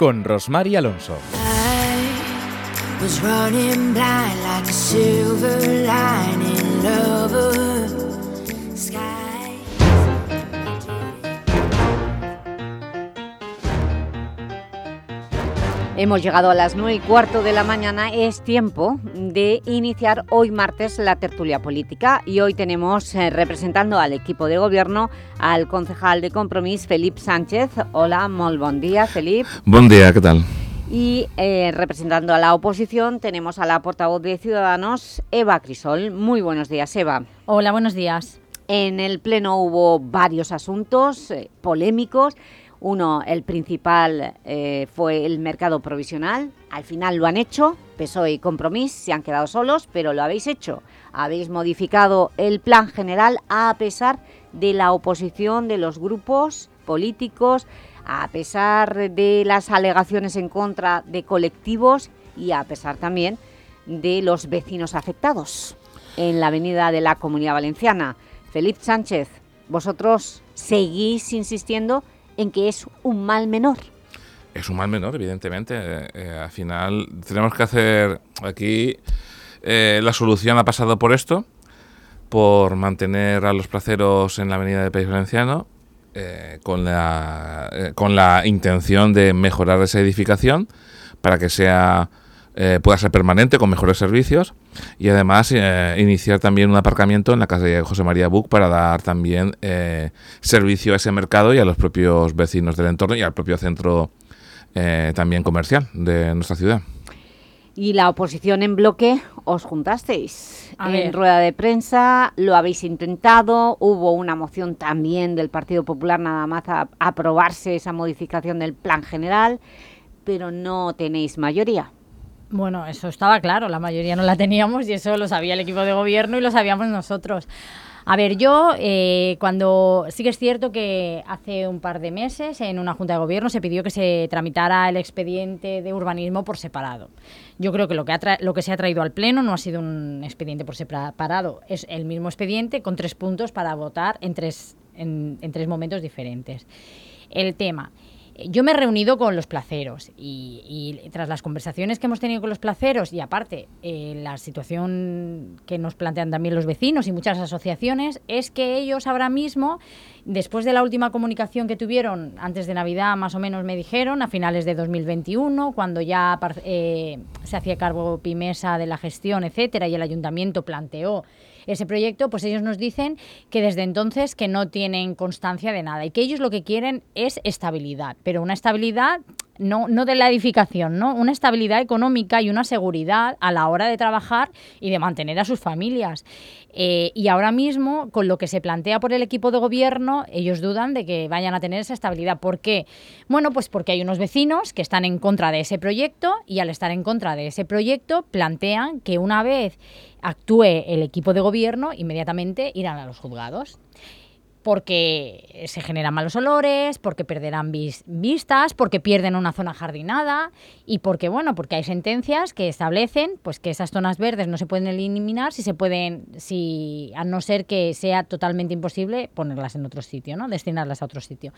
con Rosmar y Alonso. Was Hemos llegado a las 9 y cuarto de la mañana. Es tiempo de iniciar hoy martes la tertulia política y hoy tenemos eh, representando al equipo de gobierno al concejal de Compromís, Felipe Sánchez. Hola, muy buen día, Felipe. Buen día, ¿qué tal? Y eh, representando a la oposición tenemos a la portavoz de Ciudadanos, Eva Crisol. Muy buenos días, Eva. Hola, buenos días. En el Pleno hubo varios asuntos eh, polémicos. Uno, el principal, eh, fue el mercado provisional. Al final lo han hecho, PSOE y Compromís se han quedado solos, pero lo habéis hecho. Habéis modificado el plan general a pesar de la oposición de los grupos políticos, a pesar de las alegaciones en contra de colectivos y a pesar también de los vecinos afectados en la avenida de la Comunidad Valenciana. Felipe Sánchez, vosotros seguís insistiendo en que es un mal menor. Es un mal menor, evidentemente. Eh, eh, al final tenemos que hacer aquí... eh, la solución ha pasado por esto, por mantener a los placeros en la avenida del País Valenciano, con, la, con la intención de mejorar esa edificación para que sea eh, pueda ser permanente con mejores servicios y además eh, iniciar también un aparcamiento en la calle José María Buc para dar también eh, servicio a ese mercado y a los propios vecinos del entorno y al propio centro eh, también comercial de nuestra ciudad. Y la oposición en bloque os juntasteis A en ver. rueda de prensa, lo habéis intentado, hubo una moción también del Partido Popular nada más a aprobarse esa modificación del plan general, pero no tenéis mayoría. Bueno, eso estaba claro, la mayoría no la teníamos y eso lo sabía el equipo de gobierno y lo sabíamos nosotros. A ver, yo eh, cuando sí que es cierto que hace un par de meses en una junta de gobierno se pidió que se tramitara el expediente de urbanismo por separado. Yo creo que lo que, ha lo que se ha traído al pleno no ha sido un expediente por separado, es el mismo expediente con tres puntos para votar en tres, en tres momentos diferentes. El tema. Yo me he reunido con los placeros y, tras las conversaciones que hemos tenido con los placeros y aparte eh, la situación que nos plantean también los vecinos y muchas asociaciones es que ellos ahora mismo, después de la última comunicación que tuvieron antes de Navidad, más o menos me dijeron, a finales de 2021, cuando ya eh, se hacía cargo Pimesa de la gestión, etcétera, y el ayuntamiento planteó ese proyecto, pues ellos nos dicen que desde entonces que no tienen constancia de nada y que ellos lo que quieren es estabilidad, pero una estabilidad no, no de la edificación, ¿no? Una estabilidad económica y una seguridad a la hora de trabajar y de mantener a sus familias. Eh, y ahora mismo, con lo que se plantea por el equipo de gobierno, ellos dudan de que vayan a tener esa estabilidad. ¿Por qué? Bueno, pues porque hay unos vecinos que están en contra de ese proyecto y al estar en contra de ese proyecto plantean que una vez actúe el equipo de gobierno, inmediatamente irán a los juzgados. porque se generan malos olores, porque perderán vis- vistas, porque pierden una zona jardinada y porque bueno, porque hay sentencias que establecen pues que esas zonas verdes no se pueden eliminar si se pueden si a no ser que sea totalmente imposible ponerlas en otro sitio, ¿no? Destinarlas a otro sitio.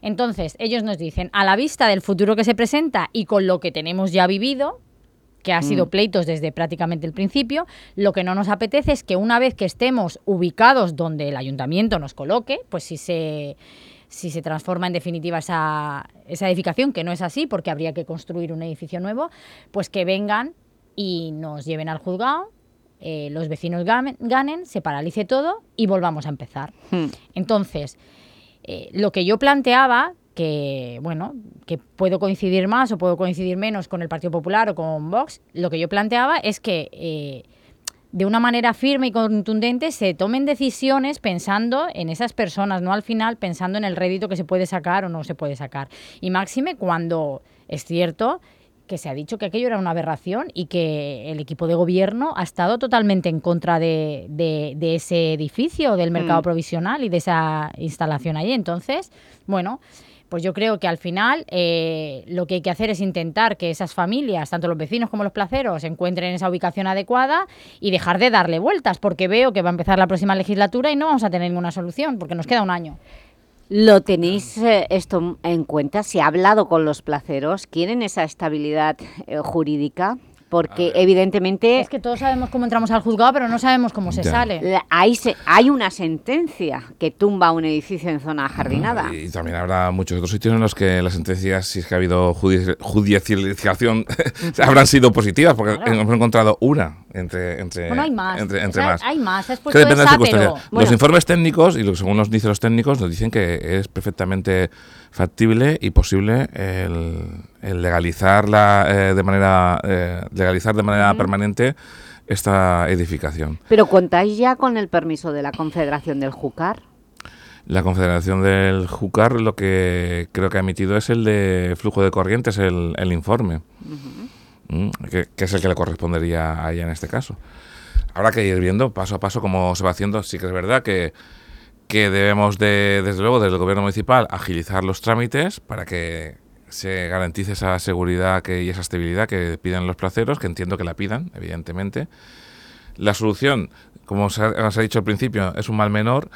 Entonces, ellos nos dicen, a la vista del futuro que se presenta y con lo que tenemos ya vivido, que ha sido Mm. pleitos desde prácticamente el principio. Lo que no nos apetece es que una vez que estemos ubicados donde el ayuntamiento nos coloque, pues si se, si se transforma en definitiva esa, esa edificación, que no es así porque habría que construir un edificio nuevo, pues que vengan y nos lleven al juzgado, eh, los vecinos ganen, se paralice todo y volvamos a empezar. Entonces, eh, lo que yo planteaba, que bueno, que puedo coincidir más o puedo coincidir menos con el Partido Popular o con Vox, lo que yo planteaba es que eh, de una manera firme y contundente se tomen decisiones pensando en esas personas, no al final pensando en el rédito que se puede sacar o no se puede sacar. Y máxime cuando es cierto que se ha dicho que aquello era una aberración y que el equipo de gobierno ha estado totalmente en contra de, de- de ese edificio, del mercado Mm. provisional y de esa instalación allí. Entonces, bueno, pues yo creo que al final eh, lo que hay que hacer es intentar que esas familias, tanto los vecinos como los placeros, encuentren esa ubicación adecuada y dejar de darle vueltas, porque veo que va a empezar la próxima legislatura y no vamos a tener ninguna solución, porque nos queda un año. ¿Lo tenéis eh, esto en cuenta? ¿Se ha hablado con los placeros? ¿Quieren esa estabilidad eh, jurídica? Porque evidentemente... Es que todos sabemos cómo entramos al juzgado, pero no sabemos cómo se Ya. sale. La- Hay, se- hay una sentencia que tumba un edificio en zona jardinada. Y también habrá muchos otros sitios en los que las sentencias, si es que ha habido judi- judicialización, habrán sido positivas, porque Claro. hemos encontrado una entre, entre, Bueno, hay más. entre, entre O sea, más. Hay más. Has Que puesto depende de esa, las circunstancias. pero... Los informes técnicos, y lo que según nos dicen los técnicos, nos dicen que es perfectamente factible y posible el, el legalizar la, eh, de manera eh, legalizar de manera permanente esta edificación. Pero contáis ya con el permiso de la Confederación del Júcar. La Confederación del Júcar lo que creo que ha emitido es el de flujo de corrientes, el, el informe, Mm, que, que es el que le correspondería a ella en este caso. Habrá que ir viendo paso a paso cómo se va haciendo. Sí que es verdad que, que debemos, de, desde luego, desde el gobierno municipal, agilizar los trámites para que se garantice esa seguridad que, y esa estabilidad que piden los placeros, que entiendo que la pidan, evidentemente. La solución, como se ha, dicho al principio, es un mal menor.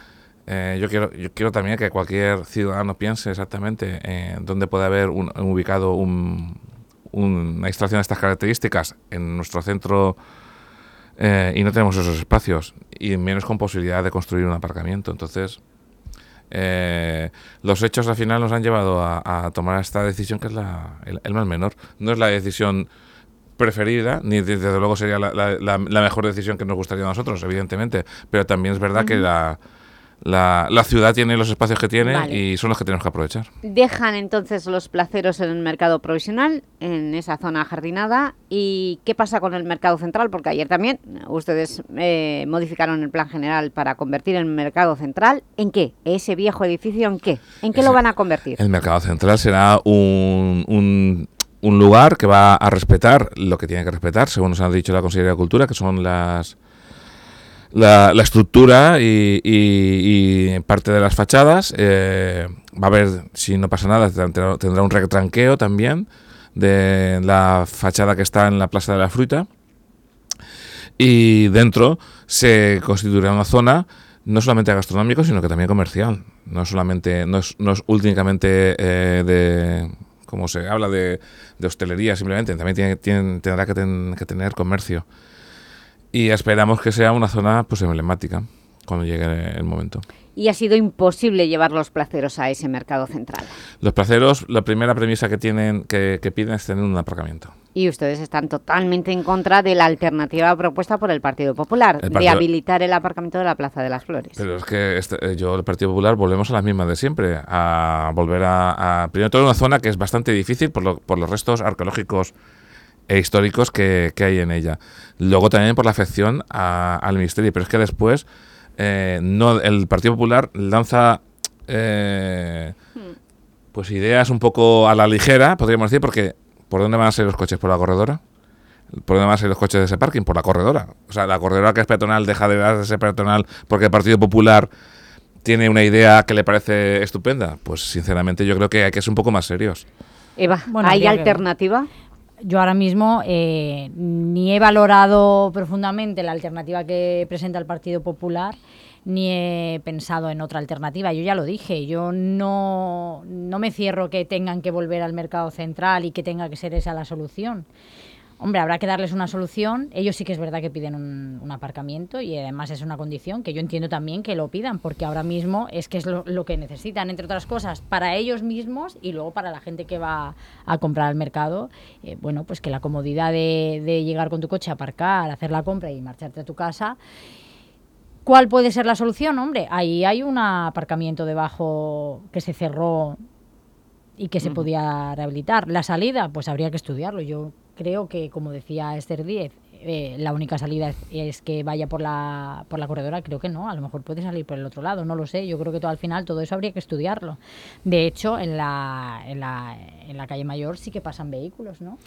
Eh, yo quiero yo quiero también que cualquier ciudadano piense exactamente en dónde puede haber un ubicado un- un- una instalación de estas características en nuestro centro eh, y no tenemos esos espacios y menos con posibilidad de construir un aparcamiento. Entonces, eh, los hechos al final nos han llevado a, a tomar esta decisión que es la, el, el mal menor. No es la decisión preferida, ni de- desde luego sería la, la- la- mejor decisión que nos gustaría a nosotros, evidentemente, pero también es verdad que la, la, la ciudad tiene los espacios que tiene Vale. y son los que tenemos que aprovechar. Dejan entonces los placeros en el mercado provisional, en esa zona jardinada. ¿Y qué pasa con el mercado central? Porque ayer también ustedes eh, modificaron el plan general para convertir el mercado central. ¿En qué? ¿Ese viejo edificio en qué? ¿En qué lo van a convertir? El mercado central será un, un, un lugar que va a respetar lo que tiene que respetar, según nos ha dicho la Consejería de Cultura, que son las la, la estructura y, parte de las fachadas. eh, va a haber, si no pasa nada, tendrá, un retranqueo también de la fachada que está en la Plaza de la Fruta. Y dentro se constituirá una zona no solamente gastronómico, sino que también comercial. No solamente, no es, no es únicamente eh, de, como se habla de, de hostelería simplemente, también tiene, tiene- tendrá que, ten- que tener comercio. Y esperamos que sea una zona pues emblemática cuando llegue el momento. Y ha sido imposible llevar los placeros a ese mercado central. Los placeros, la primera premisa que tienen que, que piden es tener un aparcamiento. Y ustedes están totalmente en contra de la alternativa propuesta por el Partido Popular, El de habilitar el aparcamiento de la Plaza de las Flores. Pero es que este- eh, yo, el Partido Popular, volvemos a las mismas de siempre, a volver a, a primero todo una zona que es bastante difícil por, lo- por los restos arqueológicos e históricos que, que hay en ella. Luego también por la afección a- al Ministerio, pero es que después eh, no el Partido Popular lanza eh, pues ideas un poco a la ligera, podríamos decir, porque ¿por dónde van a ser los coches? ¿Por la corredora? ¿Por dónde van a ser los coches de ese parking? Por la corredora. O sea, la corredora que es peatonal deja de ser peatonal porque el Partido Popular tiene una idea que le parece estupenda, pues sinceramente yo creo que hay que ser un poco más serios. Eva, Bueno, ¿hay que- alternativa? Yo ahora mismo eh, ni he valorado profundamente la alternativa que presenta el Partido Popular, ni he pensado en otra alternativa. Yo ya lo dije, yo no, no me cierro que tengan que volver al mercado central y que tenga que ser esa la solución. Hombre, habrá que darles una solución. Ellos sí que es verdad que piden un, un aparcamiento y además es una condición que yo entiendo también que lo pidan, porque ahora mismo es que es lo, lo que necesitan, entre otras cosas, para ellos mismos y luego para la gente que va a comprar al mercado. Eh, bueno, pues que la comodidad de, de llegar con tu coche, aparcar, hacer la compra y marcharte a tu casa. ¿Cuál puede ser la solución? Hombre, ahí hay un aparcamiento debajo que se cerró y que se podía rehabilitar. La salida, pues habría que estudiarlo. Yo creo que, como decía Esther Díez, eh, la única salida es, es que vaya por la, por la corredora. Creo que no, a lo mejor puede salir por el otro lado, no lo sé. Yo creo que todo al final todo eso habría que estudiarlo. De hecho, en la, en la, en la calle Mayor sí que pasan vehículos, ¿no?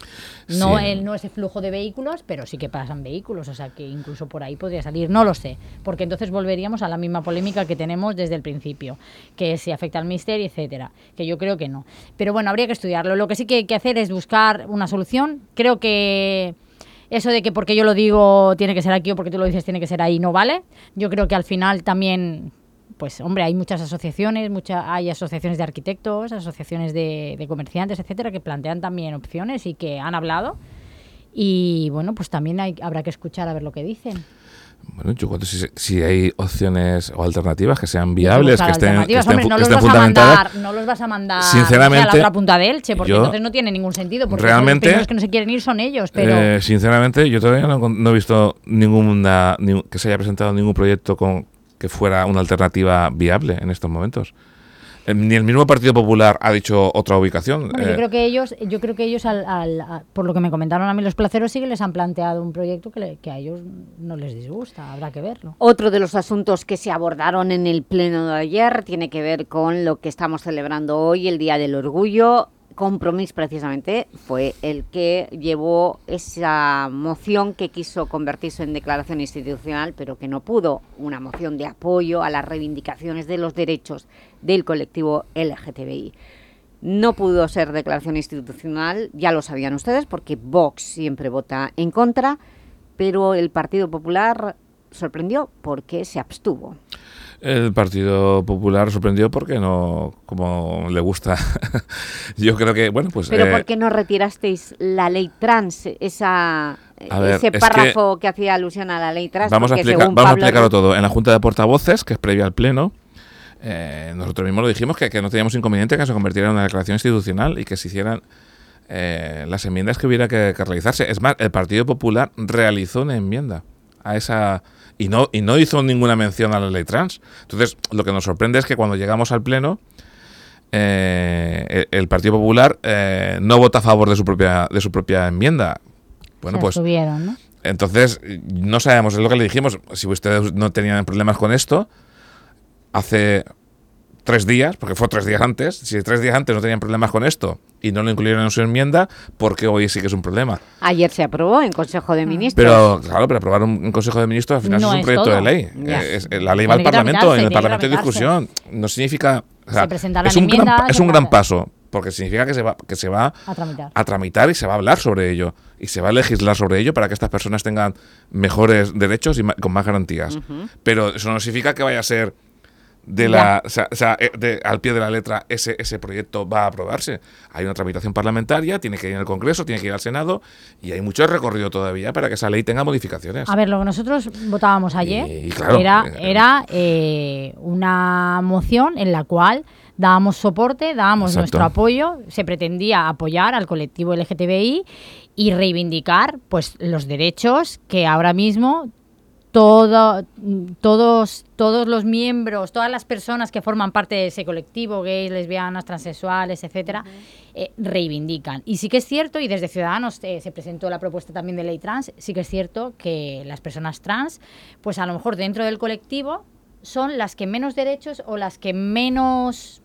No, Sí. el, no ese flujo de vehículos, pero sí que pasan vehículos, o sea que incluso por ahí podría salir, no lo sé, porque entonces volveríamos a la misma polémica que tenemos desde el principio, que si afecta al misterio, etcétera, que yo creo que no. Pero bueno, habría que estudiarlo. Lo que sí que hay que hacer es buscar una solución. Creo que eso de que porque yo lo digo tiene que ser aquí o porque tú lo dices tiene que ser ahí no vale. Yo creo que al final también pues hombre, hay muchas asociaciones, mucha, hay asociaciones de arquitectos, asociaciones de, de comerciantes, etcétera, que plantean también opciones y que han hablado. Y bueno, pues también hay, habrá que escuchar a ver lo que dicen. Bueno, yo cuento si, si hay opciones o alternativas que sean viables, que estén, que estén, Hombre, no que los estén vas a fundamentadas. mandar, no los vas a mandar Sinceramente, a la otra punta de Elche, porque yo- entonces no tiene ningún sentido, porque Realmente, los que no se quieren ir son ellos, pero Eh, sinceramente, yo todavía no, no he visto ninguna, ni- que se haya presentado ningún proyecto con que fuera una alternativa viable en estos momentos. Eh, Ni el mismo Partido Popular ha dicho otra ubicación. Bueno, Eh, yo creo que ellos, yo creo que ellos al, al- a- por lo que me comentaron a mí los placeros, sí que les han planteado un proyecto que, le- que a ellos no les disgusta, habrá que verlo. Otro de los asuntos que se abordaron en el pleno de ayer tiene que ver con lo que estamos celebrando hoy, el Día del Orgullo. Compromís, precisamente, fue el que llevó esa moción que quiso convertirse en declaración institucional, pero que no pudo. Una moción de apoyo a las reivindicaciones de los derechos del colectivo LGTBI. No pudo ser declaración institucional, ya lo sabían ustedes, porque Vox siempre vota en contra, pero el Partido Popular sorprendió porque se abstuvo. El Partido Popular sorprendió porque no, como le gusta. Yo creo que, bueno, pues. Pero eh, ¿por qué no retirasteis la ley trans, esa, ver, ese es que- párrafo que, hacía alusión a la ley trans? Vamos a, vamos a explicarlo todo. En la Junta de Portavoces, que es previa al Pleno, eh, nosotros mismos lo dijimos que, que no teníamos inconveniente que se convirtiera en una declaración institucional y que se hicieran eh, las enmiendas que hubiera que, que realizarse. Es más, el Partido Popular realizó una enmienda a esa y no y no hizo ninguna mención a la ley trans. Entonces, lo que nos sorprende es que cuando llegamos al Pleno eh, el, Partido Popular eh, no vota a favor de su propia de su propia enmienda. Bueno, pues entonces, no sabemos, es lo que le dijimos, si ustedes no tenían problemas con esto, hace tres días, porque fue tres días antes, si tres días antes no tenían problemas con esto y no lo incluyeron en su enmienda, ¿por qué hoy sí que es un problema? Ayer se aprobó en Consejo de Ministros. Pero, claro, pero aprobar un, un Consejo de Ministros al final No es un es proyecto todo. de ley. Es- la ley va al Parlamento, en el Parlamento hay discusión. No significa... o sea, Se es un, gran, es un gran paso, porque significa que se va, que se va A tramitar. a tramitar y se va a hablar sobre ello. Y se va a legislar sobre ello para que estas personas tengan mejores derechos y ma- con más garantías. Pero eso no significa que vaya a ser de la o sea, o sea, eh, de- al pie de la letra ese, ese proyecto va a aprobarse. Hay una tramitación parlamentaria, tiene que ir al Congreso, tiene que ir al Senado y hay mucho recorrido todavía para que esa ley tenga modificaciones. A ver, lo que nosotros votábamos ayer Y, claro, era, eh, era eh, una moción en la cual dábamos soporte, dábamos Exacto. nuestro apoyo, se pretendía apoyar al colectivo LGTBI y reivindicar pues los derechos que ahora mismo todo, todos, todos los miembros, todas las personas que forman parte de ese colectivo, gays, lesbianas, transexuales, etcétera, eh, reivindican. Y sí que es cierto, y desde Ciudadanos eh, se presentó la propuesta también de ley trans, sí que es cierto que las personas trans, pues a lo mejor dentro del colectivo, son las que menos derechos o las que menos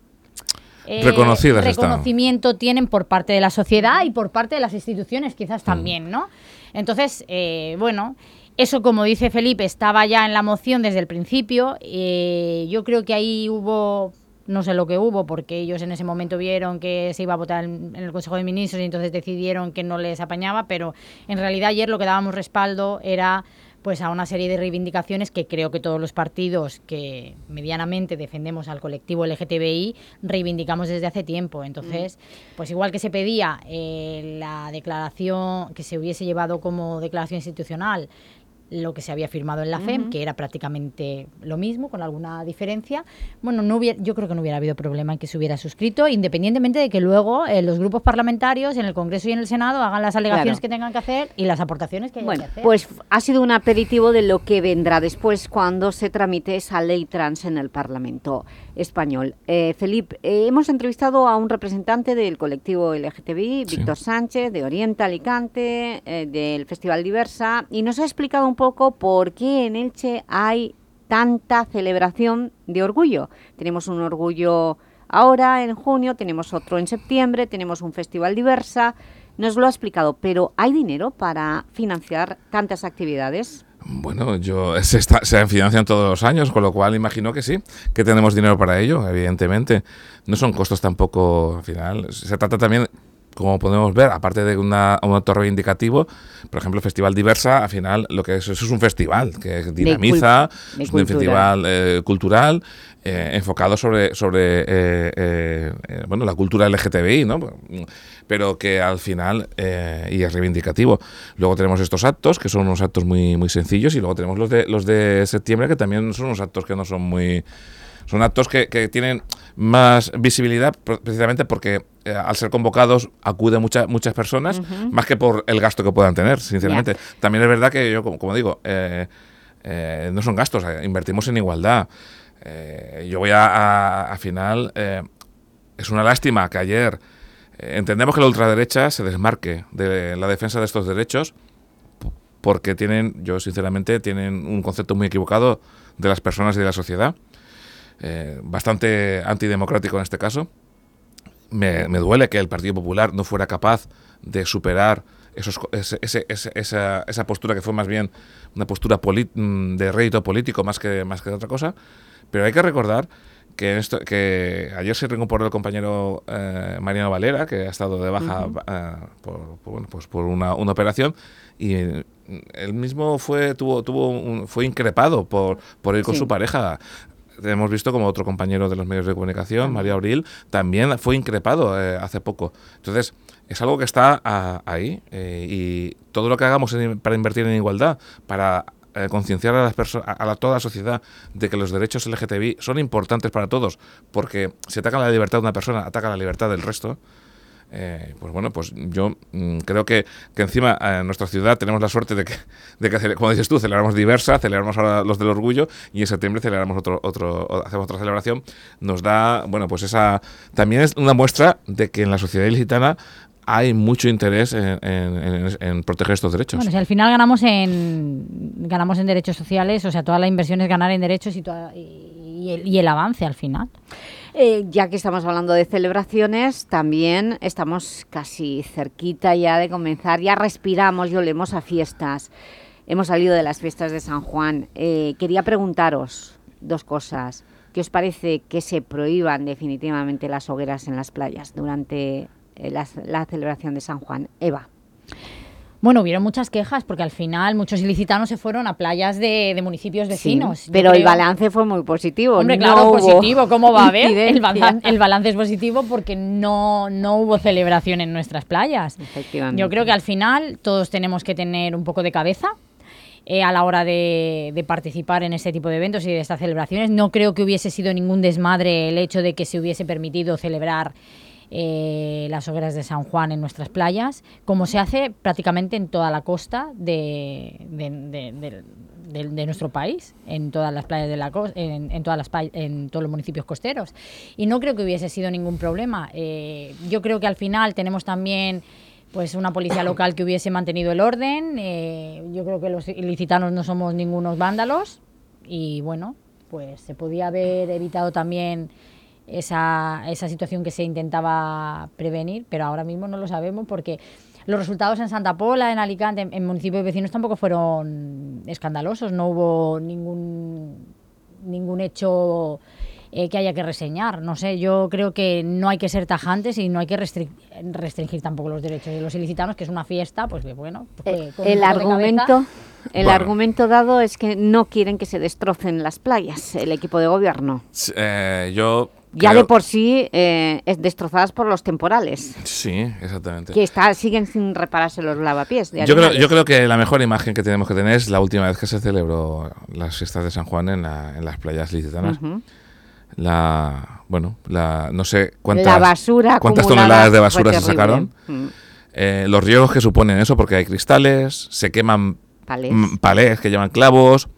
eh, Reconocidas están. reconocimiento tienen por parte de la sociedad y por parte de las instituciones quizás también, ¿no? Entonces, eh, bueno, Eso, como dice Felipe, estaba ya en la moción desde el principio. Eh, yo creo que ahí hubo, no sé lo que hubo, porque ellos en ese momento vieron que se iba a votar en, en el Consejo de Ministros y entonces decidieron que no les apañaba, pero en realidad ayer lo que dábamos respaldo era pues a una serie de reivindicaciones que creo que todos los partidos que medianamente defendemos al colectivo LGTBI reivindicamos desde hace tiempo. Entonces, pues igual que se pedía eh, la declaración que se hubiese llevado como declaración institucional lo que se había firmado en la FEM, Ujú. que era prácticamente lo mismo, con alguna diferencia. Bueno, no hubiera, yo creo que no hubiera habido problema en que se hubiera suscrito, independientemente de que luego eh, los grupos parlamentarios en el Congreso y en el Senado hagan las alegaciones Claro. que tengan que hacer y las aportaciones que haya Bueno, que hacer. pues ha sido un aperitivo de lo que vendrá después cuando se tramite esa ley trans en el Parlamento español. Eh, Felipe, eh, hemos entrevistado a un representante del colectivo LGTBI, Sí. Víctor Sánchez, de Orienta Alicante, eh, del Festival Diversa, y nos ha explicado un poco por qué en Elche hay tanta celebración de orgullo. Tenemos un orgullo ahora en junio, tenemos otro en septiembre, tenemos un Festival Diversa, nos lo ha explicado, pero ¿hay dinero para financiar tantas actividades? Bueno, yo se, está, se financian todos los años, con lo cual imagino que sí, que tenemos dinero para ello, evidentemente. No son costos tampoco, al final. Se trata también, como podemos ver, aparte de una, un acto reivindicativo, por ejemplo, el Festival Diversa, al final, lo que es, eso es un festival que dinamiza, de es un festival eh, cultural eh, enfocado sobre, sobre eh, eh, eh, bueno, la cultura LGTBI, ¿no? pero que al final y es reivindicativo. Luego tenemos estos actos que son unos actos muy muy sencillos y luego tenemos los de los de septiembre que también son unos actos que no son muy son actos que, que tienen más visibilidad pre- precisamente porque eh, al ser convocados acuden muchas muchas personas más que por el gasto que puedan tener, sinceramente. También es verdad que yo, como, como digo, eh, eh, no son gastos, invertimos en igualdad. Yo voy a, a, a final, es una lástima que ayer entendemos que la ultraderecha se desmarque de la defensa de estos derechos porque tienen, yo sinceramente, tienen un concepto muy equivocado de las personas y de la sociedad, eh, bastante antidemocrático en este caso. Me, me duele que el Partido Popular no fuera capaz de superar esos, ese- ese- esa, esa postura que fue más bien una postura mm, de rédito político más que, más que de otra cosa. Pero hay que recordar que, esto, que ayer se reincorporó el compañero eh, Mariano Valera, que ha estado de baja eh, por, por, bueno, pues por una, una operación, y eh, él mismo fue, tuvo, tuvo un- fue increpado por, por ir con Sí. su pareja. Hemos visto como otro compañero de los medios de comunicación, María Abril, también fue increpado eh, hace poco. Entonces, es algo que está ah, ahí eh, y todo lo que hagamos en- para invertir en igualdad, para eh, concienciar a, las perso- a, a la- toda la sociedad de que los derechos LGTBI son importantes para todos, porque si atacan la libertad de una persona, ataca la libertad del resto. Eh, pues bueno, pues yo mm, creo que, encima eh, en nuestra ciudad tenemos la suerte de que, de que como dices tú, celebramos diversa, celebramos ahora los del orgullo y en septiembre celebramos otro, otro, hacemos otra celebración. Nos da, bueno, pues esa también es una muestra de que en la sociedad ilicitana hay mucho interés en, en- en- proteger estos derechos. Bueno, si al final ganamos en ganamos en derechos sociales, o sea, toda la inversión es ganar en derechos y, toda- y el, y el avance al final. Eh, ya que estamos hablando de celebraciones, también estamos casi cerquita ya de comenzar, ya respiramos y olemos a fiestas. Hemos salido de las fiestas de San Juan. Eh, quería preguntaros dos cosas. ¿Qué os parece que se prohíban definitivamente las hogueras en las playas durante eh, la celebración de San Juan? Eva. Bueno, hubieron muchas quejas porque al final muchos ilicitanos se fueron a playas de, de municipios vecinos. Sí, pero el creo- balance fue muy positivo. Hombre, no claro, positivo, ¿cómo va a haber? El, incidencia. balan- el balance es positivo porque no, no hubo celebración en nuestras playas. Efectivamente. Yo creo que al final todos tenemos que tener un poco de cabeza eh, a la hora de, de participar en este tipo de eventos y de estas celebraciones. No creo que hubiese sido ningún desmadre el hecho de que se hubiese permitido celebrar eh, las hogueras de San Juan en nuestras playas, como se hace prácticamente en toda la costa de, de- nuestro país, en todas las playas de la en, todas las en todos los municipios costeros. Y no creo que hubiese sido ningún problema. Eh, yo creo que al final tenemos también pues una policía local que hubiese mantenido el orden. eh, yo creo que los ilicitanos no somos ningunos vándalos y bueno, pues se podía haber evitado también esa, esa situación que se intentaba prevenir, pero ahora mismo no lo sabemos porque los resultados en Santa Pola, en Alicante, en, en municipios vecinos tampoco fueron escandalosos, no hubo ningún, ningún hecho eh, que haya que reseñar. No sé, yo creo que no hay que ser tajantes y no hay que restri- restringir tampoco los derechos de los ilicitanos, que es una fiesta, pues que bueno. pues, un El argumento, el Bueno. argumento dado es que no quieren que se destrocen las playas, el equipo de gobierno. Eh, yo. Ya creo- de por sí eh, es destrozadas por los temporales, Sí, exactamente. que está, siguen sin repararse los lavapiés. de Yo creo, yo creo que la mejor imagen que tenemos que tener es la última vez que se celebró las fiestas de San Juan en, la- en las playas licitanas. Ujú. La, bueno, la, no sé cuántas, La basura cuántas toneladas de basura se sacaron. Mm. Eh, los riesgos que suponen eso, porque hay cristales, se queman Palés. palés que llevan clavos.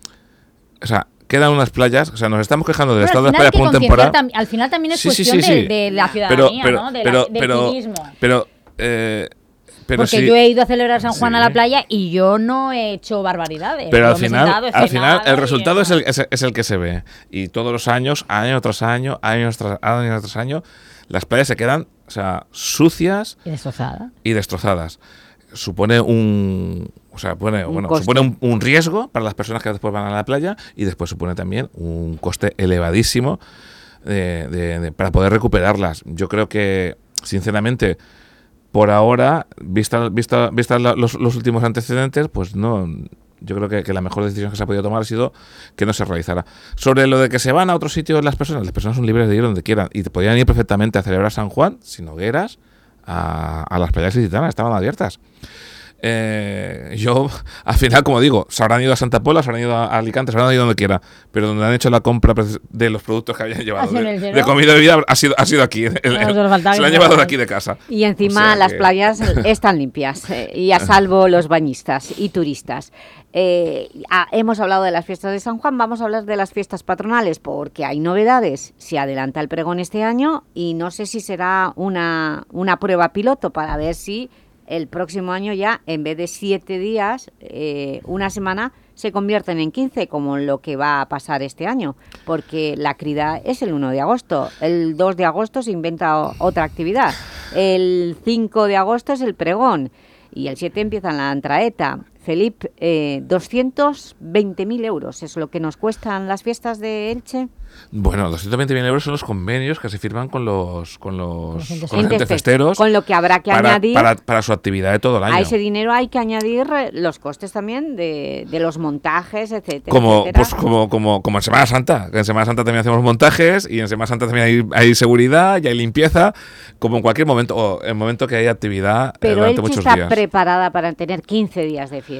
O sea, quedan unas playas. O sea, nos estamos quejando del estado de las playas por un tam- Al final también es Sí, cuestión sí, de- sí. De, la Pero, ciudadanía, pero, ¿no? De la- pero, del pero, civismo. pero, eh, pero Porque sí- yo he ido a celebrar San Juan a la playa y yo no he hecho barbaridades. Pero al final, sentado, al final el resultado es el, es, es el que se ve. Y todos los años, año tras año, año tras año tras año, las playas se quedan o sea, sucias Y destrozada. y destrozadas. Supone un, o sea, pone, Un bueno, supone un, un riesgo para las personas que después van a la playa y después supone también un coste elevadísimo de- de- de- para poder recuperarlas. Yo creo que, sinceramente, por ahora, vista, vista, vista los, los últimos antecedentes, pues no. Yo creo que, que la mejor decisión que se ha podido tomar ha sido que no se realizara. Sobre lo de que se van a otros sitios las personas, las personas son libres de ir donde quieran y podían ir perfectamente a celebrar San Juan sin hogueras a, a las playas licitanas, estaban abiertas. Eh, yo, al final, como digo, se habrán ido a Santa Pola, se habrán ido a Alicante, se habrán ido donde quiera, pero donde han hecho la compra de los productos que habían llevado, sido en de, comida y bebida, ha sido, ha sido aquí. el- el- faltaba se lo han llevado de aquí de casa. Y encima O sea las que- playas están limpias eh, y a salvo los bañistas y turistas. Eh, ah, hemos hablado de las fiestas de San Juan, vamos a hablar de las fiestas patronales porque hay novedades. Se adelanta el pregón este año y no sé si será una, una prueba piloto para ver si el próximo año ya, en vez de siete días, eh, una semana, se convierten en 15, como lo que va a pasar este año, porque la crida es el 1 de agosto. El 2 de agosto se inventa otra actividad. El 5 de agosto es el pregón y el 7 empieza la entraeta. Felipe, eh, 220.000 euros es lo que nos cuestan las fiestas de Elche. Bueno, 220.000 euros son los convenios que se firman con los con los, entes con los entes festeros Con lo que habrá que para, añadir para, para su actividad de todo el año. A ese dinero hay que añadir eh, los costes también de, de los montajes, etcétera. como, etcétera. pues, como, como, como en Semana Santa, en Semana Santa también hacemos montajes y en Semana Santa también hay, hay seguridad y hay limpieza, como en cualquier momento, o en el momento que hay actividad eh, Pero durante Elche muchos está días. preparada para tener 15 días de fiesta.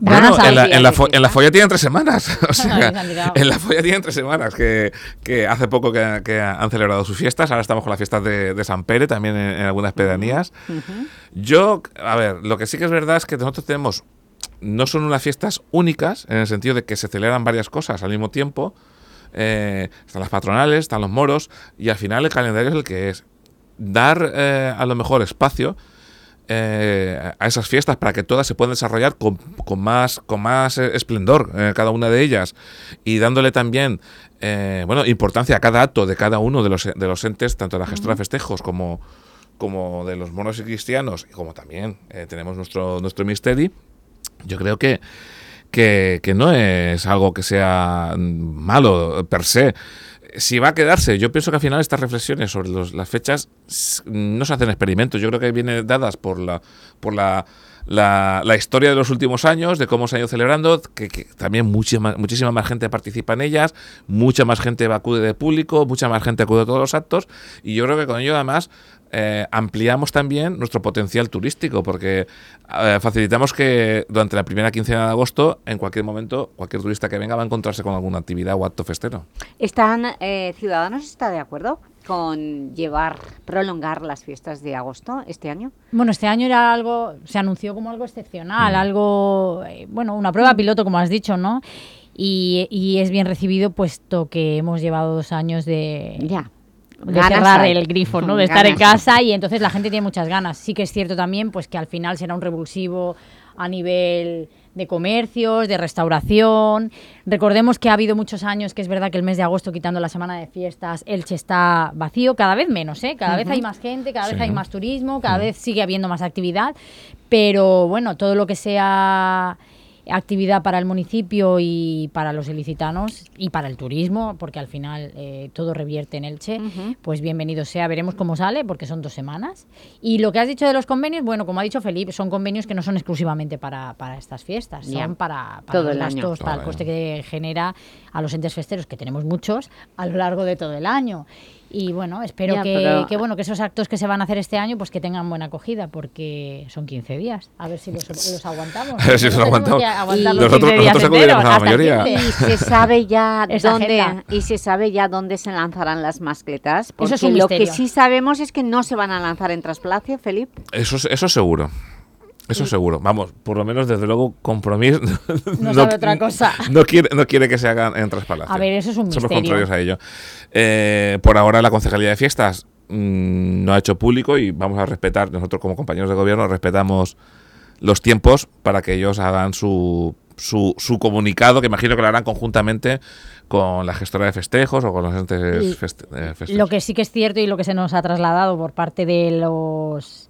Bueno, Van a en la, en, la fo- en la fiesta. folla tienen tres semanas. O sea, en la folla tienen tres semanas, que, que hace poco que, que han celebrado sus fiestas. Ahora estamos con las fiestas de, de San Pere, también en, en algunas pedanías. Yo, a ver, lo que sí que es verdad es que nosotros tenemos, no son unas fiestas únicas, en el sentido de que se celebran varias cosas al mismo tiempo. Eh, están las patronales, están los moros, y al final el calendario es el que es. Dar eh, a lo mejor espacio eh, a esas fiestas para que todas se puedan desarrollar con, con más, con más eh, esplendor, eh, cada una de ellas, y dándole también eh, bueno, importancia a cada acto de cada uno de los, de los entes, tanto de la gestora de festejos como, como de los monos y cristianos, y como también tenemos nuestro, nuestro misteri, yo creo que, que, que no es algo que sea mm, malo per se. Si va a quedarse, yo pienso que al final estas reflexiones sobre los- las fechas no se hacen experimentos. Yo creo que vienen dadas por la, por la, la, la historia de los últimos años, de cómo se ha ido celebrando, que, que también muchísima, muchísima más gente participa en ellas, mucha más gente acude de público, mucha más gente acude a todos los actos, y yo creo que con ello además eh, ampliamos también nuestro potencial turístico, porque eh, facilitamos que durante la primera quincena de agosto, en cualquier momento, cualquier turista que venga va a encontrarse con alguna actividad o acto festero. ¿Están, eh, Ciudadanos está de acuerdo con llevar, prolongar las fiestas de agosto este año? Bueno, este año era algo, se anunció como algo excepcional, algo, eh, bueno, una prueba piloto, como has dicho, ¿no? Y, y es bien recibido puesto que hemos llevado dos años de, ya. De cerrar el grifo, ¿no? De estar en casa y entonces la gente tiene muchas ganas. Sí que es cierto también pues que al final será un revulsivo a nivel de comercios, de restauración. Recordemos que ha habido muchos años que es verdad que el mes de agosto, quitando la semana de fiestas, Elche está vacío, cada vez menos, ¿eh? cada vez hay más gente, cada vez hay más turismo, cada vez sigue habiendo más actividad, pero bueno, todo lo que sea actividad para el municipio y para los ilicitanos y para el turismo, porque al final eh, todo revierte en Elche, pues bienvenido sea, veremos cómo sale, porque son dos semanas. Y lo que has dicho de los convenios, bueno, como ha dicho Felipe, son convenios que no son exclusivamente para, para estas fiestas, Ya. son para, para Todo los el gastos, para el coste que genera a los entes festeros, que tenemos muchos, a lo largo de todo el año. Y bueno, espero Ya, que, pero- que, bueno que esos actos que se van a hacer este año, pues que tengan buena acogida, porque son 15 días. A ver si los, los aguantamos. A ver si los aguantamos. Nosotros- 15 días nosotros acudiremos a la mayoría. 15. Y se sabe ya dónde agenda. y se sabe ya dónde se lanzarán las mascletas. Porque Eso es un lo que sí sabemos es que no se van a lanzar en Traspalacio, Felipe. Eso, es- eso seguro. Eso seguro. Vamos, por lo menos desde luego compromiso No sabe otra cosa. No quiere, no quiere que se hagan en Traspalacio. A ver, eso es un Somos misterio. contrarios a ello. Eh, por ahora la Concejalía de Fiestas mm, no ha hecho público y vamos a respetar, nosotros como compañeros de gobierno respetamos los tiempos para que ellos hagan su, su, su comunicado, que imagino que lo harán conjuntamente con la gestora de festejos o con los entes feste- eh, festejos. Lo que sí que es cierto y lo que se nos ha trasladado por parte de los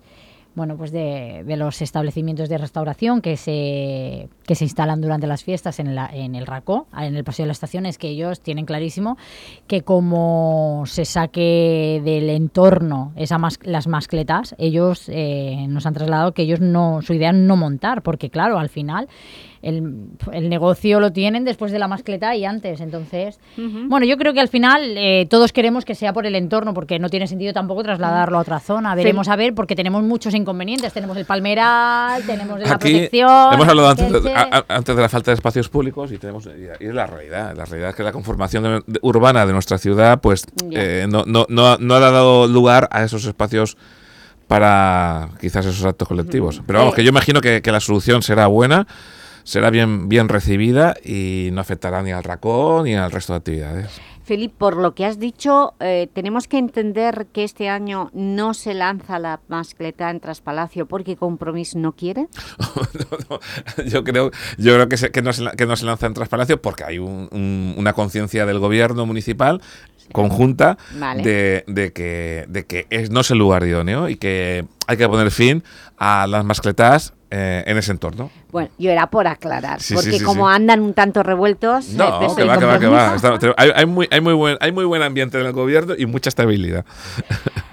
bueno, pues de, de los establecimientos de restauración que se, que se instalan durante las fiestas en, la, en el RACO, en el Paseo de la Estación, es que ellos tienen clarísimo que como se saque del entorno esa mas- las mascletas, ellos eh, nos han trasladado que ellos no, su idea es no montar, porque claro, al final el, el negocio lo tienen después de la mascleta y antes, entonces... Bueno, yo creo que al final eh, todos queremos que sea por el entorno, porque no tiene sentido tampoco trasladarlo a otra zona. Veremos a ver, porque tenemos muchos inconvenientes. Tenemos el palmeral, tenemos la Aquí protección... hemos hablado antes de, Elche. a- a- antes de la falta de espacios públicos y tenemos y es la realidad. La realidad es que la conformación de- de- urbana de nuestra ciudad pues eh, no, no, no, no ha dado lugar a esos espacios para quizás esos actos colectivos. Pero vamos, Eh, que yo imagino que, que la solución será buena, será bien, bien recibida y no afectará ni al racón ni al resto de actividades. Felipe, por lo que has dicho, eh, tenemos que entender que este año no se lanza la mascleta en Traspalacio porque Compromís no quiere. yo creo, yo creo que, se- que, no se, que no se lanza en Traspalacio porque hay un- un- una conciencia del gobierno municipal conjunta Vale. de, de que, de que es, no es el lugar idóneo y que hay que poner fin a las mascletas eh, en ese entorno. Bueno, yo era por aclarar, Sí, porque sí, como sí. andan un tanto revueltos... eh, No, que va, que va, que va. Está- hay, hay muy, hay, muy buen, hay muy buen ambiente en el gobierno y mucha estabilidad.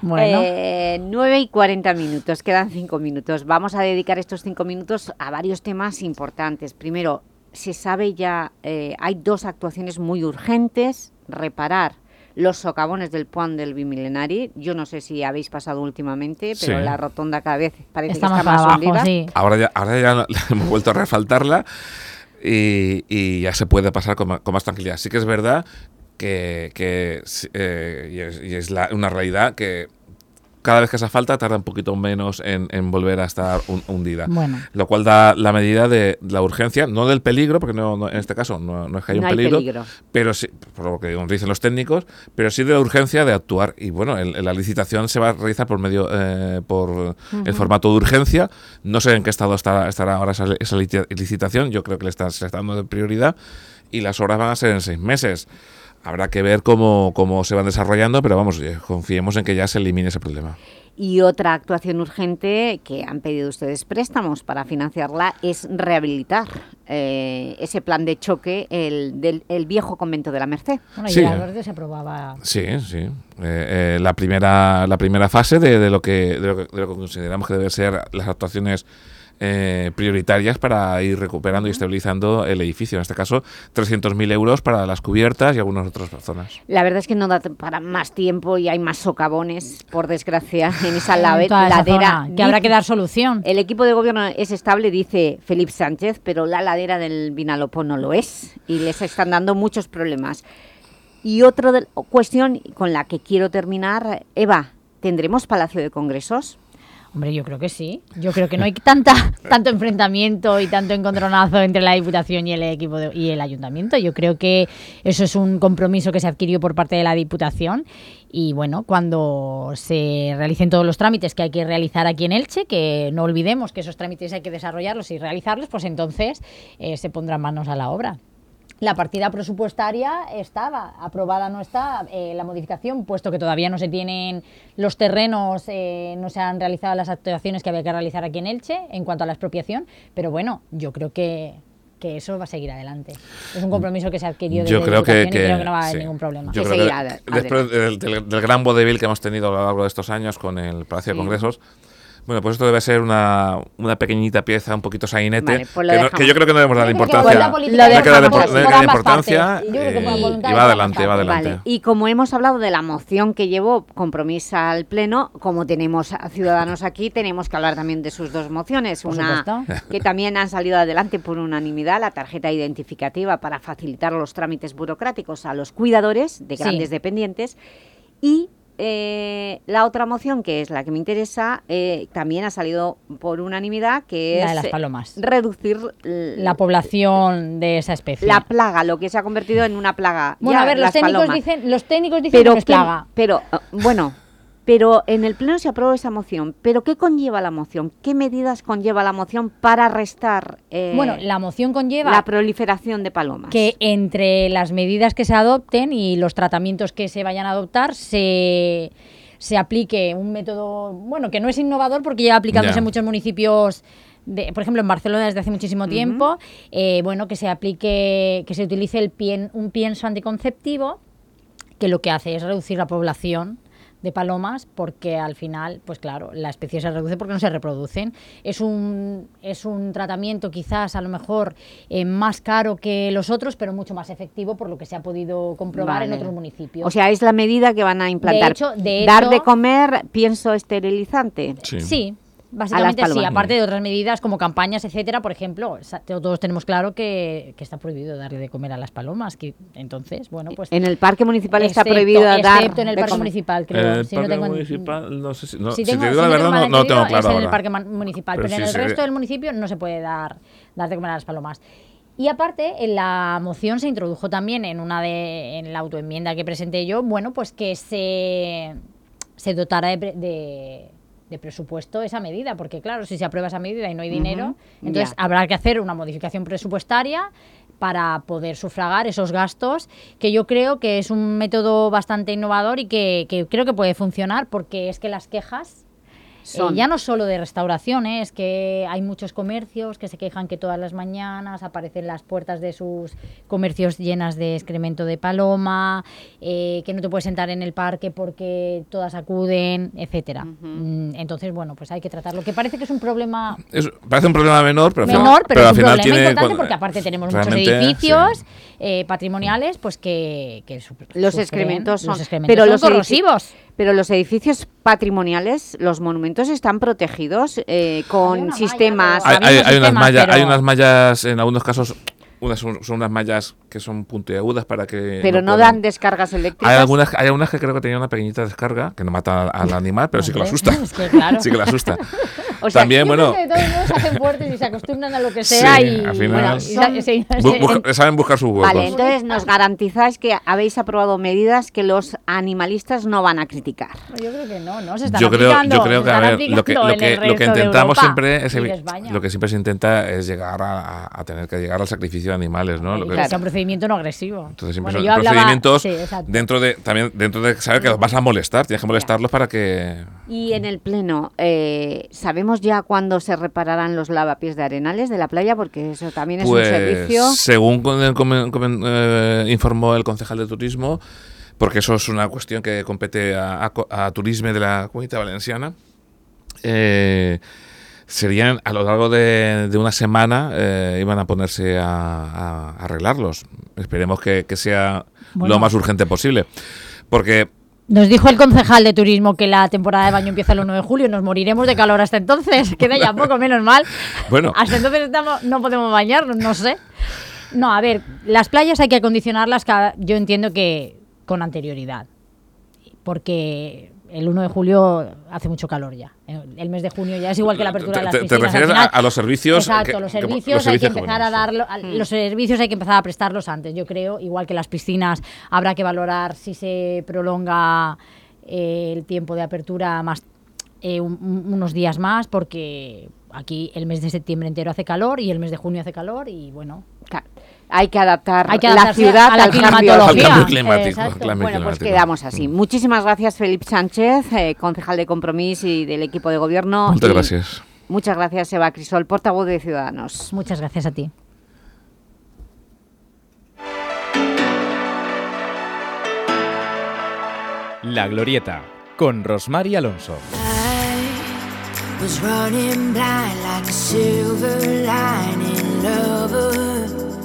Bueno. Eh, 9 y 40 minutos, quedan 5 minutos. Vamos a dedicar estos 5 minutos a varios temas importantes. Primero, se sabe ya, eh, hay dos actuaciones muy urgentes, reparar los socavones del puente del Bimilenari. Yo no sé si habéis pasado últimamente, pero Sí. la rotonda cada vez parece Está que más está más abajo, hundida. sí. Ahora ya, ahora ya hemos vuelto a refaltarla y, y ya se puede pasar con, más tranquilidad. Sí que es verdad que, eh, y es, y es la- una realidad que cada vez que hace falta tarda un poquito menos en, en volver a estar hun- hundida. Bueno. Lo cual da la medida de la urgencia, no del peligro, porque no, no- en este caso no, no es que haya No un hay peligro, peligro. pero sí, por lo que dicen los técnicos, pero sí de la urgencia de actuar. Y bueno, el- la licitación se va a realizar por medio, eh, por el formato de urgencia. No sé en qué estado estará, estará ahora esa, esa lici- licitación, yo creo que le está, se le está dando de prioridad y las obras van a ser en seis meses. Habrá que ver cómo, cómo se van desarrollando, pero vamos, confiemos en que ya se elimine ese problema. Y otra actuación urgente que han pedido ustedes préstamos para financiarla es rehabilitar eh, ese plan de choque el, del el viejo convento de la Merced. Bueno, Sí. y a verde se aprobaba... Sí, sí. Eh, eh, la, primera, la primera fase de, de lo que, de, lo que, de lo que consideramos que deben ser las actuaciones eh, prioritarias para ir recuperando y estabilizando el edificio. En este caso, 300.000 euros para las cubiertas y algunas otras zonas. La verdad es que no da para más tiempo y hay más socavones, por desgracia, en esa En lave- toda esa ladera. zona, que habrá que dar solución. El equipo de gobierno es estable, dice Felipe Sánchez, pero la ladera del Vinalopó no lo es y les están dando muchos problemas. Y otra cuestión con la que quiero terminar, Eva, ¿tendremos Palacio de Congresos? Hombre, yo creo que sí. Yo creo que no hay tanta, tanto enfrentamiento y tanto encontronazo entre la Diputación y el equipo de- y el Ayuntamiento. Yo creo que eso es un compromiso que se adquirió por parte de la Diputación. Y bueno, cuando se realicen todos los trámites que hay que realizar aquí en Elche, que no olvidemos que esos trámites hay que desarrollarlos y realizarlos, pues entonces eh, se pondrán manos a la obra. La partida presupuestaria estaba, aprobada no está eh, la modificación, puesto que todavía no se tienen los terrenos, eh, no se han realizado las actuaciones que había que realizar aquí en Elche en cuanto a la expropiación, pero bueno, yo creo que, que eso va a seguir adelante. Es un compromiso que se ha adquirido Yo desde creo que, y que- creo que no va a haber sí. ningún problema. Yo Que creo que seguirá de- ade- después del, del- del gran vodevil que hemos tenido a lo largo de estos años con el Palacio de. Congresos, bueno, pues esto debe ser una, una pequeñita pieza, un poquito sainete, Vale, pues que, no- que yo creo que no debemos que importancia. la política No dejamos ambas importancia y- voluntad y va adelante, va adelante. Vale, Y como hemos hablado de la moción que llevó compromiso al Pleno, como tenemos a ciudadanos aquí, tenemos que hablar también de sus dos mociones. Por una supuesto. que también han salido adelante por unanimidad, la tarjeta identificativa para facilitar los trámites burocráticos a los cuidadores de Sí. grandes dependientes. Y eh, la otra moción, que es la que me interesa, eh, también ha salido por unanimidad, que La es de las eh, palomas. reducir La población de esa especie. la plaga, lo que se ha convertido en una plaga. bueno, Ya, a ver, los técnicos, palomas. dicen, los técnicos dicen pero que no es ¿qué- plaga. pero eh, bueno, pero en el pleno se aprobó esa moción. ¿Pero qué conlleva la moción? ¿Qué medidas conlleva la moción para restar eh, Bueno, la moción conlleva la proliferación de palomas? que entre las medidas que se adopten y los tratamientos que se vayan a adoptar se, se aplique un método, bueno, que no es innovador porque lleva aplicándose en muchos municipios. de- por ejemplo, en Barcelona desde hace muchísimo tiempo, eh, bueno, que se aplique, que se utilice el pien- un pienso anticonceptivo, que lo que hace es reducir la población de palomas porque al final, pues claro, la especie se reduce porque no se reproducen. Es un, es un tratamiento quizás a lo mejor eh, más caro que los otros, pero mucho más efectivo por lo que se ha podido comprobar en otros municipios. O sea, es la medida que van a implantar. hecho- de Dar hecho- de comer pienso esterilizante. Sí. Básicamente sí, aparte de otras medidas como campañas, etcétera, por ejemplo, todos tenemos claro que, que está prohibido darle de comer a las palomas, que entonces, bueno, pues... En el parque municipal está Excepto- prohibido dar Excepto en el de parque comer. municipal, creo. El si no parque tengo en- municipal, no sé si... no, si si tengo- te si digo la no verdad, no, no lo tengo claro es en el parque municipal, Pero pero, sí, en el sí. resto del municipio no se puede dar, dar de comer a las palomas. Y aparte, en la moción se introdujo también en una de en la autoenmienda que presenté yo, bueno, pues que se, se dotara de, pre- de, de presupuesto esa medida, porque claro, si se aprueba esa medida y no hay dinero, entonces ya. habrá que hacer una modificación presupuestaria para poder sufragar esos gastos, que yo creo que es un método bastante innovador y que, que creo que puede funcionar, porque es que las quejas eh, ya no solo de restauración, ¿eh? es que hay muchos comercios que se quejan que todas las mañanas aparecen las puertas de sus comercios llenas de excremento de paloma, eh, que no te puedes sentar en el parque porque todas acuden, etcétera. Mm, Entonces, bueno, pues hay que tratarlo. Que parece que es un problema Es- parece un problema menor, pero, al final- menor, pero, al es un final problema tiene... importante cuando- porque aparte tenemos muchos edificios eh, patrimoniales pues que, que su- Los sufren- excrementos son, los excrementos pero son los corrosivos. Pero los edificios patrimoniales, los monumentos están protegidos eh, con sistemas. Hay, hay- hay unas mallas, hay pero- unas mallas, en algunos casos, unas son, son unas mallas que son puntiagudas para que... Pero no dan descargas eléctricas. Hay algunas, hay algunas que creo que tenían una pequeñita descarga, que no mata al animal, pero sí que lo asusta. es que claro. sí que lo asusta. O sea, También, bueno... que todos se hacen fuertes y se acostumbran a lo que sea Sí, y, al final- bueno, y Bu- busca- saben buscar sus huecos. Vale, entonces nos garantizáis que habéis aprobado medidas que los animalistas no van a criticar. Yo creo que no, no se están yo creo, aplicando, yo creo que a ver, lo que, lo que, lo que intentamos siempre es lo que siempre se intenta es llegar a, a tener que llegar al sacrificio de animales, ¿no? Lo que- que sea un procedimiento no agresivo. Entonces siempre Bueno, son hablaba- procedimientos sí, dentro de también dentro de saber que los vas a molestar, tienes que molestarlos para que Y en el Pleno, eh, ¿sabemos ya cuándo se repararán los lavapiés de arenales de la playa? Porque eso también es pues un servicio... según con- comen- comen- eh, informó el concejal de turismo, porque eso es una cuestión que compete a, a co- a turismo de la Comunidad Valenciana. eh, serían a lo largo de, de una semana eh, iban a ponerse a, a arreglarlos. Esperemos que, que sea Bueno. lo más urgente posible. Porque Nos dijo el concejal de turismo que la temporada de baño empieza el 1 de julio, nos moriremos de calor hasta entonces, queda ya poco menos mal. Bueno. Hasta entonces estamos, no podemos bañarnos, no sé. No, a ver, las playas hay que acondicionarlas, cada- yo entiendo que con anterioridad, porque el 1 de julio hace mucho calor ya. El mes de junio ya es igual que la apertura de las Te- te piscinas. al refieres a- final- a los servicios Exacto, que- los que- servicios, los hay que empezar a darlo, a- los servicios hay que empezar a prestarlos antes, yo creo, igual que las piscinas habrá que valorar si se prolonga eh, el tiempo de apertura más eh, un- un- unos días más porque aquí el mes de septiembre entero hace calor y el mes de junio hace calor y bueno, Hay que adaptar Hay que la ciudad a la al cambio, climatología. Al cambio climático, Exacto. cambio Bueno, pues climático. quedamos así. Muchísimas gracias, Felipe Sánchez, eh, concejal de Compromís y del equipo de gobierno. Muchas gracias. Muchas gracias, Eva Crisol, portavoz de Ciudadanos. Muchas gracias a ti. La Glorieta, con Rosmar y Alonso. was running blind like a silver lining lover.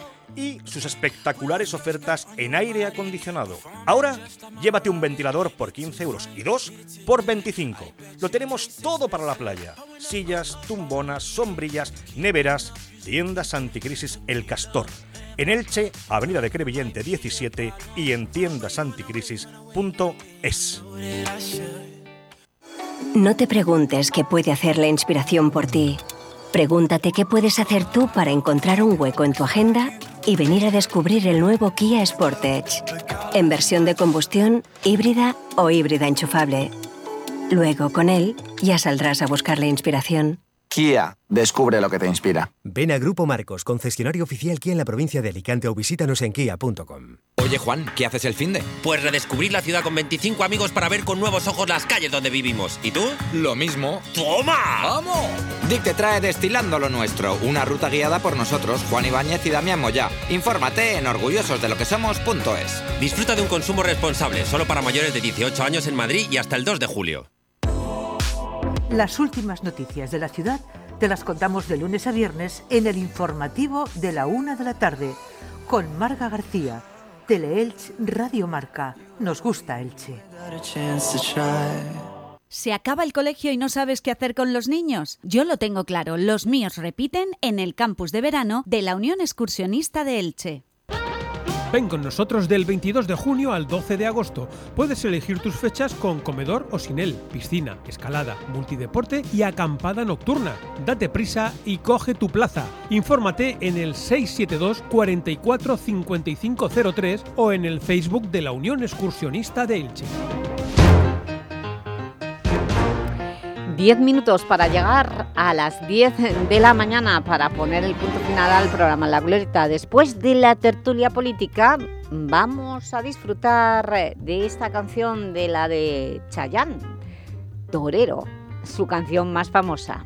y sus espectaculares ofertas en aire acondicionado. Ahora, llévate un ventilador por 15 euros y dos por 25. Lo tenemos todo para la playa. Sillas, tumbonas, sombrillas, neveras, tiendas anticrisis El Castor. En Elche, Avenida de Crevillente 17 y en tiendasanticrisis.es. No te preguntes qué puede hacer la inspiración por ti. Pregúntate qué puedes hacer tú para encontrar un hueco en tu agenda y venir a descubrir el nuevo Kia Sportage. En versión de combustión, híbrida o híbrida enchufable. Luego, con él, ya saldrás a buscar la inspiración. Kia, descubre lo que te inspira. Ven a Grupo Marcos, concesionario oficial Kia en la provincia de Alicante o visítanos en kia.com. Oye Juan, ¿qué haces el fin de? Pues redescubrir la ciudad con 25 amigos para ver con nuevos ojos las calles donde vivimos. ¿Y tú? Lo mismo. ¡Toma! ¡Vamos! Dick te trae Destilando lo Nuestro, una ruta guiada por nosotros, Juan Ibáñez y Damián Moya. Infórmate en orgullososdeloquesomos.es. Disfruta de un consumo responsable, solo para mayores de 18 años en Madrid y hasta el 2 de julio. Las últimas noticias de la ciudad te las contamos de lunes a viernes en el informativo de la una de la tarde con Marga García. Teleelch Radio Marca. Nos gusta Elche. ¿Se acaba el colegio y no sabes qué hacer con los niños? Yo lo tengo claro, los míos repiten en el campus de verano de la Unión Excursionista de Elche. Ven con nosotros del 22 de junio al 12 de agosto. Puedes elegir tus fechas con comedor o sin él, piscina, escalada, multideporte y acampada nocturna. Date prisa y coge tu plaza. Infórmate en el 672 44 5503 o en el Facebook de la Unión Excursionista de Elche. Diez minutos para llegar a las 10 de la mañana para poner el punto final al programa La Glorieta. Después de la tertulia política vamos a disfrutar de esta canción de la de Chayanne, Torero, su canción más famosa.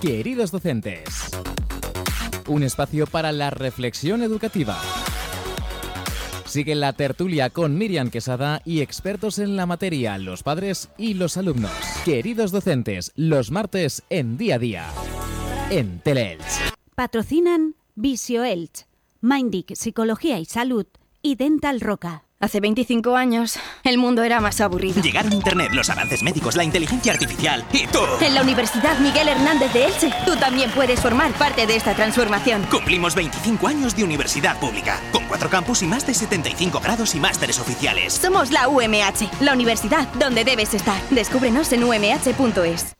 queridos docentes. Un espacio para la reflexión educativa. Sigue la tertulia con Miriam Quesada y expertos en la materia, los padres y los alumnos. Queridos docentes, los martes en día a día. En Teleelch. Patrocinan Visio Elch, Mindic Psicología y Salud y Dental Roca. Hace 25 años, el mundo era más aburrido. Llegaron Internet, los avances médicos, la inteligencia artificial y tú. En la Universidad Miguel Hernández de Elche, tú también puedes formar parte de esta transformación. Cumplimos 25 años de universidad pública, con cuatro campus y más de 75 grados y másteres oficiales. Somos la UMH, la universidad donde debes estar. Descúbrenos en umh.es.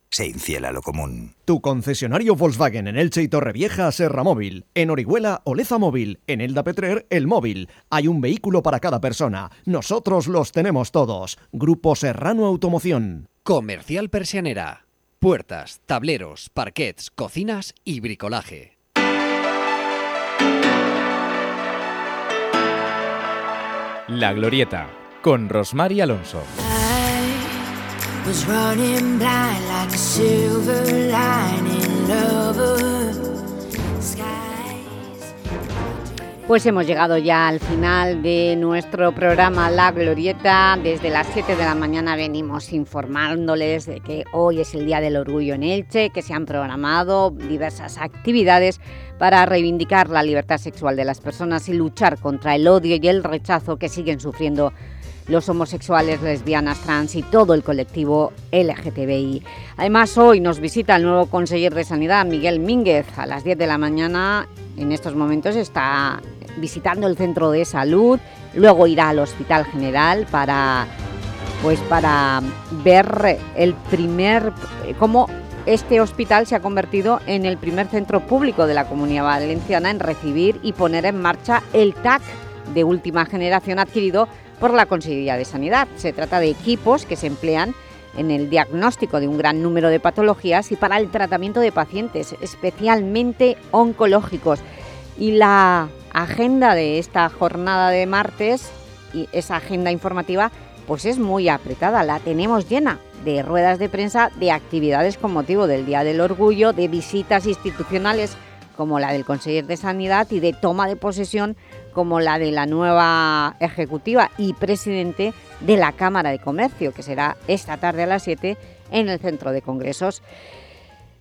Se infiel a lo común. Tu concesionario Volkswagen en Elche y Torrevieja, Serra Móvil. En Orihuela, Oleza Móvil. En Elda Petrer, El Móvil. Hay un vehículo para cada persona. Nosotros los tenemos todos. Grupo Serrano Automoción. Comercial Persianera. Puertas, tableros, parquets, cocinas y bricolaje. La Glorieta, con Rosmar y Alonso. Pues hemos llegado ya al final de nuestro programa La Glorieta. Desde las 7 de la mañana venimos informándoles de que hoy es el Día del Orgullo en Elche, que se han programado diversas actividades para reivindicar la libertad sexual de las personas y luchar contra el odio y el rechazo que siguen sufriendo los homosexuales, lesbianas, trans y todo el colectivo LGTBI. Además, hoy nos visita el nuevo conseller de Sanidad, Miguel Mínguez, a las 10 de la mañana. En estos momentos está visitando el centro de salud, luego irá al Hospital General para, pues para ver el primer, cómo este hospital se ha convertido en el primer centro público de la Comunidad Valenciana en recibir y poner en marcha el TAC de última generación adquirido por la Consejería de Sanidad. Se trata de equipos que se emplean en el diagnóstico de un gran número de patologías y para el tratamiento de pacientes, especialmente oncológicos. Y la agenda de esta jornada de martes, y esa agenda informativa, pues es muy apretada, la tenemos llena de ruedas de prensa, de actividades con motivo del Día del Orgullo, de visitas institucionales como la del Conseller de Sanidad y de toma de posesión como la de la nueva ejecutiva y presidente de la Cámara de Comercio, que será esta tarde a las 7 en el Centro de Congresos.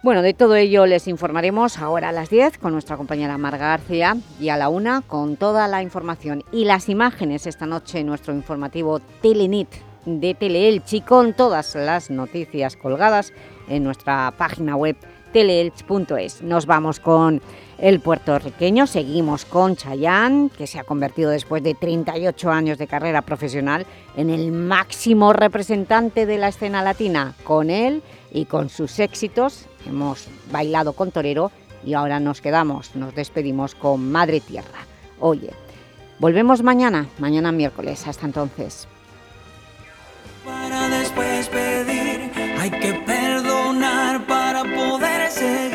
Bueno, de todo ello les informaremos ahora a las 10 con nuestra compañera Marga García y a la 1 con toda la información y las imágenes esta noche en nuestro informativo Telenit de Teleelch con todas las noticias colgadas en nuestra página web teleelch.es. Nos vamos con el puertorriqueño, seguimos con Chayán, que se ha convertido después de 38 años de carrera profesional en el máximo representante de la escena latina. Con él y con sus éxitos hemos bailado con Torero y ahora nos quedamos, nos despedimos con Madre Tierra. Oye, volvemos mañana, mañana miércoles, hasta entonces. Para después pedir, hay que perdonar para poder seguir.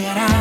llegará.